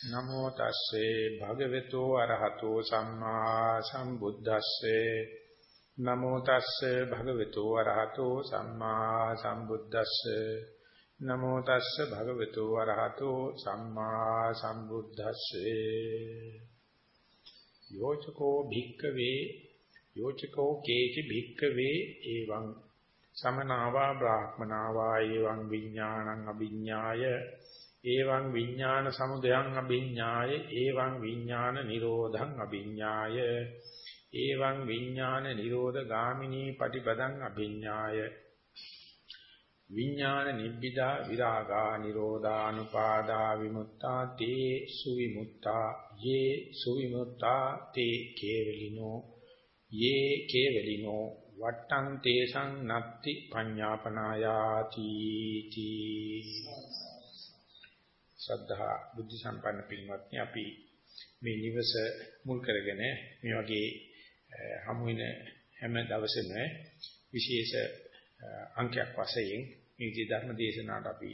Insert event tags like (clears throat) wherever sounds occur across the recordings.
නමෝ තස්සේ භගවතු අරහතෝ සම්මා සම්බුද්දස්සේ. නමෝ තස්සේ භගවතු අරහතෝ සම්මා සම්බුද්දස්සේ. නමෝ තස්සේ භගවතු අරහතෝ සම්මා සම්බුද්දස්සේ. යෝචකෝ භික්කවේ යෝචකෝ කේචි භික්කවේ එවං. සමනාවා බ්‍රාහ්මනාවා එවං විඥානං අභිඥාය. ඒවං විඥාන සමුදයං අභිඥාය ඒවං විඥාන නිරෝධං අභිඥාය ඒවං විඥාන නිරෝධ ගාමිනී පටිපදං අභිඥාය විඥාන නිබ්බිදා විරාගා නිරෝධානුපාදා විමුක්තා තේ සුවිමුක්තා යේ සුවිමුක්තා තේ කේවලිනෝ යේ කේවලිනෝ වට්ටං තේසං නත්ති පඤ්ඤාපනායාති තී ශ්‍රද්ධා බුද්ධ සම්පන්න පින්වත්නි අපි මේ නිවස මුල් කරගෙන මේ වගේ හමු වෙන හැම දවසෙම විශේෂ අංකයක් වශයෙන් මේ විදි ධර්ම දේශනාවට අපි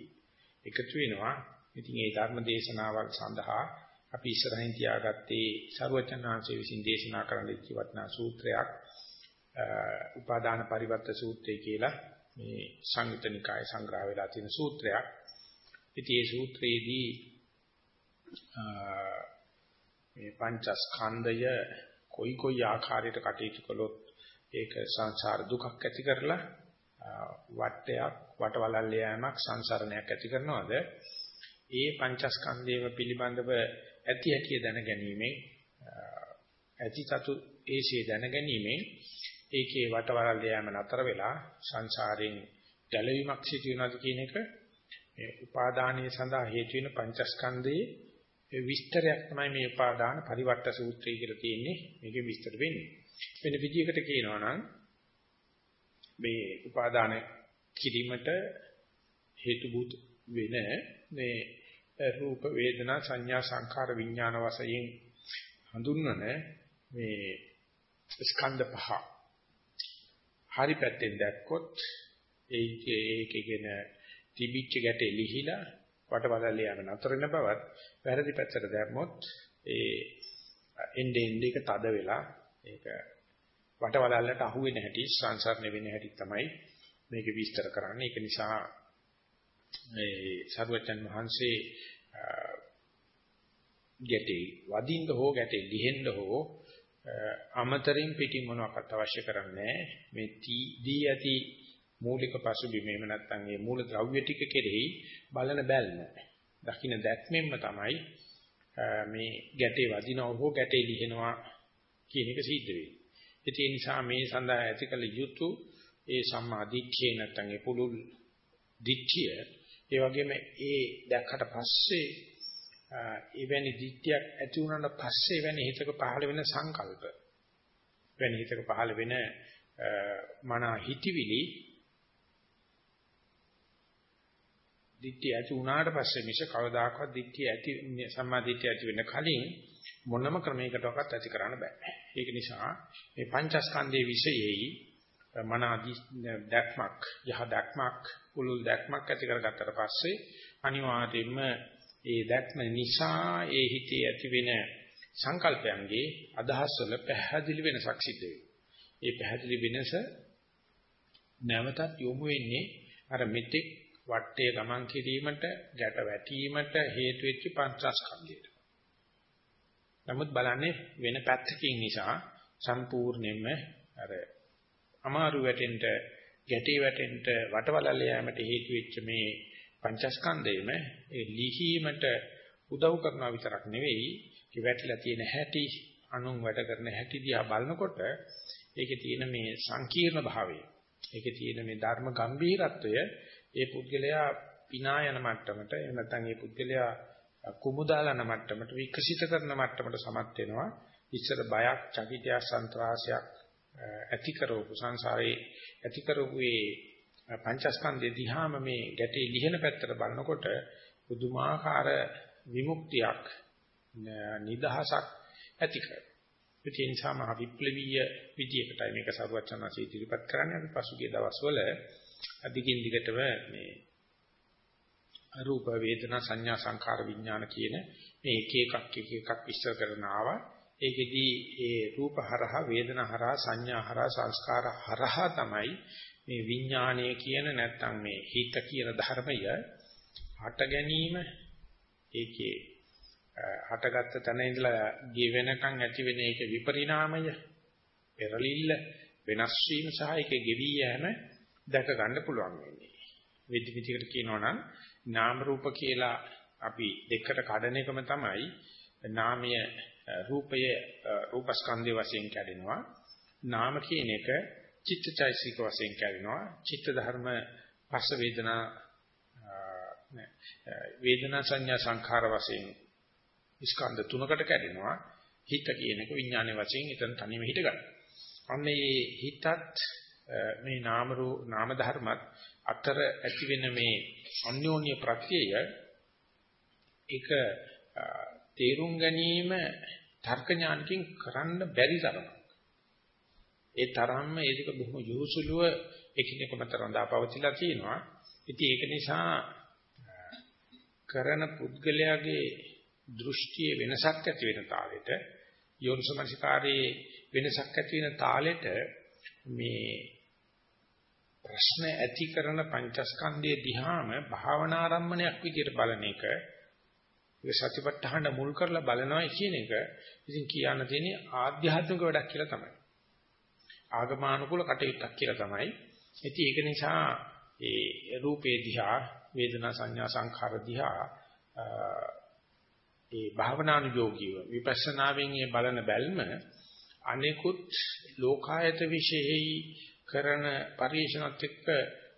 එකතු වෙනවා. ඉතින් මේ ධර්ම දේශනාවල් සඳහා අපි ඉස්සරහින් තියාගත්තේ ਸਰවචනාංශයේ විසින් දේශනා කරන්න ඉච්ච වටනා සූත්‍රයක් උපාදාන පරිවර්ත සූත්‍රය කියලා මේ සංයුතනිකාය සංග්‍රහ වෙලා තියෙන සූත්‍රයක්. ඉතින් මේ සූත්‍රයේදී මේ පංචස්කන්ධය කොයි කොයි ආකාරයට කටයුතු කළොත් ඒක සංසාර දුකක් ඇති කරලා වටයක් වටවලල් යෑමක් සංසරණයක් ඇති කරනවද? ඒ පංචස්කන්ධයම පිළිබඳව ඇති ඇති දැන ගැනීමෙන් ඇති තතු ඒසේ දැන ගැනීමෙන් ඒකේ වටවලල් යෑම නතර වෙලා සංසාරයෙන් ගැලවීමක් සිදු වෙනවද කියන එක මේ උපාදානීය සඳහා හේතු වෙන පංචස්කන්ධයේ විස්තරයක් තමයි මේ උපාදාන පරිවර්ත සූත්‍රය කියලා තියෙන්නේ. මේකේ විස්තර වෙන්නේ. වෙන විදිහකට කියනවා නම් මේ උපාදාන කිරීමට හේතු භූත වෙන මේ රූප වේදනා සංඥා සංඛාර විඥාන වශයෙන් හඳුන්වන මේ ස්කන්ධ පහ හරි පැත්තෙන් දැක්කොත් ඒකේ ඒකේගෙන තිබිච්ච ගැටේ ලිහිලා වටවලල්ල යන නතර වෙන බවත් වැරදි පැත්තට දැම්මොත් ඒ එnde එnde එක තද වෙලා ඒක වටවලල්ලට අහු වෙන හැටි සංසරණ වෙන හැටි තමයි මේක විස්තර කරන්නේ. ඒක නිසා මේ සරුවචන් වහන්සේ ගැටේ වදින්න හෝ ගැටේ ලිහෙන්න හෝ අමතරින් පිටින් මොනවාකට අවශ්‍ය කරන්නේ මේ දී ඇති මූලික පසුබිම එහෙම නැත්නම් මේ මූල ද්‍රව්‍ය ටික කෙරෙහි බලන බැල්ම. දකින්න දැක්මෙන්ම තමයි මේ ගැටේ වදිනව හෝ ගැටේ ලිහෙනවා කියන එක සිද්ධ වෙන්නේ. ඒ නිසා මේ සඳහා ඇතිකල යුතු ඒ සම්මා දිට්ඨිය නැත්නම් ඒ පුලුල් දිට්ඨිය ඒ වගේම ඒ දැක්කට පස්සේ එවැනි දිට්ඨියක් ඇති වුණාට පස්සේ එවැනි හිතක පහළ වෙන සංකල්ප එවැනි හිතක පහළ වෙන මන හිතවිලි දිට්ඨිය ඇති වුණාට පස්සේ මිස කවදාකවත් දිට්ඨිය ඇති සම්මා දිට්ඨිය ඇති වෙන්න කලින් මොනම ක්‍රමයකටවත් ඇති කරන්න බෑ. ඒක නිසා මේ පංචස්කන්ධයේ විශේෂයි මනාදි දැක්මක් යහ දැක්මක් කුලුල් දැක්මක් ඇති කරගත්තට පස්සේ අනිවාර්යයෙන්ම ඒ දැක්ම නිසා ඒ හිතේ ඇති වෙන සංකල්පයන්ගේ අදහස් වල පැහැදිලි වෙනසක් සිද්ධ වෙනවා. ඒ පැහැදිලි වෙනස නැවතත් යොමු වෙන්නේ අර මෙතෙක් වටේ ගමන් කිරීමට ගැට වැටීමට හේතු වෙච්ච පංචස්කන්ධයට. නමුත් බලන්නේ වෙන පැත්තකින් නිසා සම්පූර්ණයෙන්ම අර අමාරු වැටෙන්න ගැටේ වැටෙන්න වටවලල්ල යෑමට හේතු වෙච්ච මේ පංචස්කන්ධයම ඒ ලිහීමට උදව් කරනවා විතරක් නෙවෙයි ඒ වැටිලා තියෙන හැටි අනුන් වැඩ කරන හැටි දිහා බලනකොට ඒකේ තියෙන මේ සංකීර්ණ භාවය ඒකේ තියෙන මේ ධර්ම ගම්භීරත්වය ඒ පුද්ගලයා පිනා යන මට්ටමට එහෙම නැත්නම් ඒ පුද්ගලයා කුමුදාලන මට්ටමට විකසිත කරන මට්ටමට සමත් වෙනවා. ඉස්සර බයක් චකිතයක් සන්ත්‍රාසයක් ඇති කරවපු සංසාරේ ඇති කරපු මේ පංචස්කන්ධය දිහාම මේ ගැටේ ලිහෙන පැත්තට බලනකොට පුදුමාකාර විමුක්තියක් නිදහසක් ඇති කරනවා. ඒ නිසා මහ විප්ලවීය විදියකටයි මේක සරුවචනාසී ඉදිරිපත් කරන්නේ. අපි පසුගිය දවස්වල අධිකින් දිගටම මේ රූප වේදනා සංඥා සංඛාර විඥාන කියන මේ එක එකක් එක එකක් විස්තර කරන ආවා. ඒකෙදී ඒ රූප හරහා වේදනා හරහා සංඥා හරහා සංස්කාර හරහා තමයි මේ විඥානය කියන නැත්තම් මේ හිත කියන ධර්මය හට ගැනීම ඒකේ හටගත්ත තැන ඉඳලා ගිය වෙනකන් ඇති වෙන ඒක විපරිණාමය පෙරලිල්ල වෙනස් වීම සහ ඒකේ ගෙවි යෑම දැක ගන්න පුළුවන් වෙන්නේ. විදි විදිකට කියනවා නම් නාම රූප කියලා අපි දෙකට කඩන එකම තමයි නාමය රූපය රූපස්කන්ධය වශයෙන් කැඩෙනවා. නාම කියන එක චිත්තචෛසික වශයෙන් කැඩෙනවා. චිත්ත ධර්ම පස්ස වේදනා වේදනා සංඥා සංඛාර වශයෙන් ස්කන්ධ තුනකට කැඩෙනවා. හිත කියන එක විඥානයේ වශයෙන් එතන තනියම හිට ගන්න. අන්න මේ හිතත් මේ නාම රූ නාම ධර්මත් අතර ඇති වෙන මේ අන්‍යෝන්‍ය ප්‍රත්‍යය ඒක තේරුම් ගැනීම තර්ක ඥානකින් කරන්න බැරි තරමක්. ඒ තරම්ම ඒක බොහොම යොහුසුලුව එකිනෙක මත රඳා පවතිලා තියෙනවා. ඉතින් ඒක නිසා කරන පුද්ගලයාගේ දෘෂ්ටියේ වෙනසක් ඇති වෙන තාලෙට යෝනිසමනසිකාරයේ වෙනසක් ඇති වෙන තාලෙට මේ ප්‍රශ්න ඇති කරන පංචස්කන්ධයේ දිහාම භාවනාරම්මණයක් විදිහට බලන එක ඒ සතිපට්ඨාන මුල් කරලා බලනවා කියන එක ඉතින් කියන්න තියෙන්නේ ආධ්‍යාත්මික වැඩක් කියලා තමයි. ආගමානුකූල කටයුත්තක් කියලා තමයි. ඉතින් ඒක නිසා ඒ රූපේ දිහා වේදනා සංඥා සංඛාර දිහා ඒ භාවනානුයෝගීව විපස්සනාවෙන් මේ බලන බැල්ම අනෙකුත් ලෝකායත විශේෂයි කරන පරිශනත් එක්ක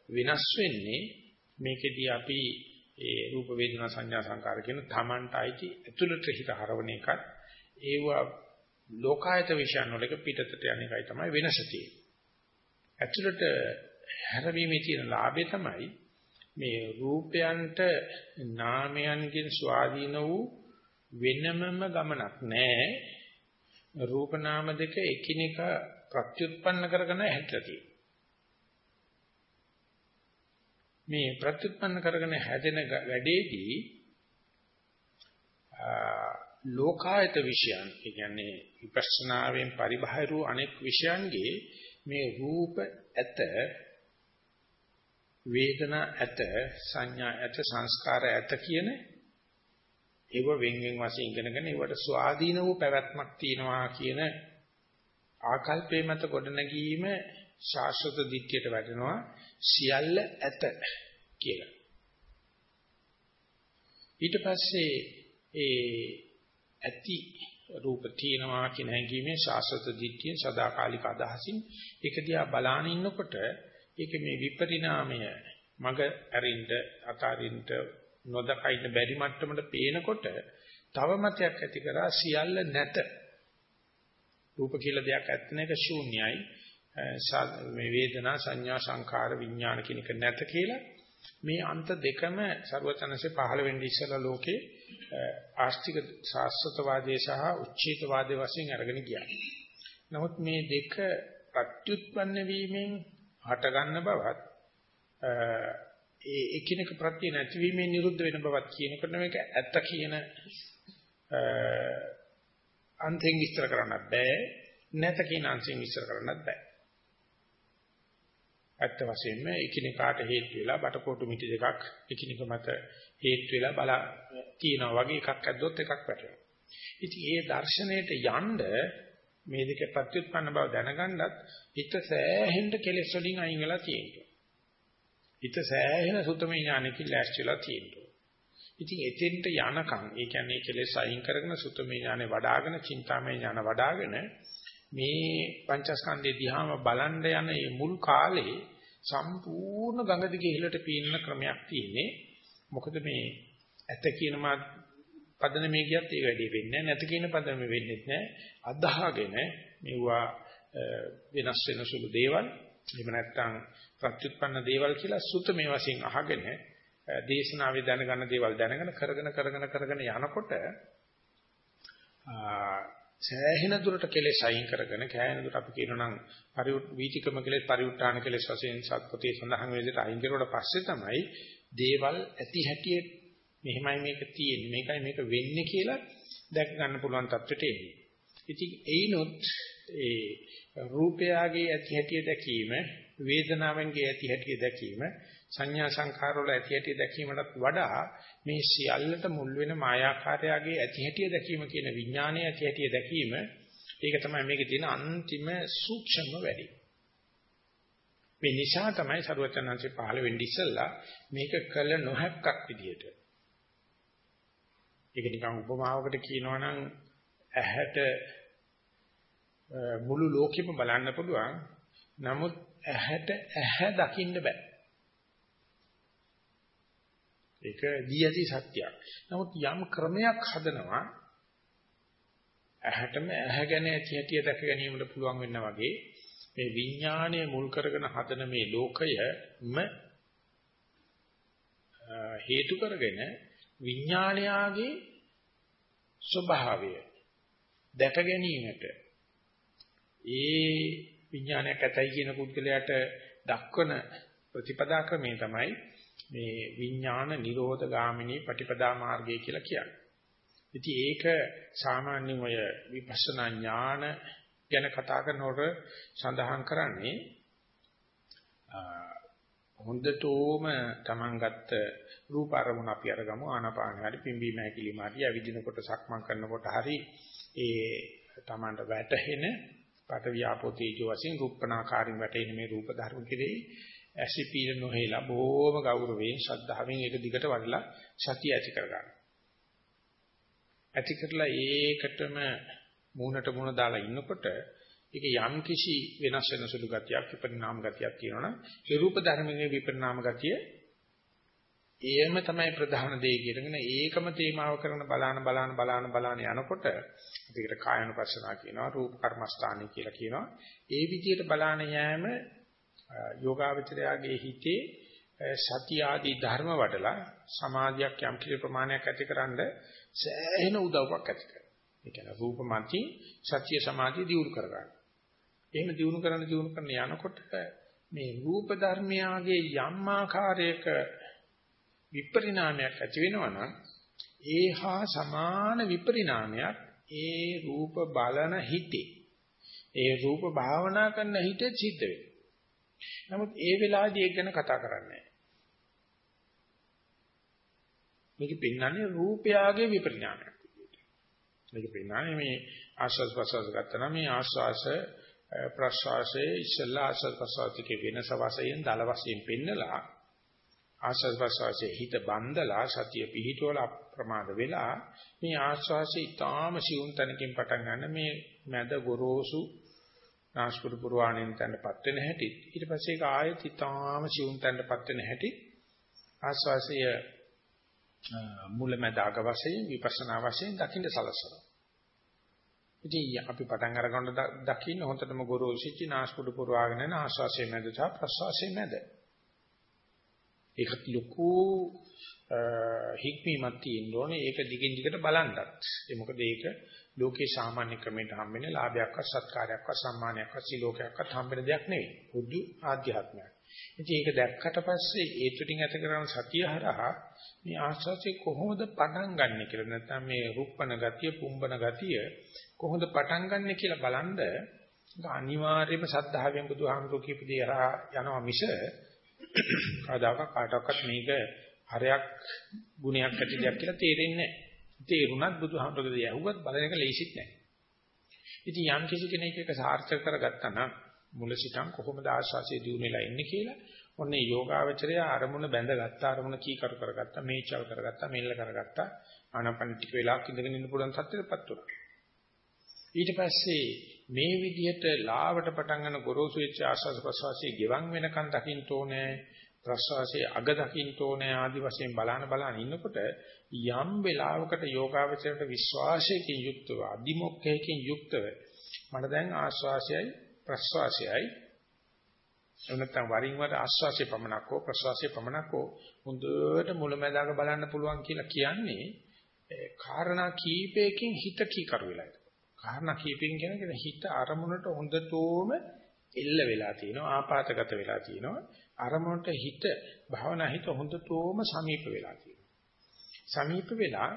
වෙනස් වෙන්නේ මේකෙදී අපි ඒ රූප වේදනා සංඥා සංකාර කියන තමන්ට අයිති ඇතුළත හිත හරවන එකත් ඒවා ලෝකායත විශ්යන් වලක පිටතට යන එකයි තමයි වෙනස තියෙන්නේ. ඇතුළත හැරවීමේ තියෙන ලාභය තමයි මේ රූපයන්ට නාමයන්ගෙන් ස්වාධීන වූ වෙනමම ගමනක් නැහැ. රූප නාම දෙක එකිනෙක ප්‍රත්‍යুৎපන්න කරගෙන හැදලා තියෙනවා. මේ ප්‍රත්‍යুৎපන්න කරගෙන හැදෙන වැඩේදී ලෝකායත විෂයන් ඒ කියන්නේ විපස්සනාවෙන් පරිබාහිර අනෙක් විෂයන්ගේ මේ රූප ඇත වේදනා ඇත සංඥා ඇත සංස්කාර ඇත කියන ඒව වෙන් වෙන් වශයෙන් ඉගෙනගෙන ඒවට ස්වාධීන වූ පැවැත්මක් තියෙනවා කියන ආකල්පේ මත ගොඩනැගීම ශාස්ත්‍රත දිට්ඨියට වැටෙනවා සියල්ල ඇත කියලා. ඊට පස්සේ ඒ ඇති රූප තියෙනවා කියන හැඟීමේ ශාස්ත්‍රත දිට්ඨිය සදාකාලික අදහසින් ඒක දිහා බලාන ඉන්නකොට ඒක මේ විපරිණාමය මග ඇරින්න අතාරින්න නොදකින්න බැරි මට්ටමට පේනකොට තව මතයක් ඇති කරා සියල්ල නැත රූප කියලා දෙයක් ඇත්ත නැක ශූන්‍යයි. මේ වේදනා සංඥා සංකාර විඥාන කියන එක නැත කියලා මේ අන්ත දෙකම ਸਰවචනසේ පහළ වෙන්නේ ඉස්සලා ලෝකේ ආස්තික සාස්වතවාදයේ සහ උච්චේතවාදයේ වශයෙන් අරගෙන ගියා. නමුත් මේ දෙක ප්‍රත්‍යুৎপন্ন වීමෙන් හට ගන්න බවත් ඒ එකිනෙක ප්‍රත්‍ය නැතිවීමෙන් නිරුද්ධ වෙන බවත් කියනකොට මේක ඇත්ත කියන අන්තෙන් විස්තර කරන්නත් බෑ නැත කියන අංශයෙන් විස්තර කරන්නත් බෑ ඇත්ත වශයෙන්ම එකිනෙකාට හේතු වෙලා බටකොටු මිටි දෙකක් එකිනෙක මත හේතු වෙලා බල තියනවා වගේ එකක් ඇද්දොත් එකක් වැටෙනවා ඉතින් ඒ දර්ශනයට යන්න මේ දෙක ප්‍රත්‍යুৎපන්න බව දැනගන්නත් හිත සෑහෙන්න කෙලෙස් වලින් අයින් වෙලා තියෙනවා. හිත සෑහෙන සුතමේ ඥානකින් ලෑස්තිලා තියෙනවා. ඉතින් එතෙන්ට යනකම් ඒ කියන්නේ කෙලෙස් අයින් කරගෙන සුතමේ ඥානෙ වඩ아가න, චින්තාමේ ඥාන වඩ아가න මේ පංචස්කන්ධය දිහාම බලන්න යන මේ මුල් කාලේ සම්පූර්ණ ගඟ දිගේ ඉහළට පීනන ක්‍රමයක් තියෙන්නේ. මොකද මේ ඇත කියන මා පදන මේ කියත් ඒ වැඩේ වෙන්නේ නැහැ. නැත කියන පදන මේ වෙන්නේත් නැහැ. අදහාගෙන මෙවුවා වෙනස් වෙන සුළු දේවල් එහෙම නැත්නම් ප්‍රත්‍යুৎපන්න දේවල් කියලා සුත මේ වශයෙන් අහගෙන දේශනාවේ දැනගන්න දේවල් දැනගෙන කරගෙන කරගෙන කරගෙන යනකොට සෑහෙන දුරට කෙලෙස් අයින් කරගෙන කෑයන දුරට අපි කියනවා නම් පරිවෘත් වීතිකම කෙලෙස් පරිවෘත්තාන කෙලෙස් වශයෙන් සත්පතේ සඳහන් වෙන විදිහට අයින් කරුවට පස්සේ තමයි දේවල් ඇති හැටියේ මෙහෙමයි මේක තියෙන්නේ මේකයි මේක වෙන්නේ කියලා දැක ගන්න පුළුවන් තත්ත්වයට එන්නේ. ඉතින් ඒනොත් ඒ රූපයගේ ඇති හැටිය දැකීම වේදනාවෙන්ගේ ඇති හැටිය දැකීම සංඥා සංඛාර වල ඇති හැටිය දැකීමටත් වඩා මේ සියල්ලට මුල් වෙන මායාකාරයගේ ඇති හැටිය දැකීම කියන විඥානයේ ඇති හැටිය දැකීම ඒක තමයි මේකේ තියෙන අන්තිම සූක්ෂම වැඩි. මේ නිසා තමයි සරුවචනංශේ පහළ වෙන්නේ ඉස්සෙල්ලා මේක කළ නොහැක්කක් විදියට. ඒක නිකන් උපමාවකට කියනවා නම් ඇහැට මුළු ලෝකෙම බලන්න පුළුවන්. නමුත් ඇහැට ඇහැ දකින්න බෑ. ඒක දී ඇති සත්‍යයක්. නමුත් යම් ක්‍රමයක් හදනවා ඇහැටම ඇහැ ගැන ඇති හැටි දැක ගැනීමට පුළුවන් වෙන්න වගේ මේ විඥානය මුල් කරගෙන හදන මේ ලෝකයම හේතු කරගෙන විඥානයාගේ ස්වභාවය දැක ගැනීමට ඒ විඥානයක් ඇතයි කියන පුද්ගලයාට දක්වන ප්‍රතිපදා ක්‍රමය තමයි මේ විඥාන නිරෝධ ගාමිනී පටිපදා මාර්ගය කියලා කියන්නේ. ඉතින් ඒක සාමාන්‍යයෙන් ඔය විපස්සනා ඥාන ගැන කතා කරනකොට සඳහන් කරන්නේ හොඳටම Taman ගත්ත රූප අරමුණ අපි අරගමු ආනාපාන හරි පිම්බීම හැකිලිම හරි අවිදිනකොට සක්මන් කරනකොට හරි ඒ Tamanට වැටහෙන පට වියාපෝ තේජෝ වශයෙන් රූපනාකාරින් වැටෙන මේ රූප ධර්ම කෙරෙහි ඇසිපීර නොහෙලා බොහොම ගෞරවයෙන් ශ්‍රද්ධාවෙන් ඒක දිගට වඩලා සතිය ඇති කරගන්න. ඇති කරලා ඒකටම මූණට මූණ දාලා ඉන්නකොට ඒක යම් කිසි වෙනස් වෙන සුළු ගතියක් විපරිණාම ගතියක් තියෙනවනම් ඒ රූප ධර්මයේ විපරිණාම ගතිය ඒම තමයි ප්‍රධාන දේ කියලාගෙන ඒකම තේමාව කරන බලාන බලාන බලාන බලාන යනකොට ඒකට කායනුපස්සනා කියනවා රූප කර්මස්ථානයි කියලා කියනවා ඒ විදිහට බලාන යෑම යෝගාවචරයාගේ හිතේ සතිය ආදී ධර්ම වඩලා සමාධියක් යම් කිසි ප්‍රමාණයක් ඇතිකරනද සෑහෙන උදව්වක් ඇති කරනවා. ඒ කියන්නේ රූප මතින් සත්‍ය සමාධිය දියුණු කරගන්න. එහෙම දියුණු කරන දියුණු කරන යනකොට මේ රූප ධර්මයාගේ යම් ආකාරයක විපරිණාමයක් ඇති වෙනවා නම් ඒහා සමාන විපරිණාමයක් ඒ රූප බලන හිතේ ඒ රූප භාවනා කරන හිතේ සිද්ධ වෙනවා. නමුත් ඒ වෙලාවේදී ඒක ගැන කතා කරන්නේ මේක පෙන්වන්නේ රූපයාගේ විපරිණාමයක් විදියට. මේක පෙන්වන්නේ මේ ආස්වාස් ප්‍රසවාස ගත්තා මේ ආස්වාස ප්‍රසවාසයේ ඉස්සලා ආස්වාස් ප්‍රසවාසිකේ වෙනස වශයෙන් දල වශයෙන් පෙන්නලා ආස්වාස් ප්‍රසවාසයේ හිත බන්දලා සතිය පිහිටවල අප්‍රමාද වෙලා මේ ආස්වාසයේ ඊටාම සිවුන් තනකින් පටන් ගන්න මේ මැද ගොරෝසු නාස්පුඩු පුරවාණයෙන් තැන්නපත් වෙන හැටි. ඊට පස්සේ ඒක ආයෙත් ඊටාම සිවුන් තැන්නපත් වෙන හැටි. ආස්වාසය මුලැමැදාක වශයෙන් විපස්සනා වශයෙන් දකින්න සලසනවා ඉතින් අපි පටන් අරගන්න දකින්න හොඳටම ගොරෝසුචි නාස්පුඩු පුරවාගෙන යන ආස්වාසයේ මැද සහ ප්‍රස්වාසයේ මැද. ඒකත් ලොකු හික්මීමක් තියෙන්න ඕනේ. ඒක දිගින් දිගට බලන්නත්. ඒ මොකද ඒක ලෝකේ සාමාන්‍ය ක්‍රමයට හම්බෙන්නේ ලාභයක්වත් සත්කාරයක්වත් සම්මානයක්වත් සිලෝකයක්වත් හම්බෙන දෙයක් නෙවෙයි බුදු ආධ්‍යාත්මයක් ඉතින් ඒක දැක්කට පස්සේ ඒ තුලින් ඇති කරන සතිය හරහා මේ ආස්වාසිය කොහොමද පටන් ගන්නෙ කියලා නැත්නම් මේ රුප්පන ගතිය පුම්බන ගතිය කොහොමද පටන් ගන්නෙ කියලා බලනද අනිවාර්යයෙන්ම සද්ධාවෙන් බුදුහාමුදුරු කියපු දේ හරහා යනවා මිස කවදාක කාටවත් මේක හරයක් ගුණයක් ඇති දෙයක් කියලා තේරෙන්නේ නැහැ. තේරුණත් බුදුහාමුදුරුගේ ඇහුවත් බලන එක ලේසිත් නැහැ. ඉතින් යම් කිසි කෙනෙක් එක සාර්ථක කරගත්තා නම් මුල සිටන් කොහොමද ආශාසයේ දිනු වෙලා ඉන්නේ කියලා ඔන්නේ යෝගාවචරය අරමුණ බැඳගත්තා අරමුණ කීකරු කරගත්තා මේචල් කරගත්තා මෙල්ල කරගත්තා ආනපන ටික වෙලාවක් ඉඳගෙන ඉන්න පුළුවන් තත්ත්වයටපත් වුණා. ඊට පස්සේ මේ විදිහට ලාවට පටන් ගන්න ගොරෝසු වෙච්ච ආස්වාද ප්‍රසවාසයේ ගෙවන් වෙනකන් දකින්න ඕනේ ප්‍රසවාසයේ අග දකින්න ඕනේ ආදි වශයෙන් බලන බලන ඉන්නකොට යම් වෙලාවකට යෝගාවචරයට විශ්වාසයකින් යුක්තව අදිමොක්කයකින් යුක්තව මට දැන් ආස්වාසයයි ප්‍රසවාසයයි එනත්තම් වරින් වර ආස්වාසය පමණක් හෝ ප්‍රසවාසය පමණක් හෝ හොඳට මුලැමැදාක බලන්න පුළුවන් කියලා කියන්නේ කාරණා කීපයකින් හිත කීකරු වෙලා කාරණා කීපෙන් කියන්නේ හිත අරමුණට හොඳටම එල්ල වෙලා තියෙනවා ආපాతගත වෙලා තියෙනවා. අරමුණට හිත භවනා හිත හොඳටම සමීප වෙලා තියෙනවා. සමීප වෙලා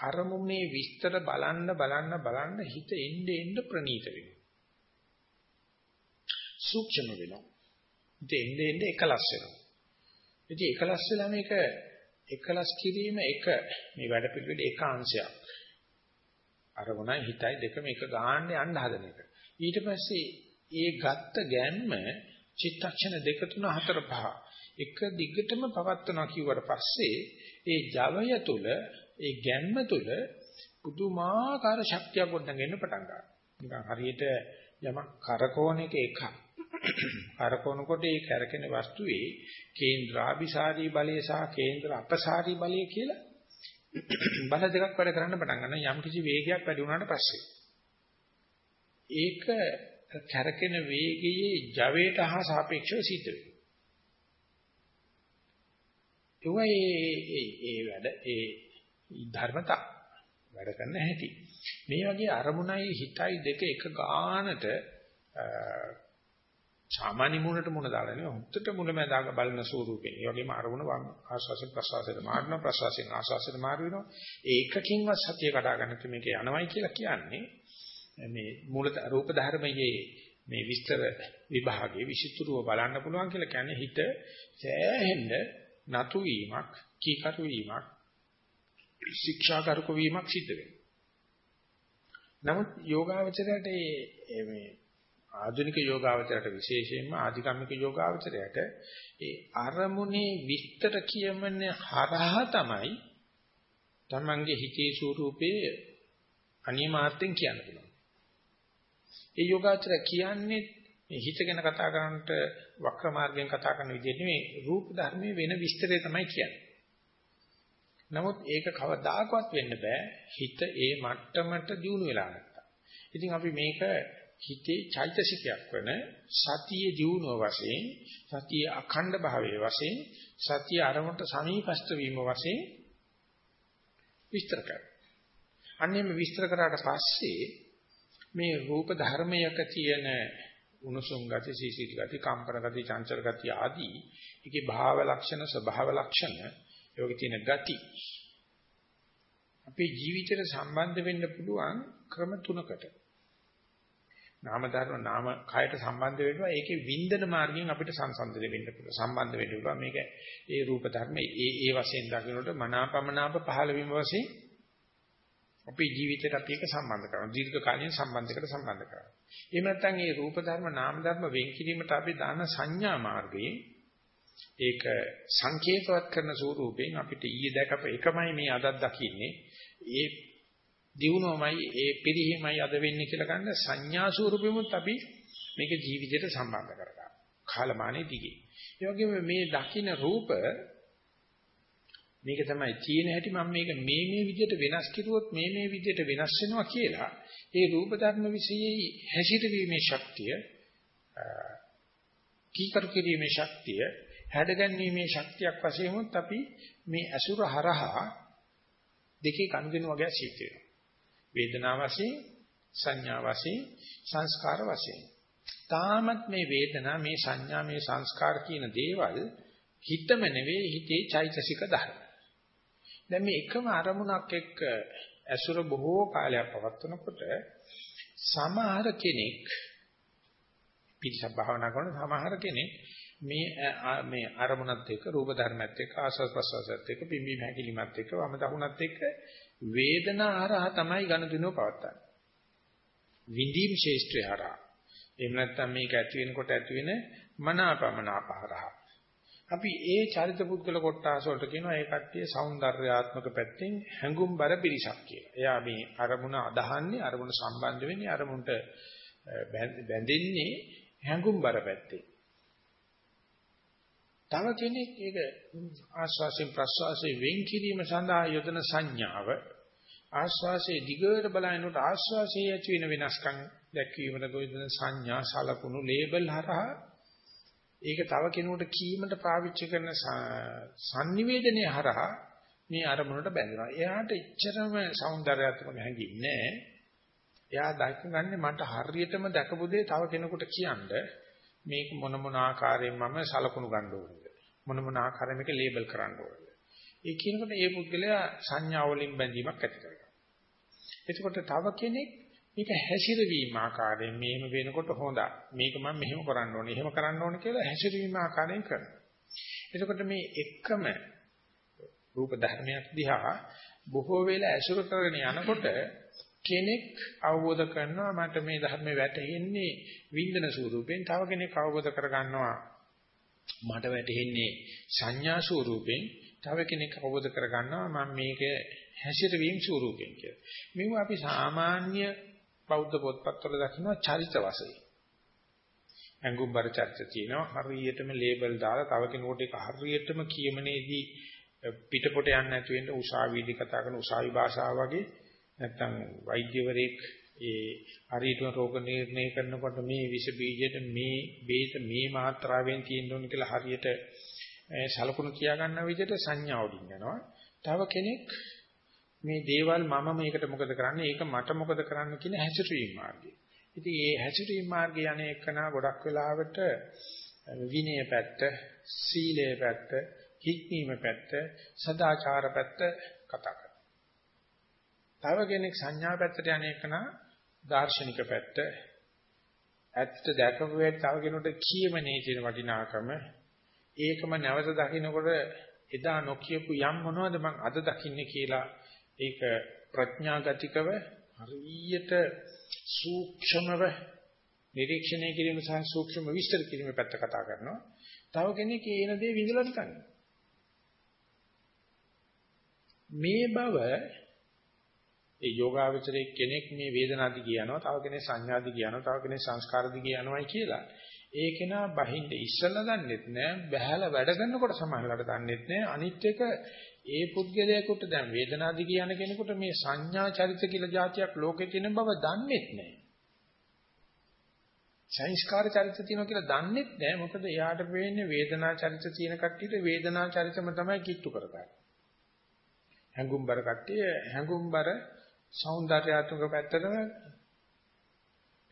අරමුණේ විස්තර බලන්න බලන්න බලන්න හිත එන්න එන්න ප්‍රනීත වෙනවා. සූක්ෂම වෙනවා. ඉතින් එන්න එන්න එකලස් වෙනවා. ඉතින් එකලස් වෙලා මේක එකලස් කිරීම එක මේ වැඩ පිළිවෙල එක අංශයක්. අරමුණයි හිතයි දෙකම එක ගාන්න යන්න හදන එක. ඊට පස්සේ ඒ ගත්ත ගැම්ම චිත්තක්ෂණ දෙක තුන හතර පහ එක දිගටම පවත්වනවා කිව්වට පස්සේ ඒ ජවය තුල ඒ ගැම්ම තුල පුදුමාකාර ශක්තියක් ගොඩනගෙන්න පටන් ගන්නවා. නිකන් හරියට යමක් කරකෝන එක එකක්. කරකෝනකොට ඒ කරකෙන වස්තුවේ කේන්ද්‍රාභිසාරී බලය සහ කේන්ද්‍ර අපසාරී බලය කියලා බල දෙකක් වැඩ කරන්න පටන් ගන්නවා යම් කිසි වේගයක් වැඩි වුණාට පස්සේ. ඒක කැරකෙන වේගයේ ජවයට හා සාපේක්ෂව සිද්ධ වෙනවා. ඒ ඒ වැඩ ඒ ධර්මතා වැඩ කරන්න හැටි. මේ වගේ අරමුණයි හිතයි දෙක එක ගානට සාමාන්‍ය මුණට මුණ දාලා නේ හුත්තට මුලමඳාක බලන ස්වරූපේ. ඒ වගේම අරමුණ ආස්වාසෙන් ප්‍රසවාසයට මාරන ප්‍රසවාසයෙන් ආස්වාසයට මාරු වෙනවා. ඒකකින්වත් සතිය කඩා ගන්නත් මේක යනවයි කියලා කියන්නේ මේ මූල රූප ධර්මයේ මේ විස්තර විභාගයේ විචිත්‍රව බලන්න පුළුවන් කියලා කියන්නේ හිත සෑහෙන්න නතු වීමක්, කීකරු වීමක්, ශික්ෂාකාරක වීමක් සිද්ධ වෙනවා. නමුත් යෝගාවචරයට මේ ආධුනික යෝගාවචරයට විශේෂයෙන්ම ආධිකම්මික යෝගාවචරයට ඒ අරමුණේ විස්තර කියමන හරහා තමයි තමන්ගේ හිතේ ස්වરૂපයේ අනියමාර්ථයෙන් කියන්න පුළුවන්. ඒ යෝගාචර කියන්නේ මේ හිත ගැන කතා කරන්නට වක්‍ර මාර්ගයෙන් කතා කරන විදිහට නෙමෙයි රූප ධර්මයේ වෙන විස්තරය තමයි කියන්නේ. නමුත් ඒක කවදාකවත් වෙන්න බෑ හිත ඒ මට්ටමට දියුණු වෙලා නැත්තම්. ඉතින් අපි මේක හිතේ චෛතසිකයක් වෙන සතියේ දියුණුව වශයෙන් සතිය අඛණ්ඩ භාවයේ වශයෙන් සතිය අරමුණට සමීපස්ත වීම වශයෙන් විස්තර කරනවා. අන්නේම විස්තර කරාට පස්සේ මේ රූප ධර්මයක තියෙන උණුසුම් ගති, සීසීත ගති, කම්පන ගති, චංචල ගති ආදී ඒකේ භාව ලක්ෂණ, ස්වභාව ලක්ෂණ, ඒකේ තියෙන ගති අපේ ජීවිතයට සම්බන්ධ වෙන්න පුළුවන් ක්‍රම තුනකට. නාම ධර්ම නාම කයට සම්බන්ධ වෙනවා ඒකේ වින්දන මාර්ගයෙන් අපිට සංසන්දනය වෙන්න පුළුවන් සම්බන්ධ වෙන්න පුළුවන් මේක ඒ රූප ධර්ම ඒ ඒ වශයෙන් දකිනකොට මනාපමනාප පහළ වීම වශයෙන් අපේ ජීවිතයට අපි ඒක සම්බන්ධ කරනවා. දීර්ඝ කාලීන සම්බන්ධයකට සම්බන්ධ කරනවා. එහෙම නැත්නම් මේ රූප ධර්ම නාම ධර්ම වෙන් කිරීමට අපි දාන සංඥා මාර්ගයේ ඒක සංකේතවත් කරන ස්වරූපයෙන් අපිට ඊයේ දැකප එකමයි මේ අදත් දකින්නේ. ඒ දිනුවමයි ඒ පිරිහීමයි අද වෙන්නේ කියලා ගන්න සංඥා ස්වරූපෙමුත් අපි මේක ජීවිතයට සම්බන්ධ කරගන්නවා. කාලමානයේ දිගේ. ඒ වගේම මේ දකින්න රූප මේක තමයි තියෙන හැටි මම මේක මේ මේ විදිහට වෙනස් කිරුවොත් මේ මේ විදිහට වෙනස් වෙනවා කියලා ඒ රූප ධර්ම විශ්යයි හැසිරවීමේ ශක්තිය කීකරු කිරීමේ ශක්තිය හැඩගැන්වීමේ ශක්තියක් වශයෙන් උත් අපි මේ අසුර හරහා දෙකේ කන්දෙනු වගේ සිද්ධ වෙනවා. වේදනාව වශයෙන් සංඥා වශයෙන් සංස්කාර වශයෙන්. තාමත් මේ වේදනා මේ සංඥා මේ සංස්කාර කියන දේවල් හිතම නෙවෙයි හිතේ චෛතසික ධර්ම. දැන් මේ එකම අරමුණක් එක්ක ඇසුර බොහෝ කාලයක් පවත්වනකොට සමහර කෙනෙක් පිළිසක් භාවනා කරන සමහර කෙනෙක් මේ මේ අරමුණත් එක්ක රූප ධර්මත් එක්ක ආස්වාද ප්‍රසවාසත් එක්ක පිම්බීම හැකිලිමත් එක්ක වම දකුණත් එක්ක වේදනා හරහා තමයි ගනුදෙනුව පවත්වන්නේ. විඳීම් ශේෂ්ත්‍රය හරහා. එහෙම නැත්නම් මේක ඇති වෙනකොට ඇති වෙන මනාපමනාප හරහා. අපි ඒ චරිත පුද්ගල කොටස වලට කියනවා ඒ කට්ටිය సౌందర్యාත්මක පැත්තෙන් හැඟුම්බර පිරිසක් කියලා. එයා මේ අරමුණ අදහන්නේ අරමුණ සම්බන්ධ වෙන්නේ අරමුණට බැඳෙන්නේ හැඟුම්බර පැත්තෙන්. තව කෙනෙක් ඒක ආස්වාසයෙන් ප්‍රස්වාසයෙන් වෙන් කිරීම සඳහා යොදන සංඥාව ආස්වාසයේ දිගට බලනකොට ආස්වාසයේ ඇති වෙන වෙනස්කම් දැක්වීමට ගොඩන සංඥා සලකුණු ලේබල් හරහා ඒක තව කෙනෙකුට කීමට පාවිච්චි කරන sannivedanaya හරහා මේ අරමුණට බැඳෙනවා. එයාට එච්චරම సౌందర్యාත්මක හැඟීම් නෑ. එයා දකින්නේ මට හරියටම දැකපු දේ තව කෙනෙකුට කියන්න මේක මොන මොන ආකාරයෙන් මම සලකුණු ගන්න ඕනද? මොන මොන ආකාරයෙන් මේක ලේබල් කරන්න ඕනද? ඒ කියනකොට ඒ පුද්ගලයා සංඥා වලින් බැඳීමක් ඇති කරගන්නවා. එතකොට තව කෙනෙක් මේක හැසිරවීම ආකාරයෙන් මෙහෙම වෙනකොට හොඳයි. මේක මම මෙහෙම කරන්න ඕනේ එහෙම කරන්න ඕනේ කියලා හැසිරවීම ආකාරයෙන් කරනවා. එතකොට මේ එකම රූප ධර්මයක් දිහා බොහෝ වෙලා ඇසුරු කරගෙන යනකොට කෙනෙක් අවබෝධ කරනවා මට මේ ධර්මේ වැටෙන්නේ වින්දන ස්වරූපෙන් තව කෙනෙක් අවබෝධ කරගන්නවා මට වැටෙන්නේ සංඥා ස්වරූපෙන් තව කෙනෙක් අවබෝධ කරගන්නවා මම මේක හැසිරවීම ස්වරූපෙන් කියලා. මේව අපි සාමාන්‍ය බෞද්ධ පොත්පත්වල දකින්න චරිත වශයෙන්. අඟුම්බර චරිත තියෙනවා හරියටම ලේබල් දාලා තව කෙනෙකුට ඒක හරියටම කියමනේදී පිටපොට යන්නේ නැති වෙන්න උසාවියේදී කතා කරන උසාවි භාෂාව වගේ නැත්තම් වෛද්‍යවරයෙක් ඒ හරියටම රෝග නිర్ణය කරනකොට මේ විස බීජයට මේ බේත මේ මාත්‍රාවෙන් තියෙන්න ඕන කියලා හරියට සලකුණු කියා ගන්න විදිහට සංඥාවකින් යනවා. තව කෙනෙක් මේ දේවල් මම මේකට මොකද කරන්නේ? ඒක මට මොකද කරන්න කියන හැසිරීම මාර්ගය. ඉතින් මේ හැසිරීම මාර්ගය යන්නේ එකනා ගොඩක් වෙලාවට විනය පැත්ත, සීලය පැත්ත, හික්මීම පැත්ත, සදාචාර පැත්ත කතා කරනවා. තව කෙනෙක් සංඥා පැත්තට යන්නේ එකනා දාර්ශනික පැත්ත ඇත්ත දැකපු වෙලාවට තව කෙනෙකුට කියමනේ තියෙන වටිනාකම ඒකම නැවත දකින්නකොට එදා නොකියපු යම් මොනවද මං අද දකින්නේ කියලා ඒක ප්‍රඥාගතිකව හරියට සූක්ෂමව නිරීක්ෂණය කිරීම සහ සූක්ෂම විස්තර කිරීම පැත්ත කතා කරනවා. තව කෙනෙක් ඒන දේ විඳලා නිකන්. මේ බව ඒ යෝගාවචරයේ කෙනෙක් මේ වේදනාදි කියනවා, තව කෙනෙක් සංඥාදි කියනවා, තව කෙනෙක් සංස්කාරදි කියනවායි කියලා. ඒක නා බහින්ද ඉස්සලා දන්නෙත් නෑ, බහැලා වැඩ කරනකොට සමහරවිට දන්නෙත් නෑ. අනිත් එක ඒ පුද්ගලයාට දැන් වේදනාදි කියන කෙනෙකුට මේ සංඥා චරිත කියලා જાතියක් ලෝකේ තියෙන බව දන්නේත් නැහැ. සංස්කාර චරිත තියෙනවා කියලා දන්නේත් නැහැ. මොකද එයාට වෙන්නේ වේදනා චරිත තියෙන කට්ටියට වේදනා චරිතම තමයි කිට්ටු කරගන්නේ. හැඟුම්බර කට්ටිය හැඟුම්බර సౌందర్యාත්මක පැත්තටම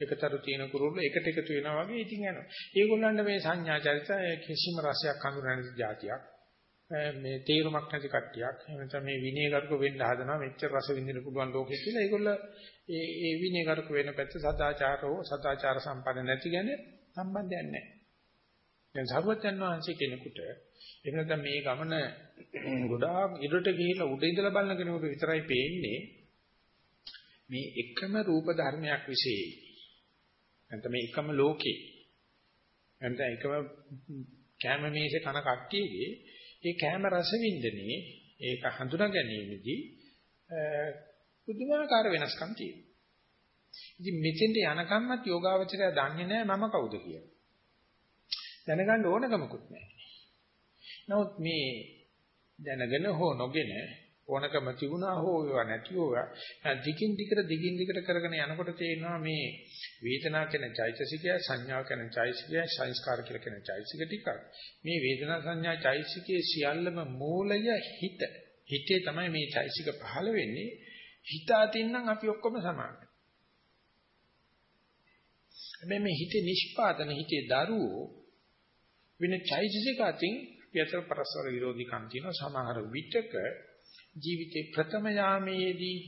එකතරු තියෙන කුරුල්ල එකට එකතු වෙනවා වගේ ඉතින් යනවා. ඒගොල්ලන්ට මේ සංඥා චරිත කිසිම රසයක් හඳුනන්නේ જાතියක්. මේ තේරුමක් නැති කට්ටියක්. එහෙම නැත්නම් මේ විනයගරුක වෙන්න හදනවා මෙච්චර රස විඳින්න පුළුවන් ලෝකෙ කියලා. ඒගොල්ල ඒ ඒ විනයගරුක වෙන පැත්ත සදාචාරෝ සදාචාර සම්පන්න නැති ගැන සම්බන්ධයක් නැහැ. දැන් සර්වඥාන් වහන්සේ කෙනෙකුට එහෙම නැත්නම් මේ ගමන ගොඩාක් ඉරට ගිහිල්ලා උඩ ඉඳලා බලන කෙනෙකුට විතරයි පේන්නේ මේ එකම රූප ධර්මයක් વિશેයි නැත්නම් මේ එකම ලෝකේ නැත්නම් එකම කැම මේසේ කන කට්ටියගේ ඒ කැම රස වින්දනේ ඒක හඳුනා ගැනීමේදී පුදුමාකාර වෙනස්කම් තියෙනවා. ඉතින් මෙතෙන්ට යනකම්වත් යෝගාවචරය දන්නේ නැහැ මම කවුද කියලා. දැනගන්න ඕනකමකුත් නැහැ. නමුත් මේ දැනගෙන හෝ නොගෙන ඕනකම තිබුණා හෝ ඒවා නැති හොවා දිගින් දිගට දිගින් දිගට කරගෙන යනකොට තේරෙනවා මේ වේදනා කියන චෛතසිකය සංඥා කියන චෛතසිකය සංස්කාර කියලා කියන චෛතසික ටික මේ වේදනා සංඥා චෛතසිකයේ සියල්ලම මූලය හිත. හිතේ තමයි මේ චෛතසික පහළ වෙන්නේ. හිත අතින්නම් අපි ඔක්කොම සමානයි. හැබැයි මේ හිතේ නිෂ්පාදන හිතේ දරුවෝ වෙන චෛතසික අතින් යතර පරස්පර විරෝධීකම් තියෙන සමහර විටක ජීවිතේ ප්‍රථම යාමේදී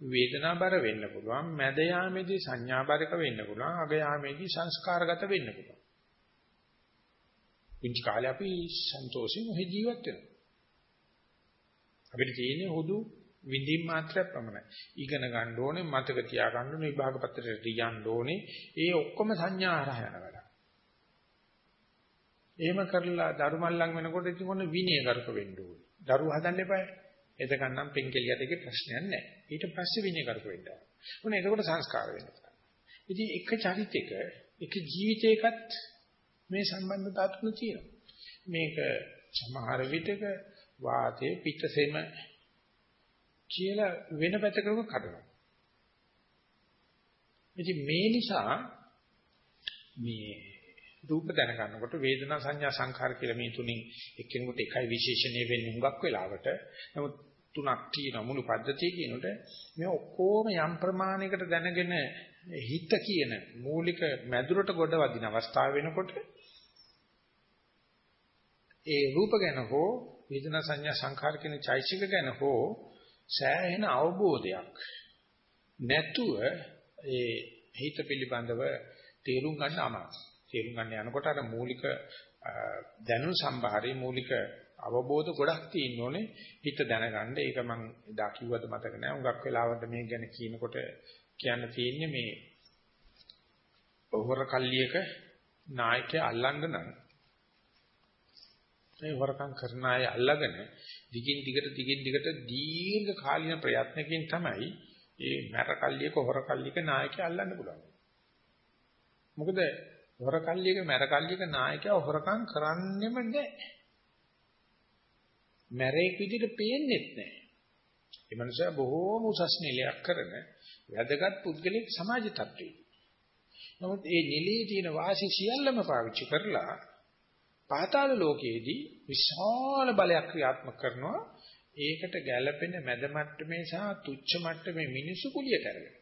වේදනාබර වෙන්න පුළුවන් මැද යාමේදී සංඥාබරක වෙන්න පුළුවන් අග යාමේදී සංස්කාරගත වෙන්න පුළුවන්. පුංචි කාලේ අපි සන්තෝෂයෙන් ඔහි ජීවත් වෙනවා. අපිට තියෙන්නේ හුදු විඳින් මාත්‍රයක් පමණයි. ඉගෙන ගන්න ඕනේ මතක තියා ගන්න ඕනේ විභාග පත්‍රයට ලියන්න ඕනේ. ඒ ඔක්කොම සංඥා හරහා යන වැඩ එහෙම කරලා දරු මල්ලන් වෙනකොට ඉතින් මොන විනය කරක වෙන්න ඕනේ. දරුවා හදන්න එපායි එතකන් නම් පෙන්කෙලියට එකේ ප්‍රශ්නයක් නැහැ. ඊට පස්සේ විනය කරපු වෙන්න. මොන එතකොට සංස්කාර වෙනවා. ඉතින් එක චරිතයක එක ජීවිතයකත් මේ සම්බන්ධතාව තුන තියෙනවා. මේක සමහර විටක වාතයේ පිටසෙම කියලා වෙන පැත්තකම කඩනවා. ඉතින් මේ නිසා මේ රූප දැනගන්නකොට වේදනා සංඥා සංඛාර කියලා මේ තුنين එක්කෙනෙකුට එකයි විශේෂණය වෙන්නේ හුඟක් වෙලාවට. නමුත් තුනක් තියෙන මුළු පද්ධතිය කියනොට මේ ඔක්කොම යම් ප්‍රමාණයකට දැනගෙන හිත කියන මූලික මැදුරට ගොඩ වදින අවස්ථාව වෙනකොට ඒ රූප ගැන හෝ වේදනා සංඥා සංඛාර කියන චෛසික ගැන හෝ සෑහෙන අවබෝධයක් නැතුව ඒ හිත පිළිබඳව තේරුම් ගන්න අමාරුයි. තේරුම් ගන්න යනකොට අර මූලික දැනුම් සම්භාරයේ මූලික අවබෝධ ගොඩක් තියෙන්න ඕනේ හිත දැනගන්න. ඒක මම එදා කිව්වද මතක නැහැ. හුඟක් වෙලාවට මේ ගැන කියනකොට කියන්න තියෙන්නේ මේ ඔහොර කල්ලියක නායකයා අල්ලන්න නම් මේ වරකම් කරන අය අල්ලගෙන දිගින් දිගට දිගින් දිගට දීර්ඝ කාලීන ප්‍රයත්නකින් තමයි මේ මර කල්ලියක හොර කල්ලියක නායකයා අල්ලන්න පුළුවන්. මොකද හොර කල්ලියක මර කල්ලියක නායකයා හොරකම් කරන්නෙම නැහැ. මැරෙක් විදිහට පේන්නේත් නැහැ. ඒ මනුස්සයා බොහෝම උසස් නිලයක් කරන වැදගත් පුද්ගලෙක් සමාජ තත්ත්වයේ. නමුත් ඒ නිලයේ තියෙන වාසි සියල්ලම පාවිච්චි කරලා පාතාල ලෝකයේදී විශාල බලයක් ක්‍රියාත්මක කරනවා ඒකට ගැළපෙන මැද මට්ටමේ සහ තුච්ච මට්ටමේ මිනිසු කුලියට අරගෙන.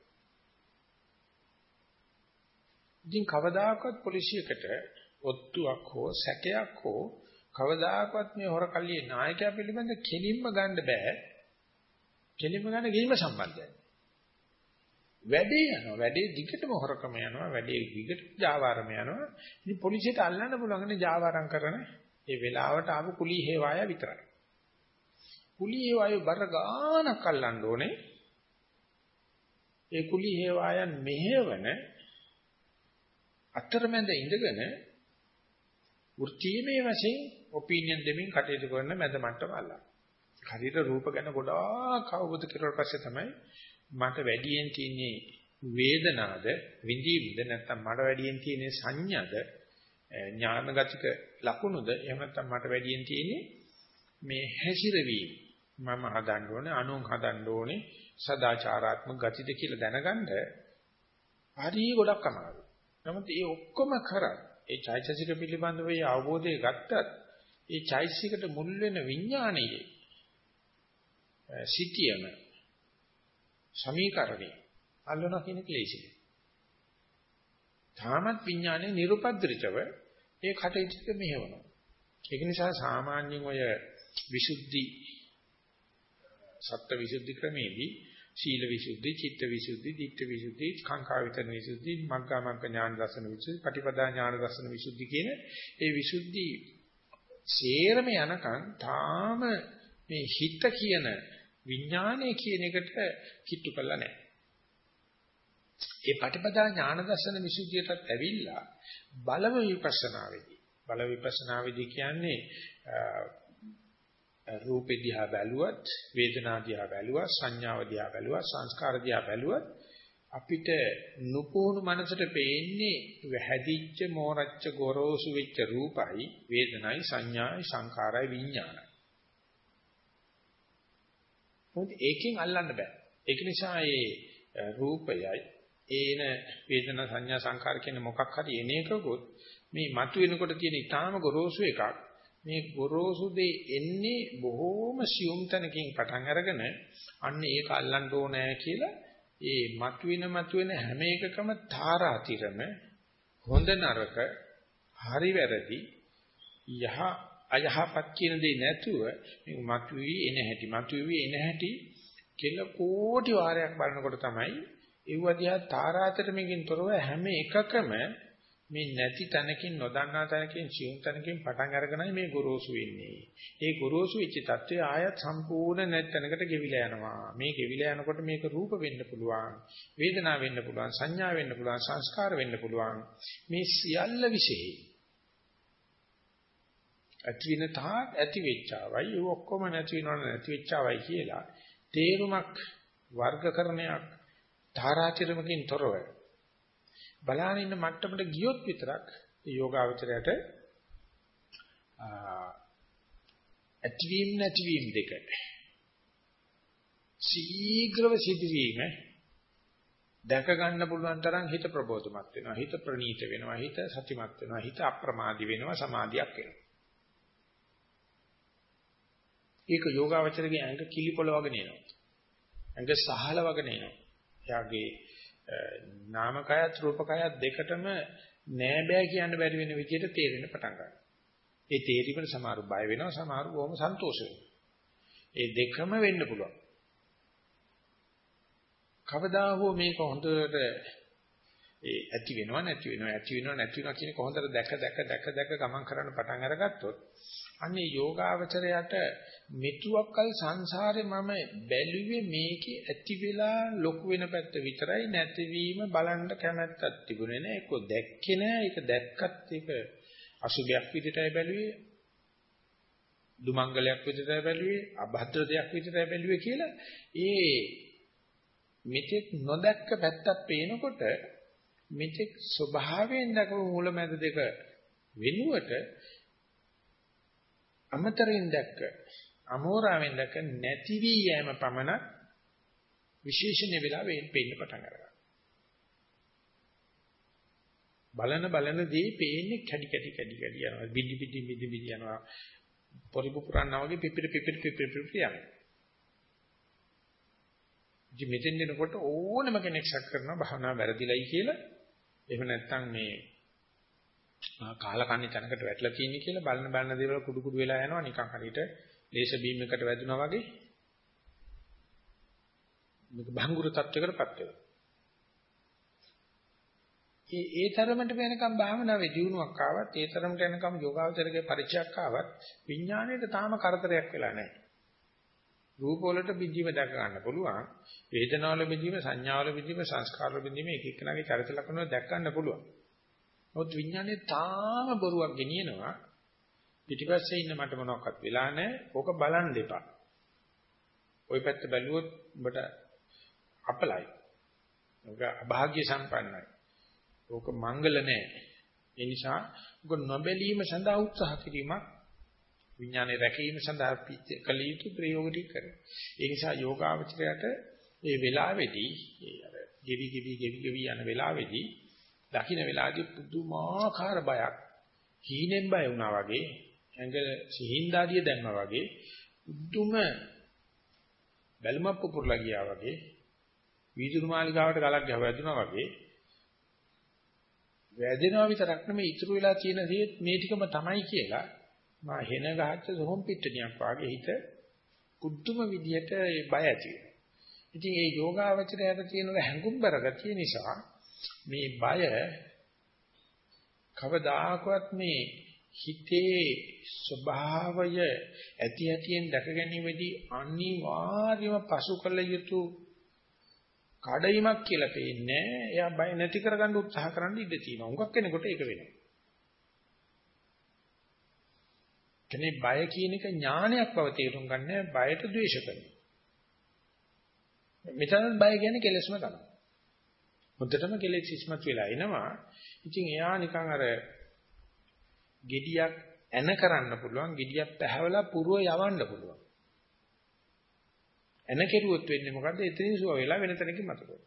ඉතින් කවදාකවත් පොලිසියකට ඔත්තුවක් හෝ සැකයක් හෝ කවදාකවත් මේ හොරකල්ලියේ නායකයා පිළිබඳ කෙලින්ම ගන්න බෑ. කෙලින්ම ගන්න ගිහිම සම්බන්ධයි. වැඩේ යනවා. වැඩේ දිගටම හොරකම යනවා. වැඩේ දිගට ජාවාරම යනවා. ඉතින් පොලිසියට අල්ලන්න පුළුවන්නේ ජාවාරම් කරන ඒ වෙලාවට ආපු කුලී හේවාය විතරයි. කුලී හේවාය බර ගානක් අල්ලන්න ඕනේ. ඒ කුලී හේවායන් මෙහෙවන අතරමැද ඉඳගෙන වෘත්තීමේ වශයෙන් ඔපිනියන් දෙමින් කටයුතු කරන මැද මට්ටම අල්ලන්න හරියට රූප ගැන ගොඩාක් අවබෝධ කෙරුවට පස්සේ තමයි මට වැඩියෙන් තියෙන්නේ වේදනාද විඳීමද නැත්නම් මට වැඩියෙන් තියෙන්නේ සංඥාද ඥානගතික ලකුණුද එහෙම නැත්නම් මට වැඩියෙන් තියෙන්නේ මේ හැසිරවීම මම හදන්න ඕනේ අනුන් හදන්න ඕනේ සදාචාරාත්මක ගතිද කියලා දැනගන්න හරි ගොඩක් අමාරුයි. නමුත් මේ ඔක්කොම කරත් ඒ චෛතසික පිළිබඳව ඒ අවබෝධය ගත්තත් ඒ චෛතසිකට මුල් වෙන විඥානයේ සිටියම සමීකරණේ අල්ලනවා කියන ක්ලේශය. තාමත් විඥානේ නිර්පද්‍රිතව ඒ කටයුතු මෙහෙවනවා. ඒක නිසා සාමාන්‍යයෙන් ඔය විසුද්ධි සත්‍ය විසුද්ධි ක්‍රමේදී සීල විසුද්ධි, චිත්ත විසුද්ධි, ධිට්ඨ විසුද්ධි, කාංකා විතන විසුද්ධි, මග්ගාමග්ග ඥාන දර්ශන විසුද්ධි, පටිපදා ඥාන දර්ශන විසුද්ධි කියන ඒ විසුද්ධි සේරම යනකම් තාම මේ හිත කියන විඥානය කියන එකට කිට්ටු කරලා නැහැ. ඒ පටිපදා ඥාන දර්ශන විසුද්ධියටත් ඇවිල්ලා බලව විපස්සනාවේදී බල විපස්සනාවේදී කියන්නේ රූපේ දිහා බැලුවත් වේදනා දිහා බැලුවත් සංඥාව දිහා බැලුවත් සංස්කාර දිහා බැලුවත් අපිට නුපුහුණු මනසට පේන්නේ වැහැදිච්ච මෝරච්ච ගොරෝසු වෙච්ච රූපයි වේදනයි සංඥායි සංකාරයි විඥානයි මොකද ඒකෙන් අල්ලන්න බෑ. ඒක නිසා මේ රූපයයි ඒන වේදනා සංඥා සංකාර කියන මොකක් හරි එන එකකොත් මේ මතුවෙනකොට තියෙන ඊටාම ගොරෝසු එකක් මේ ගොරෝසු දෙය එන්නේ බොහෝම සියුම් තැනකින් පටන් අරගෙන අන්න ඒක අල්ලන්න ඕනෑ කියලා ඒ මතුවෙන මතුවෙන හැම එකකම තාරාතිරම හොඳ නරක හරි වැරදි යහ අයහපත් කියන දේ නැතුව මේ මතුවී එන හැටි මතුවී එන හැටි කෙල කෝටි වාරයක් බලනකොට තමයි ඒව දිහා තාරාතරමකින් තොරව හැම එකකම මේ නැති තැනකින් නොදන්නා තැනකින් සියුම් තැනකින් පටන් අරගෙනයි මේ ගොරෝසු වෙන්නේ. ඒ ගොරෝසු වෙච්ච தත්ත්වය ආයත් සම්පූර්ණ නැත් තැනකට ගෙවිලා යනවා. මේ ගෙවිලා යනකොට මේක රූප වෙන්න පුළුවන්, වේදනා වෙන්න පුළුවන්, සංඥා වෙන්න පුළුවන්, සංස්කාර වෙන්න පුළුවන්. මේ සියල්ල විශේෂයි. ඇති වෙන තාක් ඇති වෙච්චාවයි ඒ ඔක්කොම නැති වෙනවනේ නැති වෙච්චාවයි කියලා තේරුමක් වර්ගකරණයක් ධාරාචරමකින් තොරව බලාගෙන ඉන්න මට්ටමට ගියොත් විතරක් ඒ යෝගාවචරයට ඇතිවීම නැතිවීම දෙක ශීඝ්‍රව සිදුවීම දැක ගන්න පුළුවන් තරම් හිත ප්‍රබෝධමත් වෙනවා. හිත ප්‍රණීත වෙනවා. හිත සතිමත් වෙනවා. හිත අප්‍රමාදී වෙනවා. සමාධියක් වෙනවා ඒක යෝගාවචරගේ ඇඟ කිලිපොළ වගේ නේනවා. ඇඟ සහල වගේ නේනවා. එයාගේ නාමකයත් රූපකයත් දෙකටම නෑ බෑ කියන්න බැරි වෙන විදිහට තේරෙන්න පටන් ගන්නවා. ඒ තේරීමට සමහරු බය වෙනවා සමහරු බොහොම සන්තෝෂ වෙනවා. ඒ දෙකම වෙන්න පුළුවන්. කවදා හෝ මේක හොඳට ඒ ඇති වෙනව නැති වෙනව ඇති වෙනව නැති වෙනව කියන කොහොමද දැක දැක දැක දැක ගමන් කරන්න පටන් අරගත්තොත් අන්නේ යෝගාවචරයට මෙතුවක්කල් සංසාරේ මම බැලුවේ මේකේ ඇති වෙලා ලොකු වෙන පැත්ත විතරයි නැතිවීම බලන්න කැමැත්තක් තිබුණේ නෑ. ඒක දැක්කේ නෑ. ඒක දැක්කත් ඒක අසුභයක් විදිහටයි බැලුවේ. දුමංගලයක් විදිහටයි බැලුවේ. අභද්‍ර දෙයක් විදිහටයි බැලුවේ කියලා ඒ මෙතෙක් නොදැක්ක පැත්තක් පේනකොට මෙතෙක් ස්වභාවයෙන් දක්ව මූලමැද දෙක වෙනුවට අමතරින් දැක්ක අමෝරාවෙන් දැක්ක නැති වී යෑම පමණ විශේෂණ වෙලා වෙන්න පේන්න පටන් ගන්නවා. බලන බලන දේ පේන්නේ කැඩි කැඩි කැඩි කැඩි යනවා. බිඩි බිඩි බිඩි බිඩි යනවා. පොරිපු පුරන්නා වගේ පිපිරි පිපිරි පිපිරි පිපිරි යනවා. ඉතින් මෙතෙන් දෙනකොට ඕනම කෙනෙක් සැක කරනවා භවනා වැරදිලයි කියලා. එහෙම නැත්නම් මේ කාලකන්ණි තැනකට වැටලා තියෙන්නේ කියලා බලන බලන දේවල් කුඩු කුඩු වෙලා යනවා නිකන් හරියට ලේසර් බීම් එකකට වැදුනා වගේ. මේක භංගුර තත්වයකටපත් වෙනවා. ඒ ඒ තරමට වෙනකම් භාවනාවේ දියුණුවක් ආවත් ඒ තරමට යනකම් යෝගාවචරයේ පරිචයක් ආවත් විඥාණයට තාම කරදරයක් වෙලා නැහැ. රූප වලට බිඳීම දැක ගන්න පුළුවන්. වේදනාවල බිඳීම, සංඥාවල බිඳීම, සංස්කාරවල බිඳීම එක එකනාගේ චරිත ලක්ෂණ වල දැක ගන්න පුළුවන්. නමුත් විඥානේ තාම බොරුවක් ගෙනියනවා. පිටිපස්සේ ඉන්න මට මොනවක්වත් වෙලා නැහැ. ඕක බලන් දෙපා. ওই පැත්ත බැලුවොත් ඔබට අපලයි. ඕක අභාග්‍ය සම්පන්නයි. ඕක මංගල නැහැ. ඒ නිසා ඔක නොබැලීම සඳහා උත්සාහ කිරීමක් විඥානයේ රැකීම සඳහා කළ යුතු ප්‍රයෝග ටික කරනවා. ඒ නිසා යෝගාවචරයට මේ වෙලාවේදී ඒ අර ගෙවි ගෙවි ගෙවි ගෙවි යන වෙලාවේදී දකින්න වෙලාවේදී පුදුමාකාර බයක් හීනෙන් බය වුණා වගේ ඇඟ සිහින්දාදිය දැම්මා වගේ උද්දුම බැලුමක් පුපුරලා ගියා වගේ වීදුරු මාලිගාවට ගලක් ගහ වැදුනා වගේ වැදෙනවා විතරක් නෙමෙයි ඉතුරු වෙලා තියෙන දේ මේ ටිකම තමයි කියලා මා හෙන ගහච්ච සොහොන් පිටණියක් වාගේ හිත කුද්දුම විදියට ඒ බය ඇති වෙනවා. ඉතින් ඒ යෝගාවචරයට තියෙන හැඟුම් බර ගතිය නිසා මේ බය කවදාකවත් මේ හිතේ ස්වභාවය ඇති ඇතියෙන් දැක ගැනීමේදී අනිවාර්යම පසු කළ යුතු කඩයිමක් කියලා පේන්නේ. එයා බය නැති කරගන්න උත්සාහ කරන්න ඉඩ තියෙනවා. උඟක් කෙනෙකුට ඒක වෙනවා. කෙනේ බය කියන එක ඥානයක් බව තේරුම් ගන්න බයට ද්වේෂ කරනවා. මෙතන බය කියන්නේ කෙලෙස්ම තමයි. හොඳටම කෙලෙස් ඉස්මතු වෙලා එනවා. ඉතින් එයා නිකන් අර gediyak ඇන කරන්න පුළුවන්, gediyak පැහැවලා පුරව යවන්න පුළුවන්. ඇන කෙරුවොත් වෙන්නේ මොකද්ද? එතනින් සුව වෙලා වෙන තැනකින් මතකයි.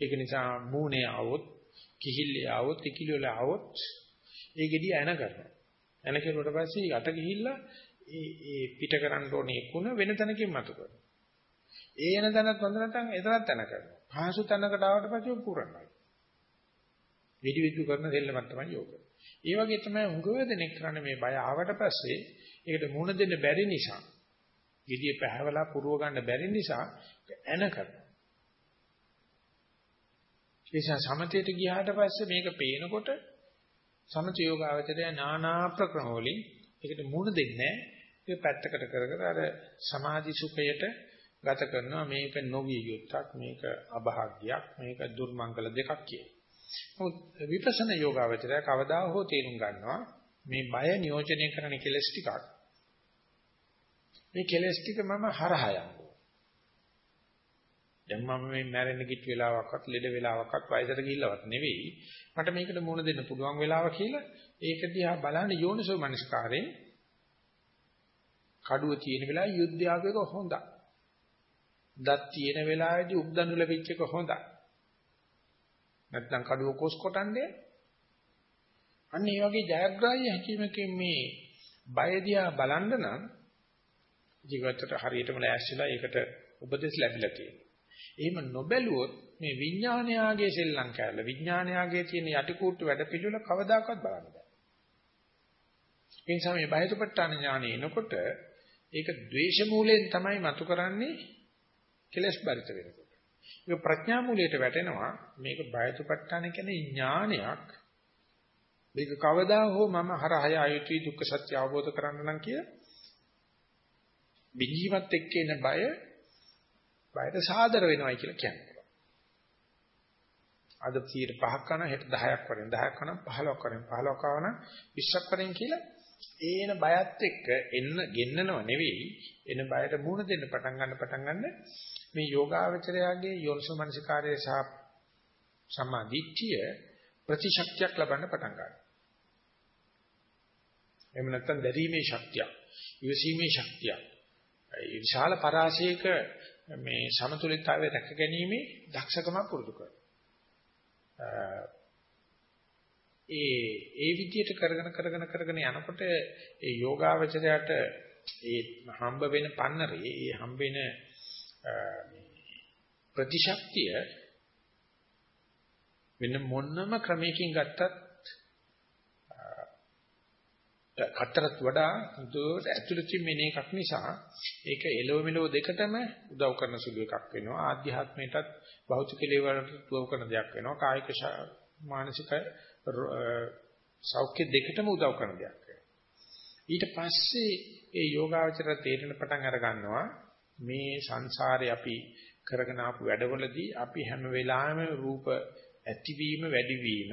ඒක නිසා මූණේ આવොත්, කිහිල්ලේ આવොත්, කිකිලවල આવොත් ඒ gediy ඇන කරනවා. ඇන කෙරුවට පස්සේ අත ගිහිල්ලා ඒ ඒ පිට කරන්න ඕනේ කුණ වෙන තැනකින් මතකයි. ඒ එන තැනත් හොඳ නැත්නම් එතරම් තැන කරනවා. පහසු තැනකට ආවට පස්සේ පුරනවා. විදි විදු කරන දෙල්ලමක් තමයි යෝග. ඒ වගේ තමයි උඟව දෙනෙක් කරන්නේ මේ බය ආවට පස්සේ ඒකට මුණ දෙන්න බැරි නිසා, gediye පැහැවලා පුරව ගන්න බැරි නිසා එන කරනවා. ඒ නිසා සමතේට ගියාට පස්සේ මේක පේනකොට සමථ යෝගාවචරය නානා ප්‍රක්‍රම වලින් ඒකට මුණ දෙන්නේ ඒක පැත්තකට කර කර අර සමාධි සුඛයට ගත කරනවා මේක නොවිය යුත්තක් මේක අභාග්‍යයක් මේක දුර්මංගල දෙකක් කියන. නමුත් විපස්සනා යෝගාවචරය කවදා හෝ තේරුම් ගන්නවා මේ බය නියෝජනය කරන කෙලස් ටිකක් මේ කෙලස් ටික මම හරහා යනවා. දැන් මම මේ මැරෙන්න කිට් වෙලාවක්වත් ලෙඩ වෙලාවක්වත් වයසට ගිහිල්ලවත් නෙවෙයි මට මේකට මුණ දෙන්න පුළුවන් වෙලාව කියලා ඒක දිහා බලන්න යෝනිසෝ මනසකාරයෙන් කඩුව තියෙන වෙලාවේ යුද්ධයක හොඳයි. දත් තියෙන වෙලාවේදී උක්දඬු ලැබිච්ච එක හොඳයි. නැත්නම් කඩුව කොස් කොටන්නේ අන්න ඒ වගේ ජයග්‍රාහී හැකීමකින් මේ බය දිහා බලන්න නම් ජීවිතයට හරියටම ලෑස්තිලා ඒකට උපදෙස් ලැබිලා තියෙනවා. එහෙම නොබැලුවොත් මේ විඥානයාගේ සෙල්ලම් කැලල විඥානයාගේ තියෙන යටිකූට්ටු වැඩ පිළිවෙල කවදාකවත් බලන්න බෑ. ඒ නිසා මේ බයතුපට්ඨාන ඥානෙ එනකොට ඒක ද්වේෂ මූලයෙන් තමයි මතු කරන්නේ කෙලස් බරිත වෙනකොට. ඒක ප්‍රඥා මූලයට වැටෙනවා මේක බයතුපට්ඨාන කියන්නේ ඥානයක්. මේක කවදා හෝ මම හරහය ආයුතුයි දුක්ඛ සත්‍ය අවබෝධ කරගන්න නම් කිය බිජීවත් එක්ක එන බය බයට සාදර වෙනවයි කියලා කියන්නේ. අද 5ක් කරන හෙට 10ක් වරෙන් 10ක් කරන 15ක් වරෙන් 15ක් කරන 20ක් වරෙන් කියලා ඒන බයත් එක්ක එන්න ගෙන්නනව නෙවෙයි එන බයට මුහුණ දෙන්න පටන් ගන්න පටන් ගන්න මේ යෝගාවචරයාගේ යෝනිසෝ මනසිකාරය සහ සමාධිත්‍ය ප්‍රතිශක්තියක් ලබන්න පටන් ගන්නවා. එහෙම නැත්නම් දැරීමේ ශක්තිය, ඉවසීමේ ශක්තිය. ඒ විශාල පරාසයක මේ සමතුලිතතාවය රැක ගැනීමේ දක්ෂකම පුරුදු කරනවා. ඒ ඒ විදිහට කරගෙන කරගෙන කරගෙන යනකොට ඒ යෝගාවචරයට ඒ හම්බ වෙන පන්නරේ ඒ හම්බ වෙන ප්‍රතිශක්තිය වෙන මොනම ක්‍රමයකින් ගත්තත් කතරත් වඩා හුදුට ඇතුළතින් මෙන එකක් නිසා ඒක එලව මෙලව දෙකටම උදව් කරන සුළු එකක් වෙනවා. ආධ්‍යාත්මයටත් භෞතික ලේවලට උදව් කරන දෙයක් වෙනවා. කායික මානසික සෞඛ්‍ය දෙකටම උදව් කරන දෙයක් ඊට පස්සේ ඒ යෝගාවචර තේරෙන පටන් අර ගන්නවා මේ සංසාරේ අපි කරගෙන ආපු වැඩවලදී අපි හැම වෙලාවෙම රූප ඇතිවීම වැඩිවීම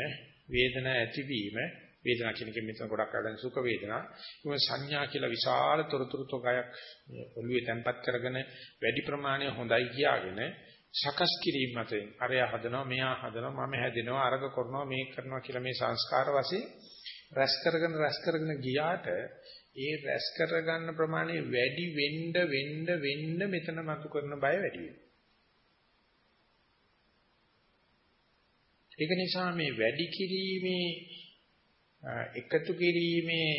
වේදනා ඇතිවීම වේදනා කියන එකෙන් මෙතන ගොඩක් අරගෙන සුඛ වේදනා ඒක සංඥා කියලා විශාල තොරතුරු තොගයක් ඔළුවේ තැම්පත් කරගෙන වැඩි ප්‍රමාණය හොඳයි කියාගෙන සකස් කිරීම මතින් අරයා හදනවා මෙයා හදනවා මම හැදෙනවා අරග කරනවා මේක කරනවා කියලා මේ සංස්කාර වශයෙන් රැස් කරගෙන රැස් කරගෙන ගියාට ඒ රැස් කරගන්න ප්‍රමාණය වැඩි වෙන්න වෙන්න වෙන්න මෙතන මතු කරන බය වැඩි වෙනවා. ඒක නිසා මේ වැඩි කිරීමේ එකතු කිරීමේ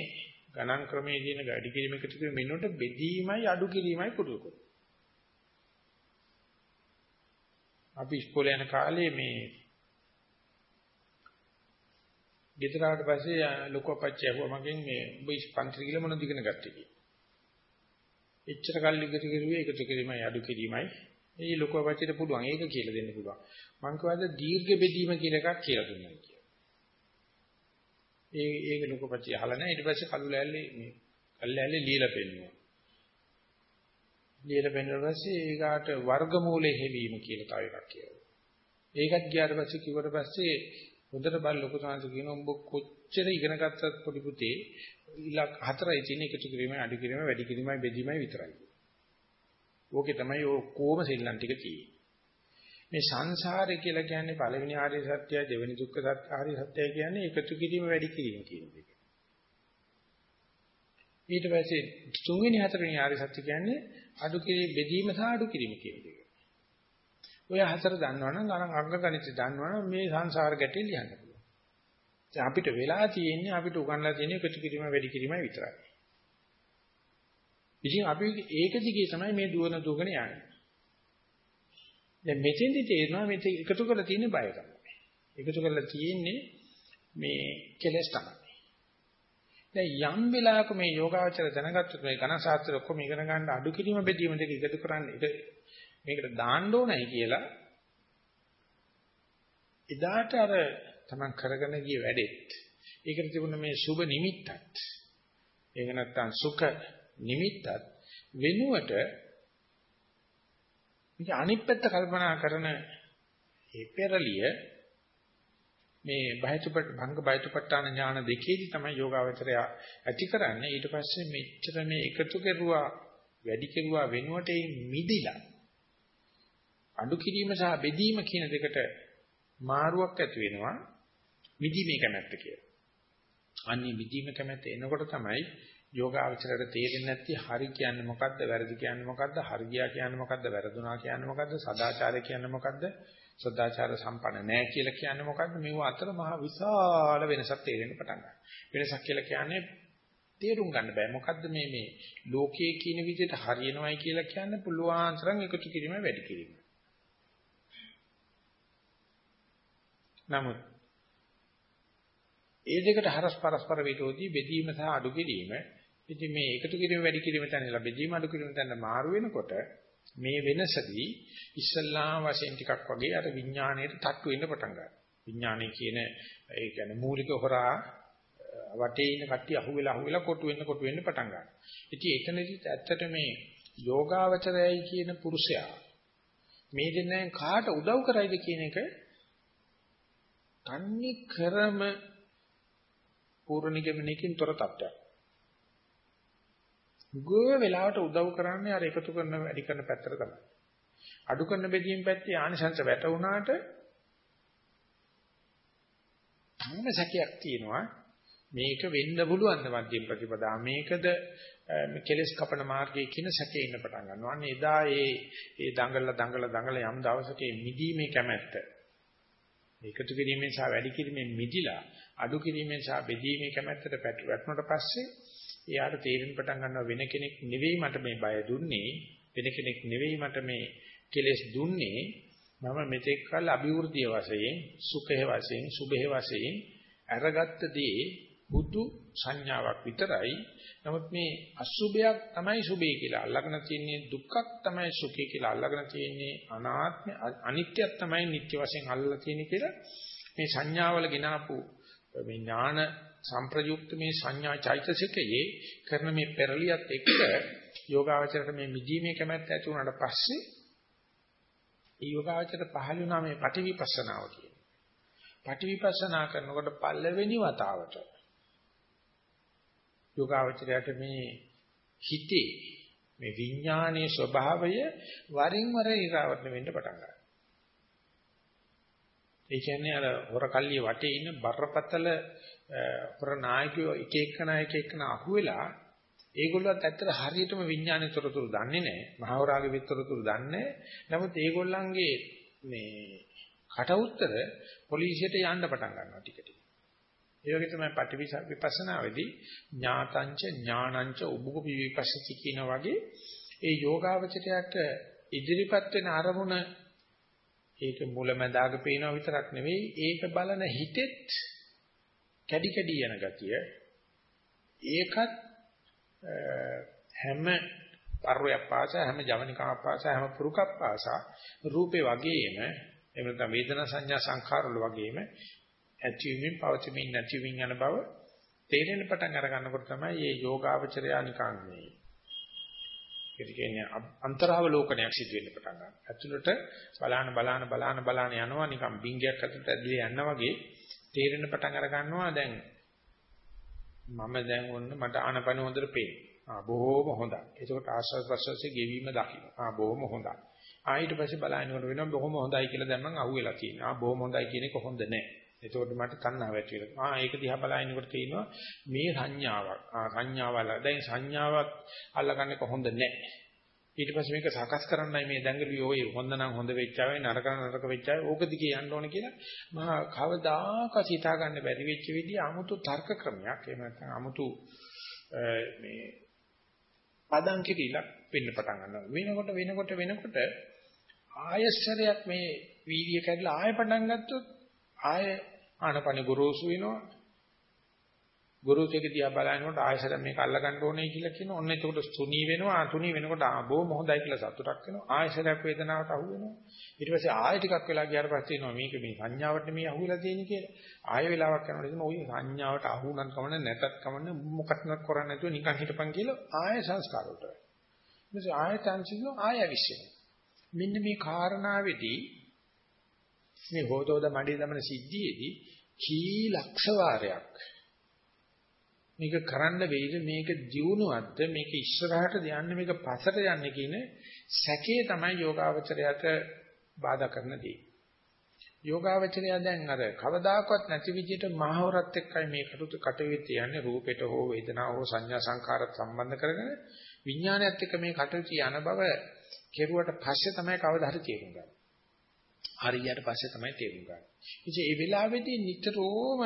ගණන් ක්‍රමයේ දින වැඩි කිරීම එකතු කිරීම මෙන්නට බෙදීමයි අඩු කිරීමයි පුරුදු කරනවා. අපි ඉස්කෝලේ යන කාලේ මේ ගෙදර ආවට පස්සේ ලොකෝ පච්චය ඇහුවා මගෙන් මේ ඔබ පන්තිර කියලා මොනවද ඉගෙන ගත්තේ කියලා. එච්චර කල් ඉගෙන ගිරුවේ එකතු කිරීමයි අඩු කිරීමයි. ඒ ලොකෝ පච්චයට පුළුවන් ඒක කියලා දෙන්න පුළුවන්. මං කියවද දීර්ඝ බෙදීම කියලා එකක් කියලා දුන්නා කියලා. ඒ ඒක ලොකෝ පච්චය අහලා නැහැ ඊට පස්සේ කළු ලෑල්ලේ මේ කළු ලෑල්ලේ ලියලා පෙන්නුවා. ලියලා පෙන්නුවා පස්සේ ඒකට වර්ගමූලයේ හැවීම කියලා තව එකක් කියනවා. ඒකත් ගියාට පස්සේ කිව්වට පස්සේ හොඳට බල ලොකු සංස කියන උඹ කොච්චර ඉගෙන ගත්තත් පොඩි පුතේ ඉලක්ක හතරයි තියෙන එකතු කිරීමයි අඩු කිරීමයි වැඩි කිරීමයි බෙදීමයි විතරයි. ඕකේ තමයි ඔක්කොම සෙල්ලම් ටික තියෙන්නේ. මේ සංසාරය කියලා කියන්නේ පළවෙනි ආර්ය සත්‍යය දෙවෙනි දුක්ඛ සත්‍ය ආර්ය සත්‍යය කියන්නේ එකතු කිරීම වැඩි කිරීම කියන එක. ඊට පස්සේ තුන්වෙනි හතරවෙනි ආර්ය සත්‍ය කියන්නේ අඩු කිරීම බෙදීම සහ අඩු කිරීම කියන එක. ඔය හතර දන්නවනම් ගණන් අංග ගණිත දන්නවනම් මේ සංසාර ගැටේ ලියන්න පුළුවන්. දැන් අපිට වෙලා තියෙන්නේ අපිට උගන්ලා තියෙන්නේ එකතු කිරීම වැඩි කිරීමයි විතරයි. ඉතින් අපි ඒක දිගේ තමයි මේ දුවන දුවගෙන යන්නේ. දැන් මෙතෙන්දි තේරෙනවා මේ එකතු කරලා තියෙන්නේ බය තමයි. එකතු කරලා තියෙන්නේ මේ කෙලස් තමයි. දැන් යම් වෙලාවක මේ යෝගාවචර දැනගත්තොත් මේ ඝන ශාස්ත්‍ර ඔක්කොම ඉගෙන ගන්න අඩු කිරීම බෙදීම දෙක එකතු කරන්නේ මේකට දාන්න ඕනයි කියලා. එදාට අර තමන් කරගෙන ගිය වැඩෙත් ඒකට තිබුණ මේ සුබ නිමිත්තත් ඒක නැත්තම් සුඛ නිමිත්තත් වෙනුවට මේක අනිත් පැත්ත කල්පනා කරන ඒ පෙරලිය මේ බයතුපට භංග බයතුපට්ඨාන ඥාන දෙකේදී තමයි යෝගාවචරය ඇති කරන්නේ. ඊට පස්සේ මෙච්චර මේ එකතු කෙරුවා වැඩි කෙරුවා වෙනුවට මිදිලා අඩු කිරීම සහ බෙදීම කියන දෙකට මාරුවක් ඇති වෙනවා මිදීමේ කැමැත්ත කියලා. අන්නේ මිදීම කැමැත්ත එනකොට තමයි යෝගාචරයට තේරෙන්නේ නැති හරි කියන්නේ මොකද්ද වැරදි කියන්නේ මොකද්ද හරියා කියන්නේ මොකද්ද වැරදුනා කියන්නේ මොකද්ද සදාචාරය කියන්නේ මොකද්ද සදාචාර සම්පන්න නැහැ කියලා කියන්නේ මොකද්ද මේව අතර මහ විශාල වෙනසක් තේරෙන්න පටන් ගන්නවා වෙනසක් කියලා කියන්නේ තේරුම් ගන්න බෑ. මොකද්ද මේ මේ ලෝකයේ කියන විදිහට හරියනවයි කියලා කියන්න පුළුවන් තරම් එකතු කිරීම වැඩි කිරීම. නමුත් ඒ දෙකට හරස් පරස්පර විරෝධී බෙදීම සහ අඩු කිරීම ඉතින් මේ එකතු කිරීම වැඩි කිරීම තැනලා බෙදීම අඩු කිරීම තැන මාරු වෙනකොට මේ වෙනසදී ඉස්සල්ලාම වශයෙන් ටිකක් වගේ අර විඥාණයට තට්ටු වෙන්න පටන් ගන්නවා. විඥාණය කියන ඒ කියන්නේ මූලික හොරා වටේ ඉන්න කට්ටිය අහුවෙලා අහුවෙලා කොටු වෙන්න කොටු වෙන්න පටන් ගන්නවා. ඉතින් එතනදි ඇත්තට මේ යෝගාවචරයයි කියන පුරුෂයා මේ දෙන්නෙන් කාට උදව් කරයිද කියන එක තන්නේ කරම පූර්ණිකමනකින් තොර තත්ත්වයක්. ගොඩ වෙලාවට උදව් කරන්නේ අර එකතු කරන වැඩි කරන පැත්තට තමයි. අඩු කරන බෙදීම් පැත්තේ ආනිසංශ වැටුණාට තම සැකයක් තියෙනවා මේක වෙන්න පුළුවන් මධ්‍යම ප්‍රතිපදා මේකද කෙලස් කපන මාර්ගයේ කියන සැකේ ඉන්න පටන් ගන්නවා. අන්න එදා ඒ ඒ දඟල දඟල දඟල යම් දවසක මිදීමේ කැමැත්ත ඒකතු කිරීමෙන් සහ වැඩි කිරීමෙන් මිදිලා අඩු කිරීමෙන් සහ බෙදීමේ කැමැත්තට වැටුණට පස්සේ එයාට තේරෙන්න පටන් ගන්නවා වෙන කෙනෙක් නෙවෙයි මට මේ බය දුන්නේ වෙන කෙනෙක් නෙවෙයි මට මේ කෙලෙස් දුන්නේ. මම මෙතෙක් කල අභිවෘද්ධිය වශයෙන් සුඛේ වශයෙන් සුභේ වශයෙන් අරගත්ත දේ බුදු සංඥාවක් විතරයි. නමුත් මේ අසුභයක් තමයි සුභේ කියලා. අල්ලගෙන තියෙන්නේ දුක්ඛක් තමයි සුඛේ කියලා. අල්ලගෙන තියෙන්නේ අනාත්ම අනිත්‍යයක් තමයි නිට්ටය වශයෙන් අල්ලලා තියෙන්නේ කියලා මේ සංඥාවල ගෙනාපු මේ ඥාන සංප්‍රයුක්ත මේ සංඥා චෛතසිකයේ කරන මේ පෙරලියත් එක්ක යෝගාවචරයට මේ මිදීමේ කැමැත්ත ඇති වුණාට පස්සේ ඒ යෝගාවචරයට පහළ වුණා මේ පටිවිපස්සනාව කියන්නේ. පටිවිපස්සනා කරනකොට පළවෙනි වතාවට යෝගාවචරයට මේ හිතේ මේ විඥානයේ ස්වභාවය වරින් වර ඉරාවටන වෙන්න පටන් ගන්නවා. ඒ කියන්නේ අර හොරකල්ලිය වටේ ඉන්න බරපතල හොර නායකයෝ එක එක නායක එක්කන අහුවෙලා ඒගොල්ලොත් ඇත්තට හරියටම විඥානයේ තොරතුරු දන්නේ නැහැ. මහවරාගේ විතරතුරු දන්නේ නමුත් ඒගොල්ලන්ගේ මේ කට උතර පොලිසියට යන්න පටන් ගන්නවා ටික ටික. ඒ වගේ තමයි පටිවිපස්සනාවේදී ඥාතංච ඥානංච උබුක විපස්සති කියන වගේ ඒ යෝගාවචරයට ඉදිරිපත් වෙන අරමුණ ඒක මුලැමැදාග පේනවා විතරක් නෙවෙයි ඒක බලන හිතෙත් කැඩි කැඩි යන ගතිය. ඒකත් හැම පර්වයක් පාසා හැම ජවනිකාවක් පාසා හැම පුරුකක් පාසා රූපේ වගේම එහෙම නැත්නම් වේදනා සංඥා සංඛාර වල වගේම ඇතිවීමෙන් පවතිමින් නැතිවීම යන බව තේරෙන පටන් අර ගන්නකොට තමයි මේ යෝගාවචරයා නිකන් මේ ඒක කියන්නේ අන්තරාවලෝකනයක් සිදු වෙන්න පටන් ගන්නවා. ඇතුළට බලාන බලාන බලාන බලාන යනවා නිකන් බින්ගයක් අතට ඇදලා යනවා වගේ තේරෙන පටන් අර ගන්නවා දැන් මම දැන් ඔන්න මට ආනපන හොඳට පේනවා. ආ බොහොම හොඳයි. ඒකට ආශ්වාස ප්‍රශ්වාසයේ ගෙවීම දකින්න. ආ බොහොම හොඳයි. ආ ඊට පස්සේ බලනකොට වෙනවා බොහොම හොඳයි කියලා දැන් මම අහුවෙලා තියෙනවා. ආ බොහොම හොඳයි කියන එක හොඳ නෑ. එතකොට මට තණ්හාව ඇති වෙනවා. ආ ඒක දිහා බලනකොට තියෙනවා මේ සංඥාවක්. ආ සංඥාවල දැන් සංඥාවක් අල්ලගන්න එක හොඳ නැහැ. ඊට පස්සේ මේක සකස් කරන්නයි මේ දැඟලුවේ ඔය හොඳ නම් හොඳ වෙච්චාවේ නරක නම් නරක වෙච්චාවේ ඕක දිගේ යන්න ඕන කියලා මහා කවදාකවත් හිතා ගන්න බැරි වෙච්ච විදිහ 아무තු තර්ක ක්‍රමයක් එහෙම නැත්නම් 아무තු මේ පදං කිරීලක් වෙන්න පටන් ගන්නවා වෙනකොට වෙනකොට වෙනකොට ආයස්සරයක් මේ වීර්ය කැඩලා ආය පටන් ගත්තොත් ආය ආනපන ගොරෝසු වෙනවා. ගොරෝසු එක දිහා බලනකොට ආයසර මේක අල්ල ගන්න ඕනේ කියලා කියන ඔන්න එතකොට තුනී වෙනවා. ආ තුනී වෙනකොට ආ බොහොම හොඳයි කියලා සතුටක් වෙනවා. ආයසරයක් වේදනාවට අහු වෙනවා. ඊට පස්සේ ආය ටිකක් වෙලා ගියාට පස්සේ එනවා මේක මේ සංඥාවට මේ අහුවෙලා තියෙන්නේ කියලා. ආය වෙලාවක් යනකොට එනවා ওই සංඥාවට අහු නම් කමන්න නැතත් කමන්න මොකක්වත් කරන්නේ නැතුව නිකන් හිටපන් කියලා ආය සංස්කාර වලට. ඊට පස්සේ ආය තංචිනු ආය විශ්ේ. මෙන්න මේ කාරණාවේදී මේ හොතෝද මඩේ දමන සිද්ධියේදී කී ලක්ෂ වාරයක් මේක කරන්න වෙයිද මේක දියුණුවක්ද මේක ඉස්සරහට යන්නේ මේක පස්සට යන්නේ කියන සැකේ තමයි යෝගාවචරයට බාධා කරන දේ. යෝගාවචරය දැන් අර කවදාකවත් නැති විදිහට මහවරත් එක්කයි මේ කටුතු කටවිත යන්නේ රූපෙට හෝ වේදනාව හෝ සංඥා සංකාරත් සම්බන්ධ කරගෙන විඥානයත් එක්ක මේ කටවිත යන බව කෙරුවට පස්සේ තමයි කවදා හරි තේරුම් ගන්නේ. හරියට පස්සේ තමයි තේරුම් ගන්න. ඉතින් මේ වෙලාවේදී නිතරම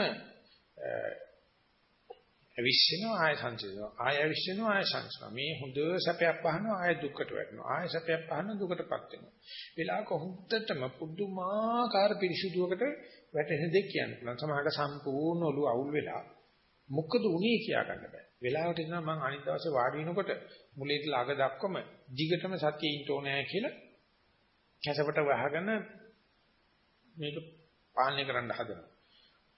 අවිශ්වෙනවා ආය සංසිඳනවා. ආය අවිශ්වෙනවා ආය සංසිඳනවා. මේ හොඳ සැපයක් පහනවා ආය දුකට වැටෙනවා. ආය සැපයක් පහන දුකටපත් වෙනවා. වෙලාවක හොඳටම පුදුමාකාර පිරිසුදුවකට වැටෙන දෙයක් කියන්න පුළුවන්. සමහරට සම්පූර්ණ ඔළුව අවුල් වෙලා මොකද උනේ කියා ගන්න බෑ. වෙලාවට ඉන්නවා මම අනිත් දවසේ වාඩි වෙනකොට මුලේ ඉඳලා අග දක්වම දිගටම සතියේ ඉන්න ඕනෑ කියලා කැසපට වහගෙන මේක පාලනය කරන්න හදනවා.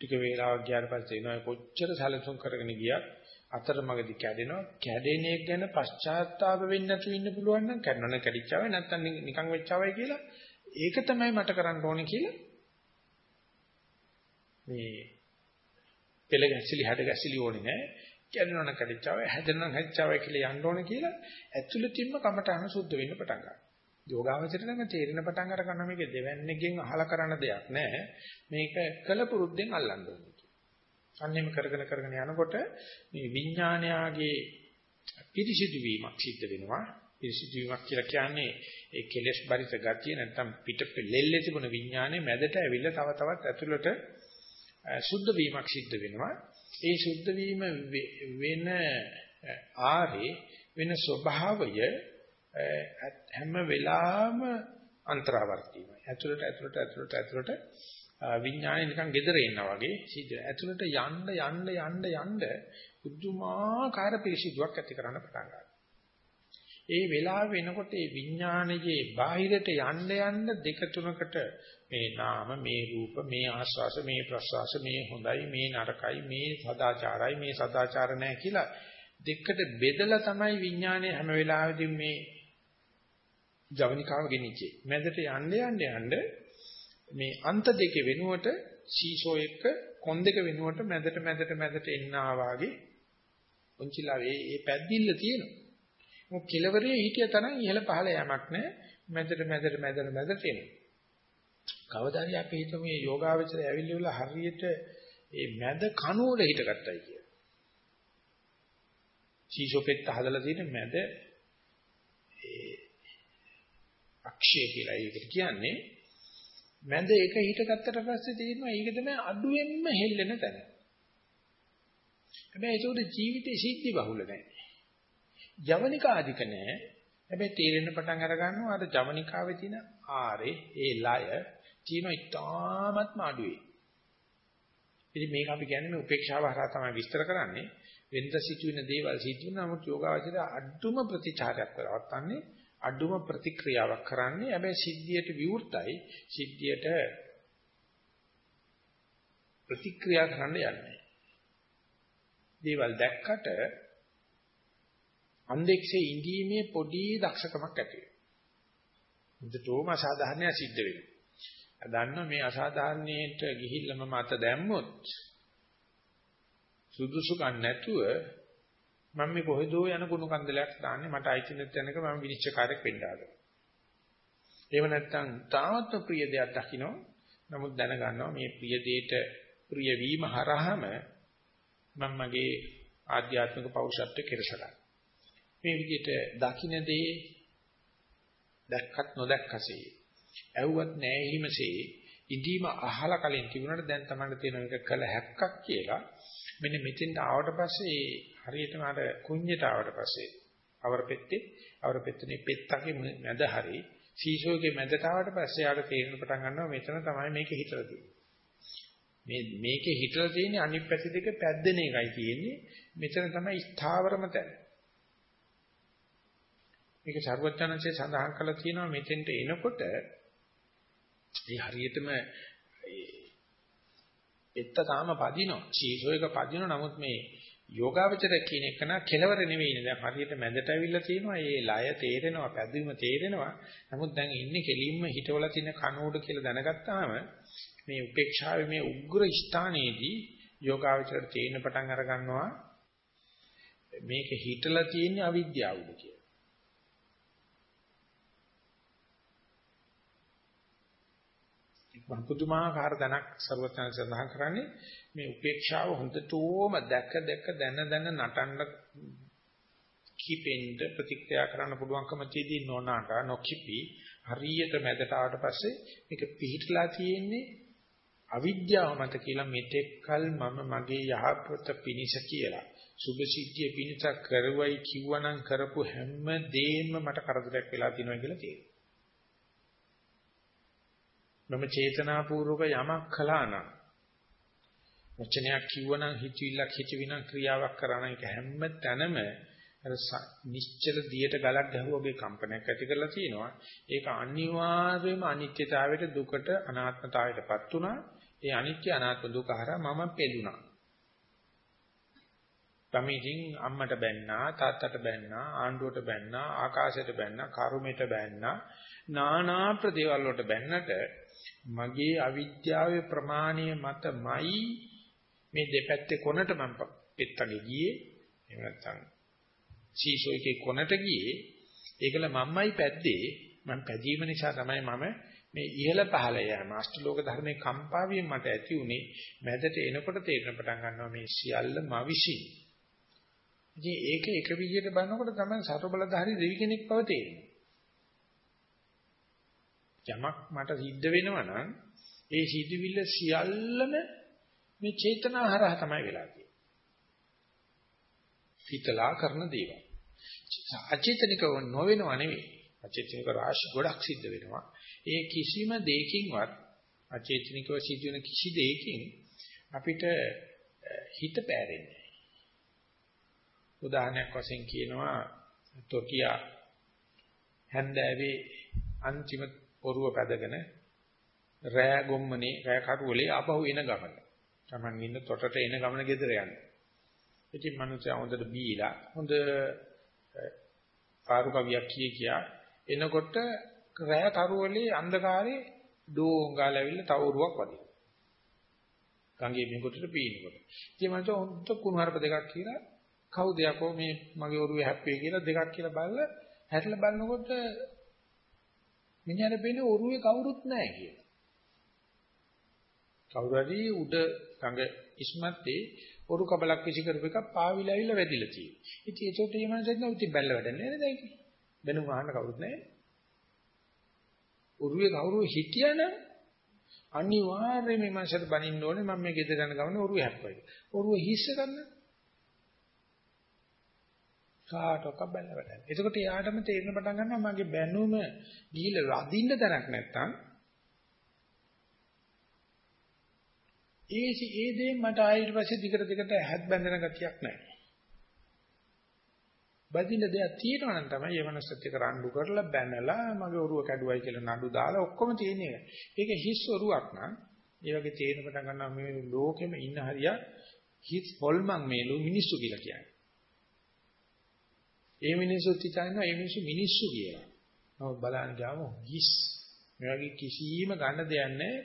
ටික වේලාවක් ගියාට පස්සේ එනවා කොච්චර සැලසුම් කරගෙන ගියත් අතරමඟදී කැඩෙනවා. කැඩෙන එක ගැන පශ්චාත්තාප වෙන්නේ නැතුව ඉන්න පුළුවන් නම් කැඩනන කැඩිච්චාවයි නැත්තම් නිකන් වෙච්චාවයි කියලා ඒක තමයි මට කරන්න ඕනේ කියලා මේ පෙළ ගැසිලි හැඩ ගැසිලි ඕනේ නෑ. කැඩෙනවන කැඩිච්චාවයි හැදෙනවන හැදිච්චාවයි කියලා යන්න ඕනේ කියලා ඇතුළතින්ම කමටහන සුද්ධ වෙන්න පටන් ගන්නවා. යෝගාවචරයට නම් තේරෙන පටන් අර ගන්න මේක දෙවන්නේකින් අහලා කරන්න දෙයක් නැහැ. මේක කළ පුරුද්දෙන් අල්ලන්න ඕනේ. අන්නේම කරගෙන කරගෙන යනකොට මේ විඥානයාගේ පිරිසිදු වීමක් සිද්ධ වෙනවා. පිරිසිදු වීමක් කියලා කියන්නේ ඒ කෙලෙස් බරිත ගතිය නැත්තම් පිට ලෙල්ලේ තිබුණ විඥානේ මැදට ඇවිල්ලා තව තවත් ඇතුළට සුද්ධ වීමක් සිද්ධ වෙනවා. ඒ සුද්ධ වීම වෙන ආරේ වෙන ස්වභාවය හැම වෙලාවෙම අන්තරාවර්තීමයි. ඇතුළට ඇතුළට ඇතුළට ඇතුළට විඥානය නිකන් gedere ඉන්නා වගේ සිද්ධ. ඇතුළට යන්න යන්න යන්න යන්න පුදුමාකාර පිළිසිදුවක් ඇති කරන්න පටන් ගන්නවා. ඒ වෙලාව වෙනකොට ඒ විඥානයේ බාහිරට යන්න යන්න දෙක තුනකට මේ නාම මේ රූප මේ ආස්වාස මේ ප්‍රස්වාස මේ හොඳයි මේ නරකයි මේ සදාචාරයි මේ සදාචාර නැහැ කියලා දෙකට බෙදලා තමයි විඥානය හැම වෙලාවෙදිම මේ ජවනිකාව ගෙනිච්චේ. මැදට යන්න යන්න යන්න මේ අන්ත දෙකේ වෙනුවට සීසෝ එක කොන් දෙක වෙනුවට මැදට මැදට මැදට එන්නා වාගේ උන්චිලා මේ මේ පැද්දිල්ල තියෙනවා. මොක කෙලවරේ හිටිය තරම් ඉහළ පහළ යamak නැහැ. මැදට මැදට මැදට මැදට එනවා. කවදාද අපි හිතමු මේ යෝගාවචරය ඇවිල්ලා හරියට මේ මැද කනුවල හිටගත්තයි කියලා. සීසෝ පෙත්ත හදලා තියෙන මැද ඒ අක්ෂය කියලා ඒකට කියන්නේ මැද එක හිටගත්තට පස්සේ තියෙනවා ඒක තමයි අඩුවෙන්ම හෙල්ලෙන තැන. හැබැයි ඒක ජීවිතේ සිද්ධි බහුල නැහැ. ජවනිකාධික නැහැ. හැබැයි තීරෙන්න පටන් අර ගන්නවා අර ජවනිකාවේ තියෙන ආරේ ඒ ලය තියෙන ඉතාමත්ම අඩුවේ. ඉතින් මේක අපි කියන්නේ මේ උපේක්ෂාව හරහා තමයි විස්තර කරන්නේ. වෙනද සිදුවෙන දේවල් සිද්ධ වෙන නමුත් යෝගාවචරය අඩුම ප්‍රතිචාරයක් කරවත්තන්නේ අඩුම ප්‍රතික්‍රියාවක් කරන්නේ. හැබැයි සිද්ධියට විවෘතයි. සිද්ධියට ප්‍රතික්‍රියා කරන්න යන්නේ දේවල් දැක්කට අන්දෙක්සේ ඉඳීමේ පොඩි දක්ෂකමක් ඇති වෙනවා. මුදටෝම අසාධාරණයක් සිද්ධ වෙනවා. දන්නවා මේ අසාධාරණයට ගිහිල්ලා මම අත දැම්මොත් සුදුසුකම් නැතුව මම මේ කොහෙදෝ යන කුණු කන්දලයක් දාන්නේ මට අයිති නැත්නම්ක මම විනිශ්චයකාරයෙක් වෙන්න ආදා. එහෙම නැත්නම් තාමත් ප්‍රිය දෙයක් දකින්න නමුත් දැනගන්නවා මේ ප්‍රිය දෙයට ප්‍රිය වීම හරහාම මම මගේ ආධ්‍යාත්මික පෞරුෂත්වය කෙරසලා. මේ විදිහට දකින්න දේ දැක්කත් නොදැක්කසේ ඇව්වත් නැහිමසේ ඉදීම අහලා කලින් තිබුණාට දැන් තමයි තියෙන එක කළ හැක්කක් කියලා මෙන්න මෙතෙන්ට ආවට පස්සේ හරියටම අර කුඤ්ඤයට ආවට පස්සේ අවර පෙත්තේ අවර පෙත්තේ පෙත්තගේ මැද හරි සීසෝගේ මැදට ආවට පස්සේ ආට තේරෙන පටන් ගන්නවා මෙතන තමයි මේක හිතලා තියෙන්නේ. මේ මේකේ හිතලා තියෙන්නේ අනිත් පැති දෙක පැද්දෙන එකයි තියෙන්නේ. මෙතන තමයි ස්ථාවරම තැන. මේක ਸਰවඥාන්සේ සඳහන් කළා තියෙනවා මෙතෙන්ට එනකොට ඒ හරියටම එත්ත තාම පදිනවා. සීසෝ එක පදිනවා. නමුත් මේ යෝගාවචර කියන එක නා කෙලවර නෙවෙයිනේ. දැන් හරියට මැදට ඇවිල්ලා තියෙනවා. ඒ ලය තේරෙනවා, පැදීම තේරෙනවා. නමුත් දැන් ඉන්නේ කෙලින්ම හිතවල තියෙන කනෝඩ කියලා දැනගත්තාම මේ උපේක්ෂාවේ මේ උග්‍ර ස්ථානයේදී යෝගාවචරයට තේින්න පටන් අර ගන්නවා. මේක හිතලා තියෙන අවිද්‍යාවද කියලා. පුදුමාකාර දණක් ਸਰවඥයන් සඳහන් කරන්නේ මේ උපේක්ෂාව හොඳටම දැක දැක දන දන නටන්න කිපෙන්න ප්‍රතික්‍රියා කරන්න පුළුවන්කම තියදී නොනට නොකිපි හරියට මැදට ආවට පස්සේ මේක පිහිටලා තියෙන්නේ අවිද්‍යාව මත කියලා මෙතෙක්කල් මම මගේ යහපත පිනිස කියලා සුභ සිද්ධිය පිණිස කරුවයි කිව්වනම් කරපු හැම දෙයක්ම මට කරදරයක් වෙලා තියෙනවා කියලා තේරෙනවා. මම චේතනාපූර්වක යමක් කළා නම් වචනයක් කිව්වනම් හිතවිල්ලක් හිතවිනම් ක්‍රියාවක් කරා නම් ඒක හැම තැනම අර නිශ්චල දියට ගලක් ගැහුවාගේ කම්පනයක් ඇති කරලා තියෙනවා. ඒක අනිවාර්යයෙන්ම අනිත්‍යතාවයට දුකට අනාත්මතාවයටපත් උනා. ඒ අනිත්‍ය අනාත්ම දුක හරහා මම පෙළුණා. තමයිකින් අම්මට බැන්නා තාත්තට බැන්නා ආණ්ඩුවට බැන්නා ආකාශයට බැන්නා කරුමෙට බැන්නා නානා ප්‍රදේවල් වලට බැන්නට මගේ අවිද්‍යාවේ ප්‍රමාණය මතමයි මේ දෙපැත්තේ කොනට මම පෙත්තගේ ගියේ. එහෙම නැත්නම් සීසෝ එකේ කොනට ගියේ. ඒකල මම්මයි පැද්දේ. මම පැදීම නිසා තමයි මම මේ ඉහළ පහළ යෑම අෂ්ටලෝක ධර්මයේ කම්පාවියෙන් මට ඇති උනේ මැදට එනකොට තේරෙන පටන් ගන්නවා මේ සියල්ල මවිසින් ඉතින් ඒක එක විදිහට බලනකොට තමයි සතර බලධාරී දෙවි කෙනෙක් බව තේරෙන්නේ. යමක් මට සිද්ධ වෙනවා නම් ඒ සිදුවිල්ල සියල්ලම මේ චේතනාහරහ තමයි වෙලා තියෙන්නේ. හිතලා කරන දේවල්. අචේතනිකව නොවෙනව නෙවෙයි. අචේතනික රාශි ගොඩක් සිද්ධ වෙනවා. ඒ කිසිම දෙයකින්වත් අචේතනිකව සිදුවෙන කිසි දෙයකින් අපිට හිත පෑරෙන්නේ උදාහරණයක් වශයෙන් කියනවා තොටියා හැන්දෑවේ අන්තිම ඔරුව පැදගෙන රෑ ගොම්මනේ රෑ කරුවලේ ආපහු එන ගමන. Taman ඉන්න තොටට එන ගමන ගෙදර යන්න. ඉතින් මනුස්සයා හොඳට බීලා හොඳ පාරු කවියක් කිය කියා එනකොට රෑ කරුවලේ අන්ධකාරේ ඩෝංගාල ඇවිල්ලා තව ඔරුවක් වදිනවා. ගංගේ මෙකොටට පීනකොට. ඉතින් මම හොඳ කුණුහරුප දෙකක් කියලා කවුද යකෝ මේ මගේ ඔරුවේ හැප්පේ කියලා දෙකක් කියලා බලලා හැරිලා බලනකොට මිනිහට පේන්නේ ඔරුවේ කවුරුත් නැහැ කියලා. කවුරු හරි උඩ ගඟ ඉස්මත්තේ ඔරු කබලක් විසි කරපු එක පාවිලා ඇවිල්ලා වැදිලා තියෙනවා. ඉතින් ඒකට මේ මනසෙන් උති බැල්ල වැඩන්නේ නේද ඒක? බැනුම් අහන්න කවුරුත් නැහැ. ඔරුවේ කවුරු හිටියනම් අනිවාර්යයෙන් මේ මනසට බනින්න ඕනේ මම මේ ගෙදර යන ගමනේ ඔරුවේ හැප්පයි. ඔරුව හිස්ස ගන්න. කාටවත් බැලලා වැඩන්නේ. එතකොට යාටම තේරෙන පටන් ගන්නවා මගේ බැනුම ගිහිල්ලා රදින්න තැනක් නැත්තම් ඒ ඒ දේ මට ආයෙත් පස්සේ දිගට දිගට හැත් බැඳෙන ගතියක් නැහැ. බදින්න දෙයක් තියෙනවා නම් තමයි මේ මනසත් එක්ක රණ්ඩු කරලා බැනලා මගේ ඔරුව කැඩුවයි කියලා නඩු දාලා ඔක්කොම තියෙන එක. ඒක හිස් ඔරුවක් නම් ඒ වගේ තේරෙන පටන් ගන්නවා මේ ලෝකෙම ඉන්න හරියක් හිස් හොල්මන් මේ මිනිස්සු කියලා කියන්නේ. ඒ මිනිස්සුත් හිතනවා මේ මිනිස්සු මිනිස්සු කියලා. නමුත් බලන්න ගාම හිස් මේ වගේ කිසිම ගන්න දෙයක් නැහැ.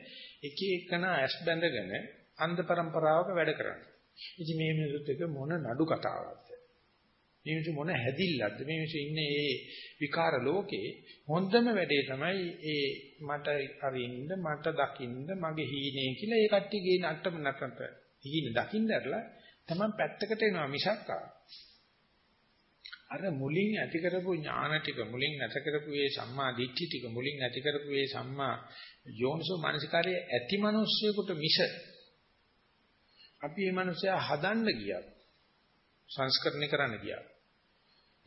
එක එකන ඇස් බැඳගෙන අන්ධ પરම්පරාවක වැඩ කරන්නේ. ඉතින් මේ මිනිස්සුත් එක මොන නඩු කතාවක්ද? මේ මිනිස්සු මොන හැදිල්ලක්ද? මේ මිනිස්සු ඉන්නේ ඒ විකාර ලෝකේ හොඳම වැඩේ තමයි ඒ මට අරින්න මට දකින්න මගේ හීනේ කියලා ඒ කට්ටියගේ නට්ටම නටනට හීන දකින්න ඇරලා තමයි පැත්තකට එනවා මිසක්කා අර මුලින් ඇති කරපු ඥාන ටික මුලින් නැත කරපු ඒ සම්මා දිට්ඨි ටික මුලින් ඇති කරපු ඒ සම්මා යෝනිසෝ මානසිකාරයේ ඇති මිනිස්සෙකුට මිස අපි මේ මිනිස්සයා හදන්න ගියා. සංස්කරණය කරන්න ගියා.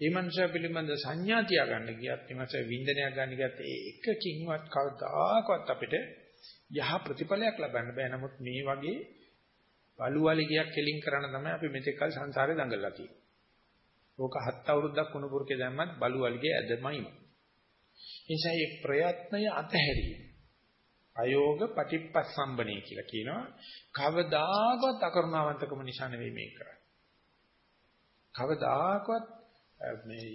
මේ මිනිස්සයා පිළිබඳ සංඥා තියාගන්න ගියත් මේ මිනිස්සයා වින්දනයක් ගන්න ගියත් ඒ එකකින්වත් කවදාකවත් අපිට යහ ප්‍රතිඵලයක් ලබන්න බෑ. නමුත් මේ වගේ බලුවලිගයක් කෙලින් කරන තමයි අපි මෙතෙක් කල සංසාරේ දඟලලා තියෙන්නේ. ඕක හත් අවුරුද්දක් වුණ පුරුකේ දැම්මත් බලු වලිගේ ඇදමයි. නිසා මේ ප්‍රයත්නය අතහැරීම. අයෝග පටිප්පස්සම්බනේ කියලා කියනවා. කවදාකවත් අකරුණාවන්තකම නිසා නෙවෙයි මේක කරන්නේ. කවදාකවත් මේ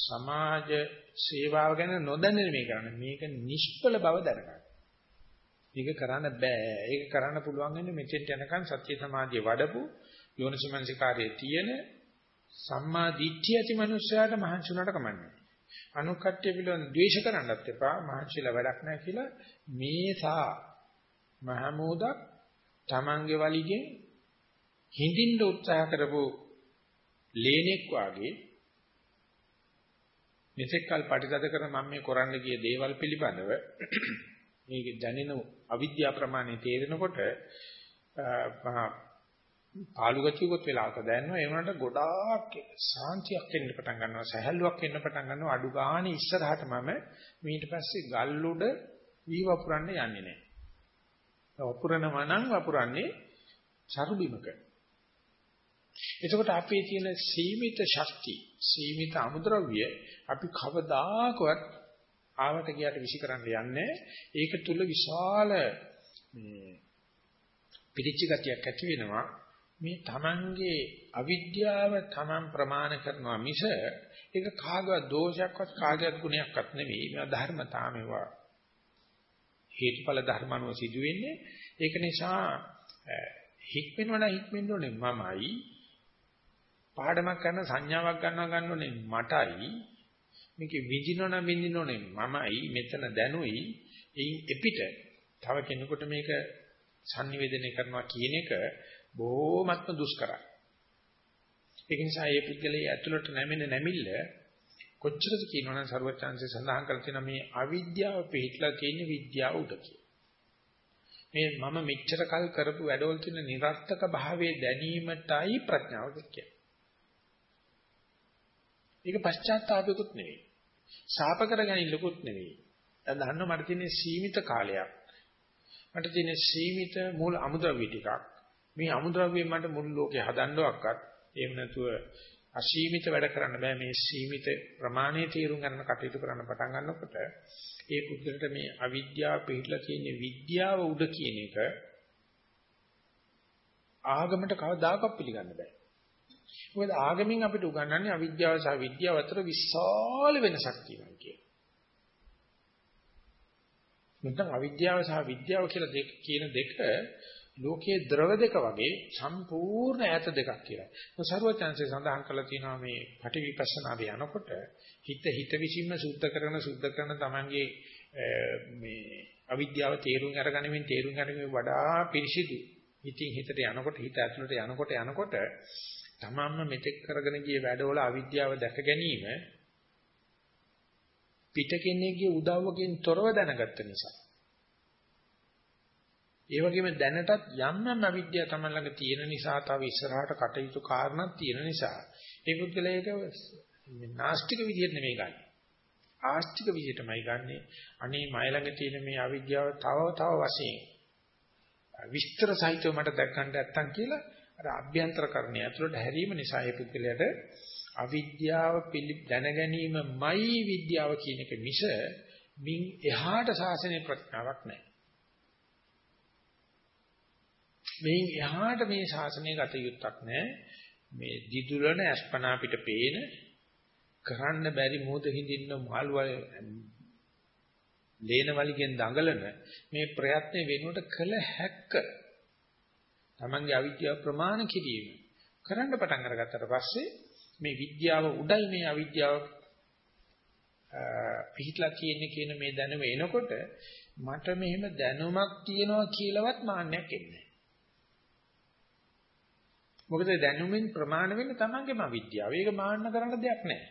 සමාජ සේවාව ගැන නොදැනෙන මේ කරන්නේ. මේක නිෂ්ඵල බව දැනගන්න. මේක කරන්න බෑ. ඒක කරන්න පුළුවන් වෙන්නේ මෙතෙන්ට යනකන් සත්‍ය සමාධිය වඩපු යෝනිසමනසිකාරයේ තියෙන සම්මා දිට්ඨිය ඇති මනුස්සයාට මහන්සි වුණාට කමන්නේ. අනුකට්ටිය පිළිබඳ ද්වේෂ කරන්නත් එපා මහන්සිලා වැඩක් නැහැ කියලා මේසා මහමෝදක් Tamange වලිගෙන් හිඳින්න උත්සාහ කරපු ලේනෙක් වාගේ මෙතෙක්කල් පටිගත කර මම මේ කරන්න ගිය දේවල් පිළිබඳව මේක දැනෙන අවිද්‍යා ප්‍රමාණය තේරෙනකොට පාළු ගතියකුත් වෙලාවක දැනෙනවා ඒ වුණාට ගොඩාක් සාන්තියක් එන්න පටන් ගන්නවා සහැල්ලුවක් එන්න පටන් ගන්නවා අඩු ගානේ ඉස්සරහට මම ඊට පස්සේ ගල් උඩ වී වපුරන්න යන්නේ නැහැ. වපුරනවා නම් වපුරන්නේ සරුබිමක. එතකොට අපේ තියෙන සීමිත ශක්තිය, සීමිත අමුද්‍රව්‍ය අපි කවදාකවත් ආවට ගියට විසිකරන්න යන්නේ. ඒක තුල විශාල මේ පිරිච්ච ගතියක් ඇති වෙනවා. මේ Tamanගේ අවිද්‍යාව Taman ප්‍රමාණ කරනවා මිස ඒක කාගවත් දෝෂයක්වත් කාගවත් ගුණයක්වත් නෙවෙයි. මේ ධර්මතාව මේවා හේතුඵල ධර්ම අනුව සිදු වෙන්නේ. ඒක නිසා හික්මෙනවා නම් හික්මෙන්න ඕනේ මමයි. පාඩමක් කරන සංඥාවක් ගන්නවා ගන්න ඕනේ මටයි. මේකේ විඳිනව නම් විඳින්න ඕනේ මමයි. මෙතන දැනුයි. එයින් එපිට තව කෙනෙකුට මේක sannivedana කරනවා කියන එක බොහොමත්ම දුෂ්කරයි. ඒ නිසා මේ පුද්ගලයා ඇතුළට නැමෙන නැමිල්ල කොච්චරද කියනවනම් ਸਰවචාන්සේ සඳහන් කරලා තියෙන මේ අවිද්‍යාව පිටලා තියෙන විද්‍යාව උඩ මේ මම මෙච්චර කල් කරපු වැඩවල තියෙන නිර්ර්ථක භාවයේ දැනීමටයි ප්‍රඥාව කියන්නේ. ඒක පශ්චාත්තාපයකුත් නෙවෙයි. ශාප කරගැනීමකුත් නෙවෙයි. දැන් දන්නවා මට තියෙන සීමිත කාලයක්. මට තියෙන සීමිත මූල අමුද්‍රව්‍ය ටිකක්. මේ අමුද්‍රව්‍යයෙන් මට මුළු ලෝකේ හදන්නවක්වත් එහෙම නැතුව අසීමිත වැඩ කරන්න බෑ මේ සීමිත ප්‍රමාණයේ තීරුම් ගන්න කටයුතු කරන්න පටන් ගන්නකොට ඒ පුද්ගලට මේ අවිද්‍යාව පිළිලා තියෙන විද්‍යාව උඩ කියන එක ආගමට කවදාකවත් පිළිගන්න බෑ. මොකද ආගමින් අපිට උගන්වන්නේ අවිද්‍යාව සහ විද්‍යාව අතර විශාල වෙනසක් තියෙනවා කියන. නැත්නම් අවිද්‍යාව සහ විද්‍යාව කියලා දෙක කියන දෙක ලෝකයේ ද්‍රව දෙක වගේ සම්පූර්ණ ඈත දෙකක් කියලා. සර්වචන්සේ සඳහන් කරලා තියෙනවා මේ පටිවිපස්සනාවේ යනකොට හිත හිත විසින්ම සුද්ධ කරන සුද්ධ කරන තමන්ගේ මේ අවිද්‍යාව තේරුම් අරගනිමින් තේරුම් අරගෙන වඩා පිරිසිදු හිතින් හිතට යනකොට හිත ඇතුළට යනකොට යනකොට තමන්ම මෙතෙක් කරගෙන ගිය වැඩවල අවිද්‍යාව දැක ගැනීම පිට කෙනෙක්ගේ උදව්වකින් තොරව දැනගත්ත නිසා ඒ වගේම දැනටත් යම් යම් අවිද්‍යාව තමයි ළඟ තියෙන නිසා තව ඉස්සරහට කටයුතු කාරණා තියෙන නිසා ඒ පුද්ගලයාට නාස්තික විදිහට නෙමෙයි ගන්න. ආස්තික විදිහටමයි ගන්නෙ. අනේ මයි ළඟ තියෙන මේ අවිද්‍යාව තව තව වශයෙන් විස්තර සහිතව මට දැක් ගන්න නැත්තම් කියලා අර අභ්‍යන්තර කරණය ඇතුළට හැරීම නිසා ඒ පුද්ගලයාට අවිද්‍යාව දැන ගැනීමමයි විද්‍යාව කියන එක මිස මින් එහාට සාසනයේ ප්‍රඥාවක් නැහැ. මෙයින් එහාට මේ ශාසනය ගත යුත්තක් නැහැ. මේ දිදුලන අස්පනා පිට පේන කරන්න බැරි මොහොත හිඳින්න මහල් වල ලේන වලිගෙන් දඟලන මේ ප්‍රයත්න වෙනුවට කළ හැක්ක. Tamange අවිද්‍යාව ප්‍රමාණ කිරීම කරන්න පටන් අරගත්තට පස්සේ මේ විද්‍යාව උඩයි මේ අවිද්‍යාව පිහිట్లా කියන්නේ කියන මේ දැනුම එනකොට මට මෙහෙම දැනුමක් තියෙනවා කියලාවත් මාන්නයක් එන්නේ මොකද දැනුමින් ප්‍රමාණ වෙන්නේ තමන්ගේම අවිද්‍යාව. ඒක මාන්න කරන්න දෙයක් නැහැ.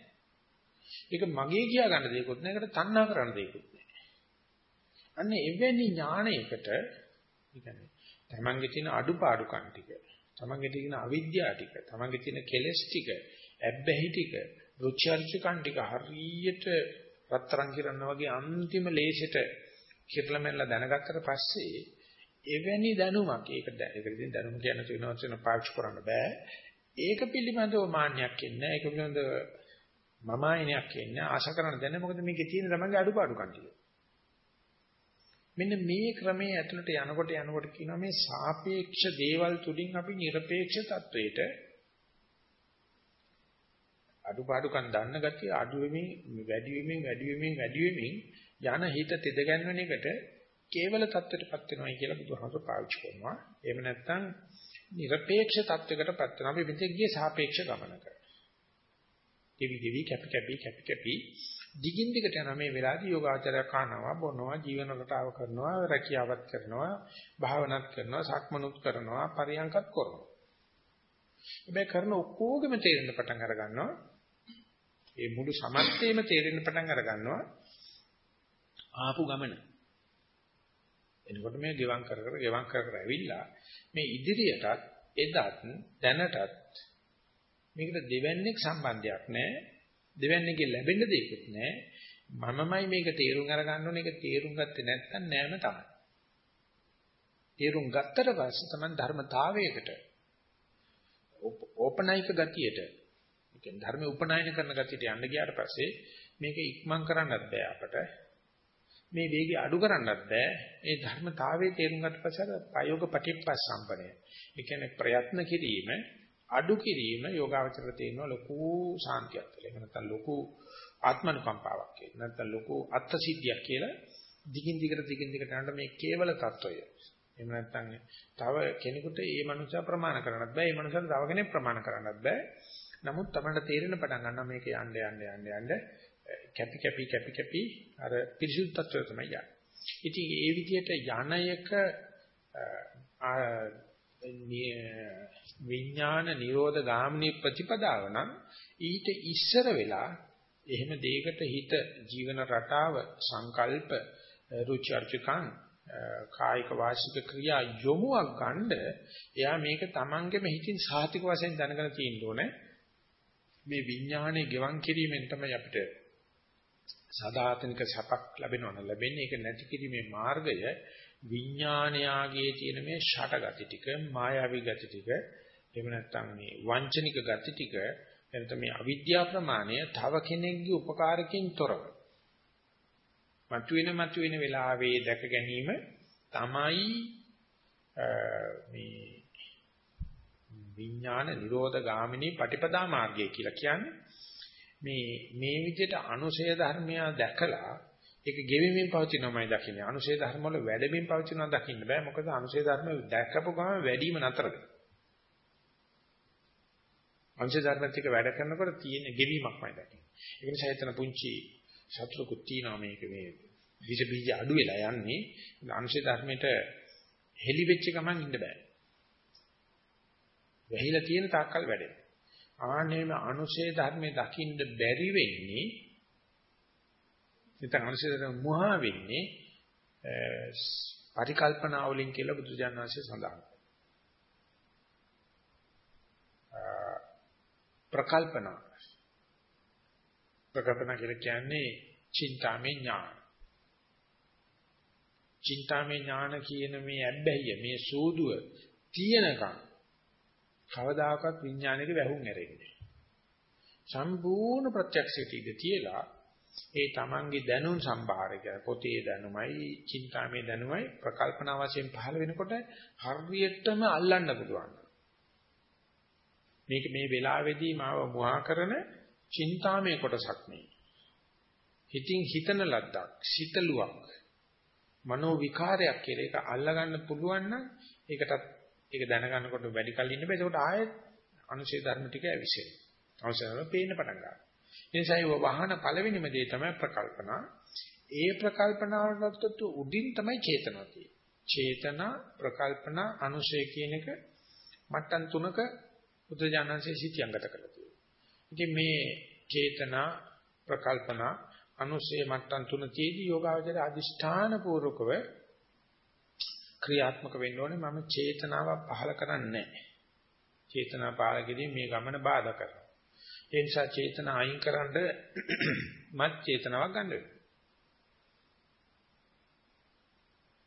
ඒක මගේ කියා ගන්න දෙයක්වත් නැහැ. ඒකට තණ්හා කරන්න දෙයක්වත් නැහැ. අන්න එවැනි ඥාණයකට කියන්නේ තමන්ගේ තියෙන අඩුපාඩුකම් ටික, තමන්ගේ තියෙන අවිද්‍යාව ටික, තමන්ගේ තියෙන කෙලෙස් ටික, ඇබ්බැහි ටික, රුචර්චකම් ටික හරියට රත්තරන් කිරන්න වගේ අන්තිම ලේෂෙට කිරලමෙල්ල දැනගත්තට පස්සේ එවැනි දැනුමක් ඒක ඒක ඉතින් දැනුම කියන තුනවත් වෙන පාවිච්චි කරන්න බෑ. ඒක පිළිබඳව මාන්නයක් එන්නේ ඒක පිළිබඳව මම ආයනයක් එන්නේ ආශා කරන දැන මොකද මේකේ තියෙන තමන්ගේ අඩුපාඩු කන්ටිය. මෙන්න මේ ක්‍රමයේ ඇතුළට යනකොට යනකොට කියනවා මේ සාපේක්ෂ දේවල් තුලින් අපි নিরপেক্ষ තත්වයට අඩුපාඩුකම් දන්න ගැතිය අඩු වෙමින් වැඩි වෙමින් වැඩි වෙමින් වැඩි වෙමින් යන හිත තෙද ගැන්වෙන එකට කේවල தත්ත්වයටපත් වෙනවායි කියලා බුදුහාමර පාවිච්චි කරනවා. එහෙම නැත්නම් নিরপেক্ষ தත්ත්වයකටපත් වෙනවා. අපි මෙතෙක් ගියේ සාපේක්ෂ ගමනක. දෙවි දෙවි කැපි කැපි කැපි කැපි දිගින් දිගට යන මේ වෙලාවේදී යෝගාචරය කනවා බොනවා ජීවන රටාව කරනවා රැකියාවක් කරනවා භාවනාවක් කරනවා සක්මනුත් කරනවා පරියන්කත් කරනවා. මේ කරන ඔක්කොගෙම තේරෙන්න පටන් අර ගන්නවා. මේ මුළු සමස්තයම තේරෙන්න පටන් අර ගන්නවා. ආපු ගමන එනකොට මේ ගෙවම් කර කර ගෙවම් කර කර ඇවිල්ලා මේ ඉදිරියටත් එදත් දැනටත් මේකට දෙවන්නේක් සම්බන්ධයක් නැහැ. දෙවන්නේගේ ලැබෙන්න දෙයක්වත් නැහැ. මමමයි මේක තේරුම් අරගන්න ඕනේ. ඒක තේරුම් ගත්තේ නැත්නම් නෑම තමයි. තේරුම් ගත්තට පස්සේ තමයි ධර්මතාවයකට ඕපනයික ගතියට කියන්නේ ධර්ම උපනායන කරන ගතියට යන්න ගියාට පස්සේ මේක ඉක්මන් කරන්නත් බෑ අපට. මේ වේගය අඩු කරන්නත් බෑ. මේ ධර්මතාවයේ තේරුම් ගන්න පස්සේ අර ප්‍රයෝග ප්‍රතිපස් සම්පණය. ඒ කියන්නේ ප්‍රයත්න කිරීම අඩු කිරීම යෝගාවචර තියෙන ලොකු සාන්තියක් කියලා. ඒක නැත්තම් ලොකු ආත්මනුකම්පාවක් කියලා. නැත්තම් ලොකු අත්සිද්ධියක් කියලා දිගින් දිගට දිගින් දිගට යන මේ කේවල తত্ত্বය. එහෙම නැත්තම් තව කෙනෙකුට ඒ මනුෂයා ප්‍රමාණ කරන්නත් බෑ. ඒ මනුෂයාට තව කෙනෙක් ප්‍රමාණ කරන්නත් බෑ. නමුත් තමන්ට තේරෙන පටන් ගන්නවා මේක යන්න යන්න යන්න යන්න කැපි කැපි කැපි කැපි අර පිරිසුදු තත්ත්වය තමයි යන්නේ. ඉතින් ඒ විදිහට යණයක විඥාන නිරෝධ ගාමිනී ප්‍රතිපදාව නම් ඊට ඉස්සර වෙලා එහෙම දෙයකට හිත ජීවන රටාව සංකල්ප රුචි අරුචිකං කායික වාචික ක්‍රියා යොමුවක් ගන්න එයා මේක තමන්ගේම හිතින් සාහිතික වශයෙන් දැනගෙන තියෙන්න ඕනේ මේ විඥානයේ ගෙවන් කිරීමෙන් තමයි අපිට සදාතනික සැපක් ලැබෙනවන ලැබෙන්නේ ඒක නැති කිරීමේ මාර්ගය විඥානයාගේ තියෙන මේ ෂටගති ටික මායාවී ගති ටික එහෙම නැත්නම් මේ වංචනික ගති ටික එතන මේ අවිද්‍යා ප්‍රමාණය තව කෙනෙක්ගේ උපකාරකින් තොරව. මතුවෙන මතුවෙන වෙලාවේ දැක ගැනීම තමයි මේ විඥාන නිරෝධ ගාමිනී පටිපදා මාර්ගය කියලා කියන්නේ. මේ මේ විදිහට අනුශය ධර්මය දැකලා ඒක ගෙවෙමින් පවතිනවමයි දකින්නේ. අනුශය ධර්ම වල වැඩමින් පවතිනවා දකින්න බෑ. මොකද අනුශය ධර්ම දැකපු ගමන් වැඩිම නතර වෙනවා. අනුශය ධර්මත් එක්ක වැඩ කරනකොට තියෙන ගෙවීමක්මයි දකින්නේ. ඒ නිසා එතන පුංචි සතුටුකුත් තියෙනවා මේක මේ විස බීජ අඩු වෙලා යන්නේ. අනුශය ධර්මයට හෙලි වෙච්ච ගමන් ඉන්න බෑ. වැහිලා තියෙන තාක්කල් වැඩෙනවා. ආනේම අනුශේ ධර්මයේ දකින්න බැරි වෙන්නේ නැත්නම් අනුශේ ධර්ම මුහා වෙන්නේ පරිකල්පනා වලින් කියලා බුදුජානක වහන්සේ සඳහන් ප්‍රකල්පනා ප්‍රකල්පනා කියලා කියන්නේ චින්තාමය ඥාන. චින්තාමය ඥාන කියන මේ ඇබ්බැහිය මේ සූදුව තියෙනකම් කවදාකවත් විඥාණයට වැහුම් ඇරෙන්නේ සම්පූර්ණ ප්‍රත්‍යක්ෂයට ඉඳ තියලා ඒ තමන්ගේ දැනුම් සම්භාරය පොතේ දැනුමයි, චින්තාමේ දැනුමයි ප්‍රකල්පනා වශයෙන් පහළ වෙනකොට හරියටම අල්ලන්න පුළුවන්. මේක මේ වෙලාවේදී මාව මුවා කරන චින්තාමේ කොටසක් නේ. හිතින් හිතන ලද්දක්, සිතලුවක්, මනෝ විකාරයක් කියලා ඒක අල්ලගන්න පුළුවන් නම් ඒකටත් ඒක දැනගන්නකොට වැඩි කල් ඉන්න බෑ. ඒකට ආයෙත් අනුශේ ධර්ම ටික ඇවිසෙනවා. අවසරව පේන්න පටන් ගන්නවා. ඒ නිසා ඒ වහන පළවෙනිම දේ තමයි ප්‍රකල්පනා. ඒ ප්‍රකල්පනාවලට උඩින් තමයි චේතනා තියෙන්නේ. චේතනා, ප්‍රකල්පනා, අනුශේ කියන එක මට්ටම් තුනක බුදුජානන්සේ සිටියංගත කළා තියෙනවා. ඉතින් මේ චේතනා, ප්‍රකල්පනා, අනුශේ මට්ටම් තුන තියේදී යෝගාවචර අදිෂ්ඨාන පූර්වකව ක්‍රියාත්මක වෙන්න ඕනේ මම චේතනාවක් පහල කරන්නේ නැහැ. චේතනා පාලකෙදී මේ ගමන බාධා කරනවා. ඒ නිසා චේතනා අයින් කරන්න (clears throat) මත් චේතනාවක් ගන්න වෙනවා.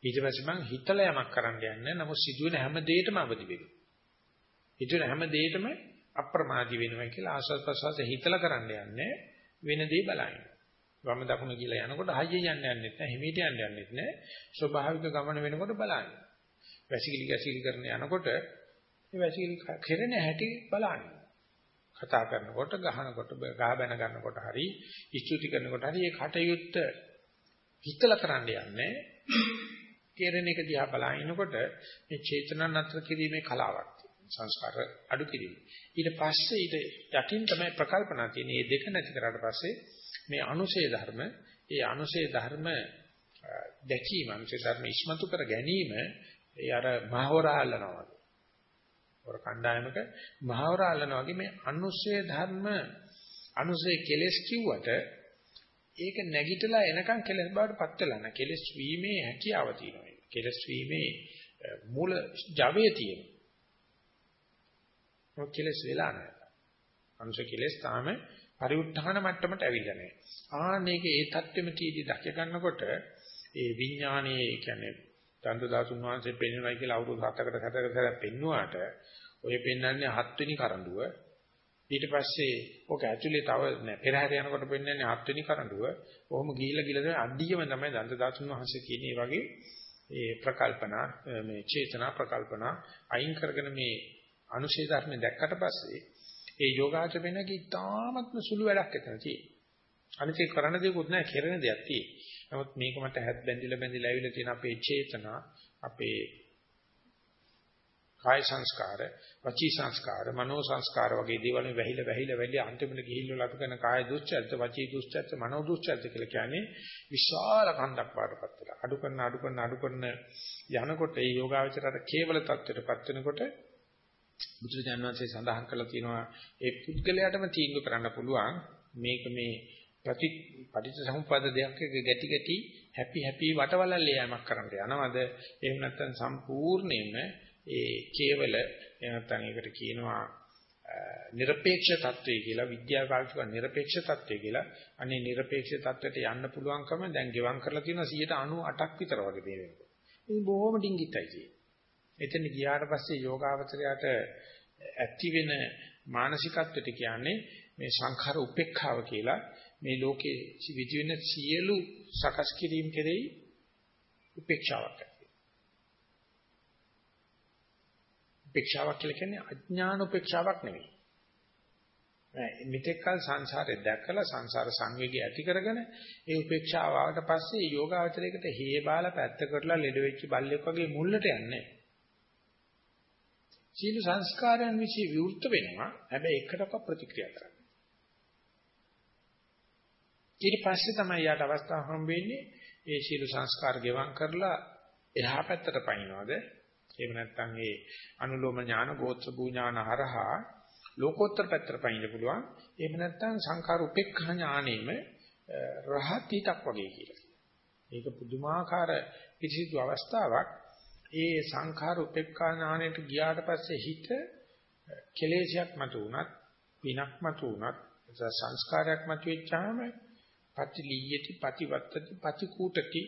ඊට පස්සේ මං හිතලා යමක් කරන්න යන්නේ නමුත් සිදුවෙන හැම දෙයකම අවදි වෙනවා. හිතන හැම දෙයකම අප්‍රමාදී වෙනවා කියලා ආස්වාද ප්‍රසවාස හිතලා කරන්න යන්නේ වෙන දේ බලන්නේ. වම දකුණ කියලා යනකොට හයිය යන්න යන්නෙත් නැහැ හිමීට යන්න යන්නෙත් නැහැ ස්වභාවික ගමන වෙනකොට බලන්න. වැසිකිලි ගැසිකිලි කරන යනකොට මේ වැසිකිලි කෙරෙන හැටි බලන්න. කතා කරනකොට ගහනකොට ගහ බැන ගන්නකොට හරි ඉස්තුති කරනකොට හරි ඒ කටයුත්ත හිතලා කරන්න යන්නේ. කෙරෙන එක දිහා බලනකොට මේ චේතනා නතර කිරීමේ කලාවක් සංස්කාර අඩු කිරීම. ඊට පස්සේ ඊට යටින් තමයි ප්‍රකල්පනා තියෙන්නේ. මේ දෙක නැති කරාට පස්සේ මේ අනුශේ ධර්ම ඒ අනුශේ ධර්ම දැකීම අනුශේ ධර්ම ඉස්මතු කර ගැනීම ඒ අර මහවරාලනවා වගේ. වර කණ්ඩායමක මහවරාලනවා වගේ මේ අනුශේ ධර්ම අනුශේ කෙලස් කිව්වට ඒක නැගිටලා එනකන් කෙලස් බවට පත් වෙලා නැහැ. කෙලස් වීමේ හැකියාව තියෙනවා. කෙලස් වීමේ මූල ජවයේ තියෙනවා. මොකද කෙලස් වෙලා නැහැ. අනුශ කෙලස් තාම පරිඋත්ථාන මට්ටමට ඇවිල්ලා නැහැ. ආන්නේක ඒ தත්වෙම තීදි දැක ගන්නකොට ඒ විඥානයේ කියන්නේ දන්තදාසුන් වහන්සේ පෙන්වනයි කියලා අවුරුදු 7කට 7කට සැරයක් පෙන්නුවාට ඔය පෙන්වන්නේ හත්වෙනි කරඬුව ඊට පස්සේ ඔක ඇක්චුලි තව නෑ පෙරහැර යනකොට පෙන්වන්නේ හත්වෙනි කරඬුව. කොහොම ගිහිලා ගිහලා අඩියම තමයි දන්තදාසුන් වහන්සේ කියන්නේ වගේ ඒ ප්‍රකල්පනා මේ චේතනා ප්‍රකල්පනා අයින් කරගෙන මේ අනුශේ ධර්ම දැක්කට පස්සේ ඒ යෝගාච වෙනකී ඉතාමත්ම සුළු වැඩක් එතන තියෙනවා. අනිත් ඒ කරන්න දෙයක්වත් නැහැ කෙරෙන දෙයක් තියෙන්නේ. නමුත් මේක මට හැත් බැඳිලා බැඳිලා ඇවිල්ලා තියෙන අපේ චේතනා අපේ කාය සංස්කාර, වචී සංස්කාර, මනෝ සංස්කාර වගේ දේවල් වැහිලා වැහිලා වැහිලා අන්තිමට ගිහිල්ලා අපි කරන කාය දුස්චර්ත, වචී දුස්චර්ත, මනෝ දුස්චර්ත කියලා කියන්නේ විශාල කන්දක් පාටපත් වෙලා. අඩු කරන අඩු කරන අඩු කරන යනකොට ඒ යෝගාවචරයට කේවල තත්ත්වයටපත් වෙනකොට බුදුරජාණන් වහන්සේ සඳහන් කරලා තියෙනවා ඒ පුද්ගලයාටම තීන්දුව කරන්න පුළුවන් මේක මේ ප්‍රති පටිච්චසමුප්පාද දෙයක් එක ගැටි ගැටි හැපි හැපි වටවලල්ලේ යෑමක් කරන්න යනවද එහෙම නැත්නම් සම්පූර්ණයෙන්ම ඒ කේවල නැත්නම් ඒකට කියනවා নিরপেক্ষ తত্ত্বය කියලා විද්‍යාකාරික নিরপেক্ষ తত্ত্বය කියලා අනේ নিরপেক্ষ తত্ত্বයට යන්න පුළුවන්කම දැන් ගෙවම් කරලා තියෙනවා 98ක් විතර වගේ මේ වෙනකොට. ඉතින් බොහොම ඩිංගිත්යි කියන්නේ. එතන ගියාට පස්සේ යෝගාවචරයට ඇති වෙන මානසිකත්වයට කියන්නේ මේ සංඛාර උපේක්ඛාව කියලා මේ ලෝකේ විදින සියලු සකස් කිරීම කෙරෙහි උපේක්ෂාවක් උපේක්ෂාවක් කියලා කියන්නේ අඥාන උපේක්ෂාවක් නෙවෙයි. මිත්‍යකල් සංසාරේ දැකලා සංසාර සංවේගය ඇති කරගෙන ඒ උපේක්ෂාව ආවට පස්සේ යෝගාවචරයකට හේබාල පැත්ත කරලා ලෙඩ වෙච්ච බල්ලෙක් වගේ මුල්ලට යන්නේ. සීල සංස්කාරයන් વિશે විවෘත වෙනවා. හැබැයි එකටක ප්‍රතික්‍රියා කරන්නේ. ඊට පස්සේ තමයි යාට අවස්ථාව හම්බෙන්නේ ඒ සීල සංස්කාර ගෙවම් කරලා එහා පැත්තට පනිනවද? එහෙම නැත්නම් ඒ අනුලෝම ඥාන, ගෝත්‍ර භූ ඥාන හරහා ලෝකෝත්තර පැත්තට පනින්න පුළුවන්. එහෙම නැත්නම් සංඛාර උපේක්ඛා ඥානෙම රහත් හිතක් වගේ කියලා. ඒක පුදුමාකාර පිසිදු අවස්ථාවක්. ඒ සංඛාර උපේක්ඛා ඥාණයට ගියාට පස්සේ හිත කෙලෙසයක් මත උනත් පිනක් මත උනත් සංස්කාරයක් මත වෙච්චාම පටිලීයති පටිවත්තති පටිකූටති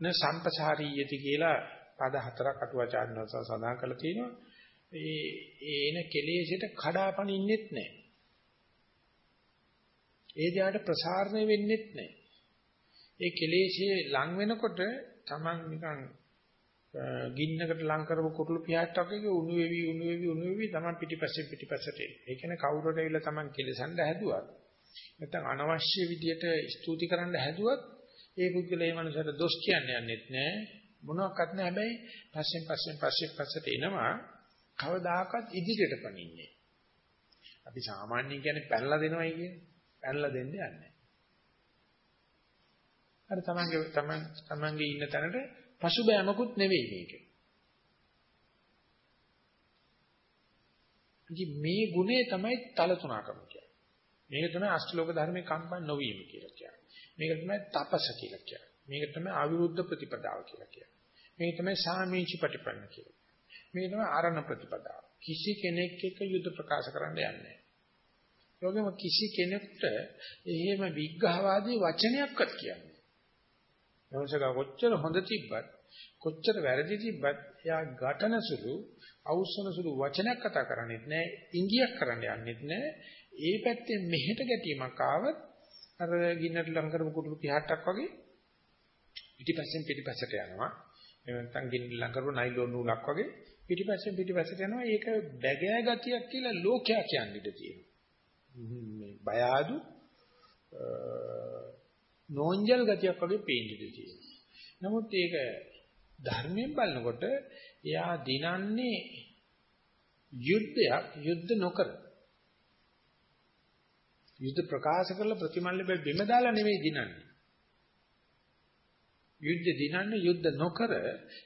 න සම්පසාරීයති කියලා පද හතරක් අටුවාචාර්යවරුන් සඳහන් කරලා තියෙනවා. ඒ ඒන කෙලෙසට කඩාපනින්නෙත් නැහැ. ඒ දිහාට ප්‍රසාරණය වෙන්නෙත් නැහැ. ඒ කෙලෙසේ ලං වෙනකොට Taman නිකන් ගින්නකට ලං කරපු කුරුළු පියාට්ටක් වගේ උණු වෙවි උණු වෙවි උණු වෙවි Taman පිටිපස්සෙන් පිටිපස්සට එන. ඒ කියන්නේ කවුරුට ඇවිල්ලා Taman කෙලසන්න හැදුවත් නැත්නම් අනවශ්‍ය විදියට ස්තුති කරන්න හැදුවත් ඒ පුද්ගලයා මේ මනසට දොස් කියන්නේ යන්නෙත් නෑ මොනවත් නෑ හැබැයි පස්සෙන් පස්සෙන් පස්සෙන් පස්සට එනවා කවදාකවත් ඉදිරියට පනින්නේ. අපි සාමාන්‍යයෙන් කියන්නේ පැනලා දෙනවයි කියන්නේ. පැනලා දෙන්නේ නැහැ. අර තමන්ගේ තමන් තමන්ගේ ඉන්න තැනට පසුබෑමකුත් නෙවෙයි මේක. ඉතින් මේ ගුණය තමයි තල තුනකම කියන්නේ. මේක තමයි අෂ්ටලෝක ධර්මයේ කම්පන් නොවීම කියලා කියන්නේ. මේක තමයි තපස කියලා කියන්නේ. මේක තමයි අවිරුද්ධ ප්‍රතිපදාව කියලා කියන්නේ. මේක තමයි සාමීචි ප්‍රතිපන්න කියලා. මේක තමයි ආරණ ප්‍රතිපදාව. කිසි කෙනෙක් එක්ක යුද ප්‍රකාශ කරන්න යන්නේ නැහැ. ඒගොම කිසි කෙනෙකුට එහෙම විග්ඝහවාදී වචනයක්වත් කියන්නේ. මොනසක කොච්චර හොඳ තිබ්බත් කොච්චර වැරදි තිබ්බත් එයා ඝටන සුළු අවුස්සන සුළු වචනයක් කතා කරන්නේත් නැහැ ඉංගියක් කරන්න යන්නේත් නැහැ ඒ පැත්තෙන් මෙහෙට ගැටීමක් ආවත් අර ගින්නට ලං කරපු කුටු 38ක් වගේ පිටිපස්සෙන් පිටිපස්සට යනවා. එහෙම නැත්නම් ගින්න ලං කරපු නයිලෝන් නූලක් වගේ පිටිපස්සෙන් පිටිපස්සට යනවා. ඒක බැගෑ ගතියක් කියලා ලෝකයා කියන්නේ ඉඳ තියෙනවා. මේ බය ආදු නෝන්ජල් ගතියක් වගේ පේන්නේ ඉඳ තියෙනවා නමුත් ඒක ධර්මයෙන් බලනකොට එයා දිනන්නේ යුද්ධයක් යුද්ධ නොකර යුද්ධ ප්‍රකාශ කරලා ප්‍රතිමල්ල බෙම දාලා නෙවෙයි දිනන්නේ යුද්ධ දිනන්නේ යුද්ධ නොකර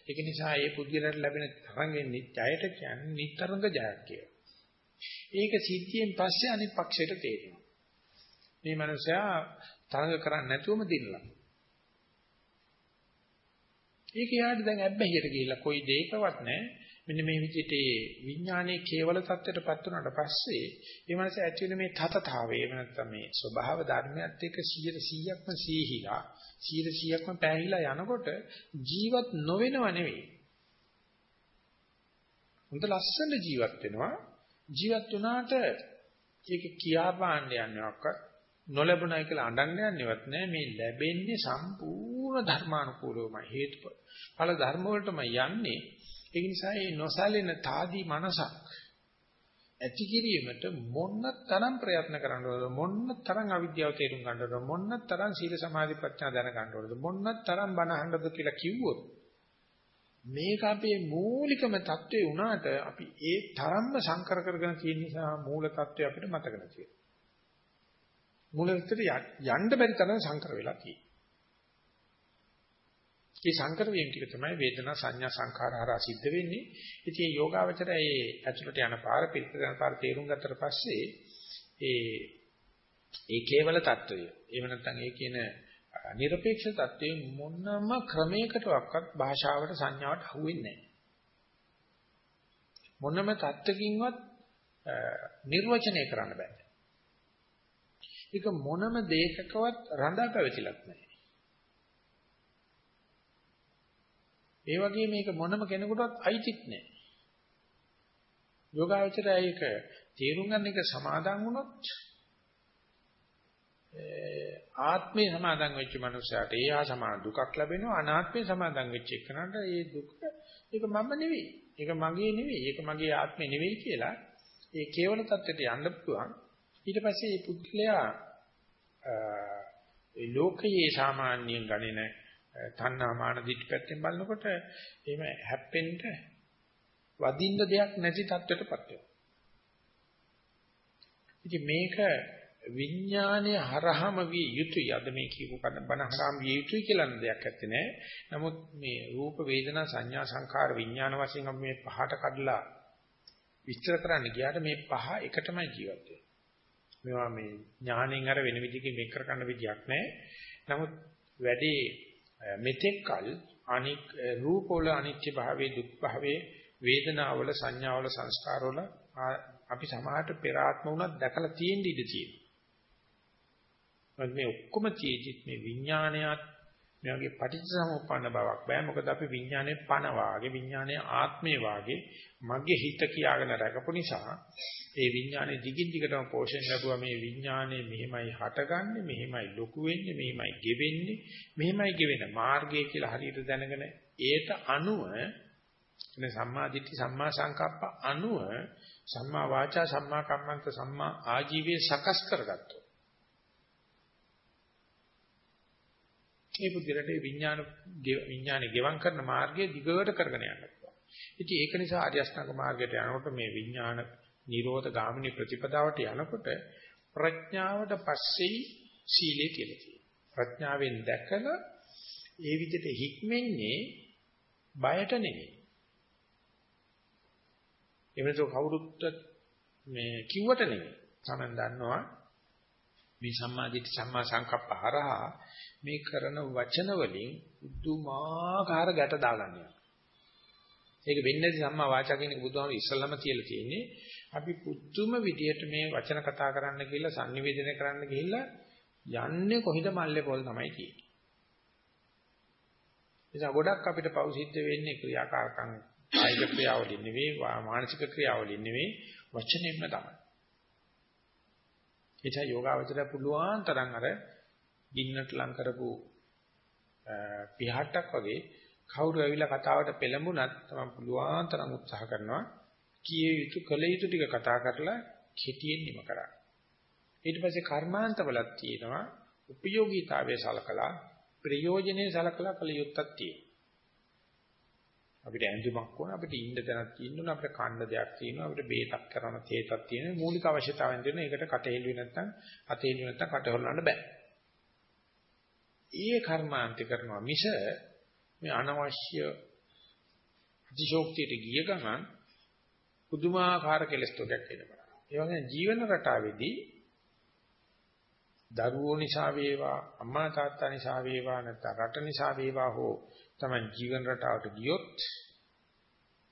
ඒක නිසා ඒ පුද්ගලයාට ලැබෙන තරංගෙන් ජයයට කියන්නේ නිතරංග ජයක් කියලා. ඒක සිද්ධියෙන් පස්සේ අනිත් පක්ෂයට තේරෙනවා. මේ මනුස්සයා තරංග කරන්නේ නැතුවම දිනලා. ඒක යාට දැන් අබ්බැහියට ගිහිල්ලා කොයි දෙයකවත් නැහැ. මෙන්න මේ විදිහට විඥානයේ කේවල தත්ත්වයටපත් වුණාට පස්සේ ඒ මනස ඇති වෙන මේ තතතාවය එහෙම නැත්නම් මේ ස්වභාව ධර්මයත් එක්ක 100%ක්ම සීහිලා 100%ක්ම පැහැහිලා යනකොට ජීවත් නොවෙනව නෙවෙයි. හොඳ ලස්සන ජීවත් වෙනවා. ජීවත් වුණාට ඒක කියා පාන්න යන්නේවත් නොලැබුණයි කියලා අඬන්න යන්නේවත් නැහැ මේ ලැබෙන්නේ සම්පූර්ණ ධර්මානුකූලවමයි හේතුඵල ඵල ධර්ම වලටමයි යන්නේ ඒ නිසා මේ නොසැලෙන తాදී මනසක් ඇති කිරීමට මොන්න තරම් ප්‍රයත්න කරනවද මොන්න තරම් අවිද්‍යාව තේරුම් ගන්නවද මොන්න තරම් සීල සමාධි ප්‍රඥා දැන ගන්නවද මොන්න තරම් බණ අහන්නද කියලා කිව්වොත් මේක අපේ මූලිකම தત્ත්වේ වුණාට අපි ඒ තරම්ම සංකර කරගෙන තියෙන නිසා මූල தત્ත්වය අපිට මතක නැතිවෙනවා මුල විතර යන්න බැරි තරම් සංකර වෙලා තියෙනවා. මේ සංකර වීම ටික තමයි වේදනා සංඥා සංඛාර හරහා සිද්ධ වෙන්නේ. ඉතින් මේ යෝගාවචරය ඒ ඇතුළට යන පාර පිළිපද යන පාර තේරුම් ගත්තට පස්සේ ඒ ඒ කේවල தত্ত্বය. එහෙම නැත්නම් ඒ කියන নিরপেক্ষ தত্ত্বය මොනම ක්‍රමයකටවත් භාෂාවට සංඥාවට අහු වෙන්නේ නැහැ. මොනම தত্ত্বකින්වත් නිර්වචනය කරන්න බෑ. ඒක මොනම දෙයකකවත් රඳා පැවතිලක් නැහැ. ඒ වගේ මේක මොනම කෙනෙකුටවත් අයිතිත් නැහැ. යෝගාවචරය ඒක තේරුම් ගන්න එක සමාදන් වුණොත් ආත්මේ සමාදන් වෙච්ච මනුස්සයාට ඒහා සමාන දුකක් ලැබෙනවා අනාත්මේ සමාදන් වෙච්ච එකනට ඒ දුක ඒක මම නෙවෙයි ඒක මගේ නෙවෙයි ඒක මගේ ආත්මේ නෙවෙයි කියලා ඒ කේවල தත්ත්වයට යන්න පුළුවන් ඊට පස්සේ මේ පුද්ගලයා ඒ ලෝකයේ සාමාන්‍යයෙන් ගණන තණ්හා මාන දිට්ඨි පැත්තෙන් බලනකොට එහෙම හැප්පෙන්න වදින්න දෙයක් නැති තත්ත්වයටපත් වෙනවා. ඉතින් මේක විඥානය හරහම විය යුතුයි. අද මේ කියපු බණ හරහාම විය යුතුයි කියලා දෙයක් ඇත්තේ නැහැ. නමුත් මේ රූප වේදනා සංඥා සංඛාර විඥාන වශයෙන් අපි මේ පහට කඩලා විස්තර කරන්න ගියාට මේ පහ එකටමයි ජීවත් වෙන්නේ. මේවා මේ ඥාණයෙන් අර වෙන විදිහකින් වෙන් කර ගන්න විදියක් නැහැ. නමුත් වැඩි මෙතෙක්කල් අනික් රූපවල අනිත්‍ය භාවයේ දුක් භාවයේ වේදනාවල සංඥාවල සංස්කාරවල අපි සමහරට පෙර ආත්ම වුණත් දැකලා තියෙන්න ඉඩ තියෙනවා. මේ ඔක්කොම තියෙද්දිත් මේ විඥානයත් මේ වගේ පටිච්චසමුප්පන්න බවක් බෑ. මොකද අපි විඥානේ පණ වාගේ විඥානේ ආත්මේ වාගේ මගේ හිත කියාගෙන රැකපු නිසා ඒ විඥානේ දිගින් දිගටම පෝෂණය ලැබුවා. මේ විඥානේ මෙහෙමයි හටගන්නේ මෙහෙමයි ලොකු වෙන්නේ මෙහෙමයි ගෙවෙන්නේ මෙහෙමයි ගෙවෙන මාර්ගය කියලා හරියට දැනගෙන ඒට අනුව එන සම්මා දිට්ඨි සම්මා සංකප්ප අනුව සම්මා වාචා සම්මා කම්මන්ත සම්මා ආජීවයේ සකස් කරගත්තොත් මේ බුද්ධිරට විඥාන විඥානේ ගෙවම් කරන මාර්ගය දිගට කරගෙන යන්න පුළුවන්. ඉතින් ඒක නිසා ආර්ය අෂ්ටාංග මාර්ගයට යනකොට මේ විඥාන නිරෝධ ගාමිනී ප්‍රතිපදාවට යනකොට ප්‍රඥාවට පස්සේ සීලය කියලා තියෙනවා. ප්‍රඥාවෙන් දැකලා ඒ විදිහට හික්මෙන්නේ බයට නෙමෙයි. එවනසෝ කවුරුත් මේ කිව්වට නෙමෙයි. සමන් දන්නවා මේ සම්මාදිට සම්මා සංකප්ප හරහා මේ කරන වචන වලින් උතුමාකාර ගැට දාගන්නවා. ඒක වෙන්නේ නැති සම්මා වාචා කියන එක බුදුහාම ඉස්සල්ලාම කියලා තියෙන්නේ. අපි පුදුම විදියට මේ වචන කතා කරන්න ගිහිල්ලා sannivedana කරන්න ගිහිල්ලා යන්නේ කොහිද මල්ලේ පොල් තමයි තියෙන්නේ. නිසා ගොඩක් අපිට පව් සිද්ධ වෙන්නේ ක්‍රියාකාරකම් කායික ක්‍රියාවලින් නෙවෙයි මානසික ක්‍රියාවලින් නෙවෙයි වචනෙන්ම තමයි. එචා යෝගාවචරය පුළුවන් තරම් අර ගින්නට ලං කරපු පිහට්ටක් වගේ කවුරු ඇවිල්ලා කතාවට පෙළඹුණත් තමයි පුළුවන් තරම් උත්සාහ කරනවා කිය යුතු කළ යුතු ටික කතා කරලා කෙටියෙන් නිම කරා. ඊට පස්සේ කර්මාන්තවලක් තියෙනවා උපයෝගීතාවයේ සලකලා ප්‍රයෝජනේ සලකලා කළ යුත්තක් තියෙනවා. අපිට ඇඳුමක් ඕන අපිට ඉන්න තැනක් තියෙන්න ඕන අපිට කන්න දෙයක් තියෙනවා අපිට බේතක් කරන තේතක් තියෙන මූලික අවශ්‍යතාවයන් දෙන එකට කටහෙළුවේ නැත්නම් අතහෙළුවේ නැත්නම් කටහොල්ලන්න බෑ. ඊයේ කර්මාන්ත කරනවා මිස මේ අනවශ්‍ය අතිශෝක්තියට ගිය ගමන් පුදුමාකාර කෙලස් තොගයක් එනවා. ඒ වගේම ජීවන රටාවේදී දරුවෝ නිසා වේවා අම්මා තාත්තා නිසා වේවා නැත්නම් රට නිසා වේවා හෝ තමයි ජීවන රටාවට ගියොත්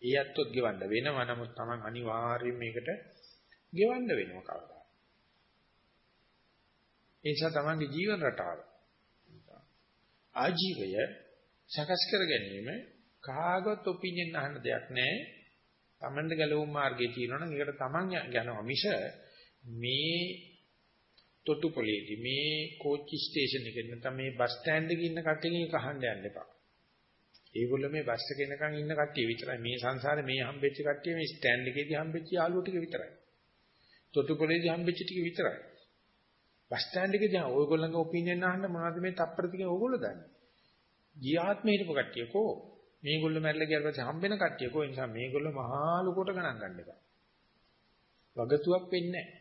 ඒ ඇත්තොත් ගෙවන්න වෙනවා. නමුත් Taman අනිවාර්යයෙන් මේකට ගෙවන්න වෙනවා කවදා. ඒ නිසා Tamanගේ ජීවන රටාව ආජීවය සකස් කර ගැනීම කාගවත් ඔපිනියන් අහන්න දෙයක් නැහැ. Tamanට ගැලවුම් මාර්ගයේ තියෙනවා නම් ඒකට Taman යනවා මිස මේ තොටුපොළේදී මේ කෝච්චි ස්ටේෂන් එකේ නැත්නම් මේ බස් ස්ටෑන්ඩ් එකේ ඉන්න කට්ටියගෙන් කහන්න යන්න එපා. ඒගොල්ලෝ මේ බස් එකේ එනකන් ඉන්න කට්ටිය විතරයි. මේ සංසාරේ මේ හම්බෙච්ච කට්ටිය මේ ස්ටෑන්ඩ් එකේදී හම්බෙච්ච යාළුවෝ ටික විතරයි. තොටුපොළේදී හම්බෙච්ච ටික විතරයි. බස් ස්ටෑන්ඩ් එකේදී ඔයගොල්ලන්ගේ ඔපිනියන් අහන්න මොනවද මේ තප්පර ටිකේ ඕගොල්ලෝ දන්නේ. ගියාත්මේ හිටපු කට්ටිය කෝ මේගොල්ලෝ මැරලා ගියාට පස්සේ හම්බෙන කට්ටිය කෝ ඒ නිසා මේගොල්ලෝ මහා ලොකෝට ගණන් ගන්න එපා. වගතුවක් වෙන්නේ නැහැ.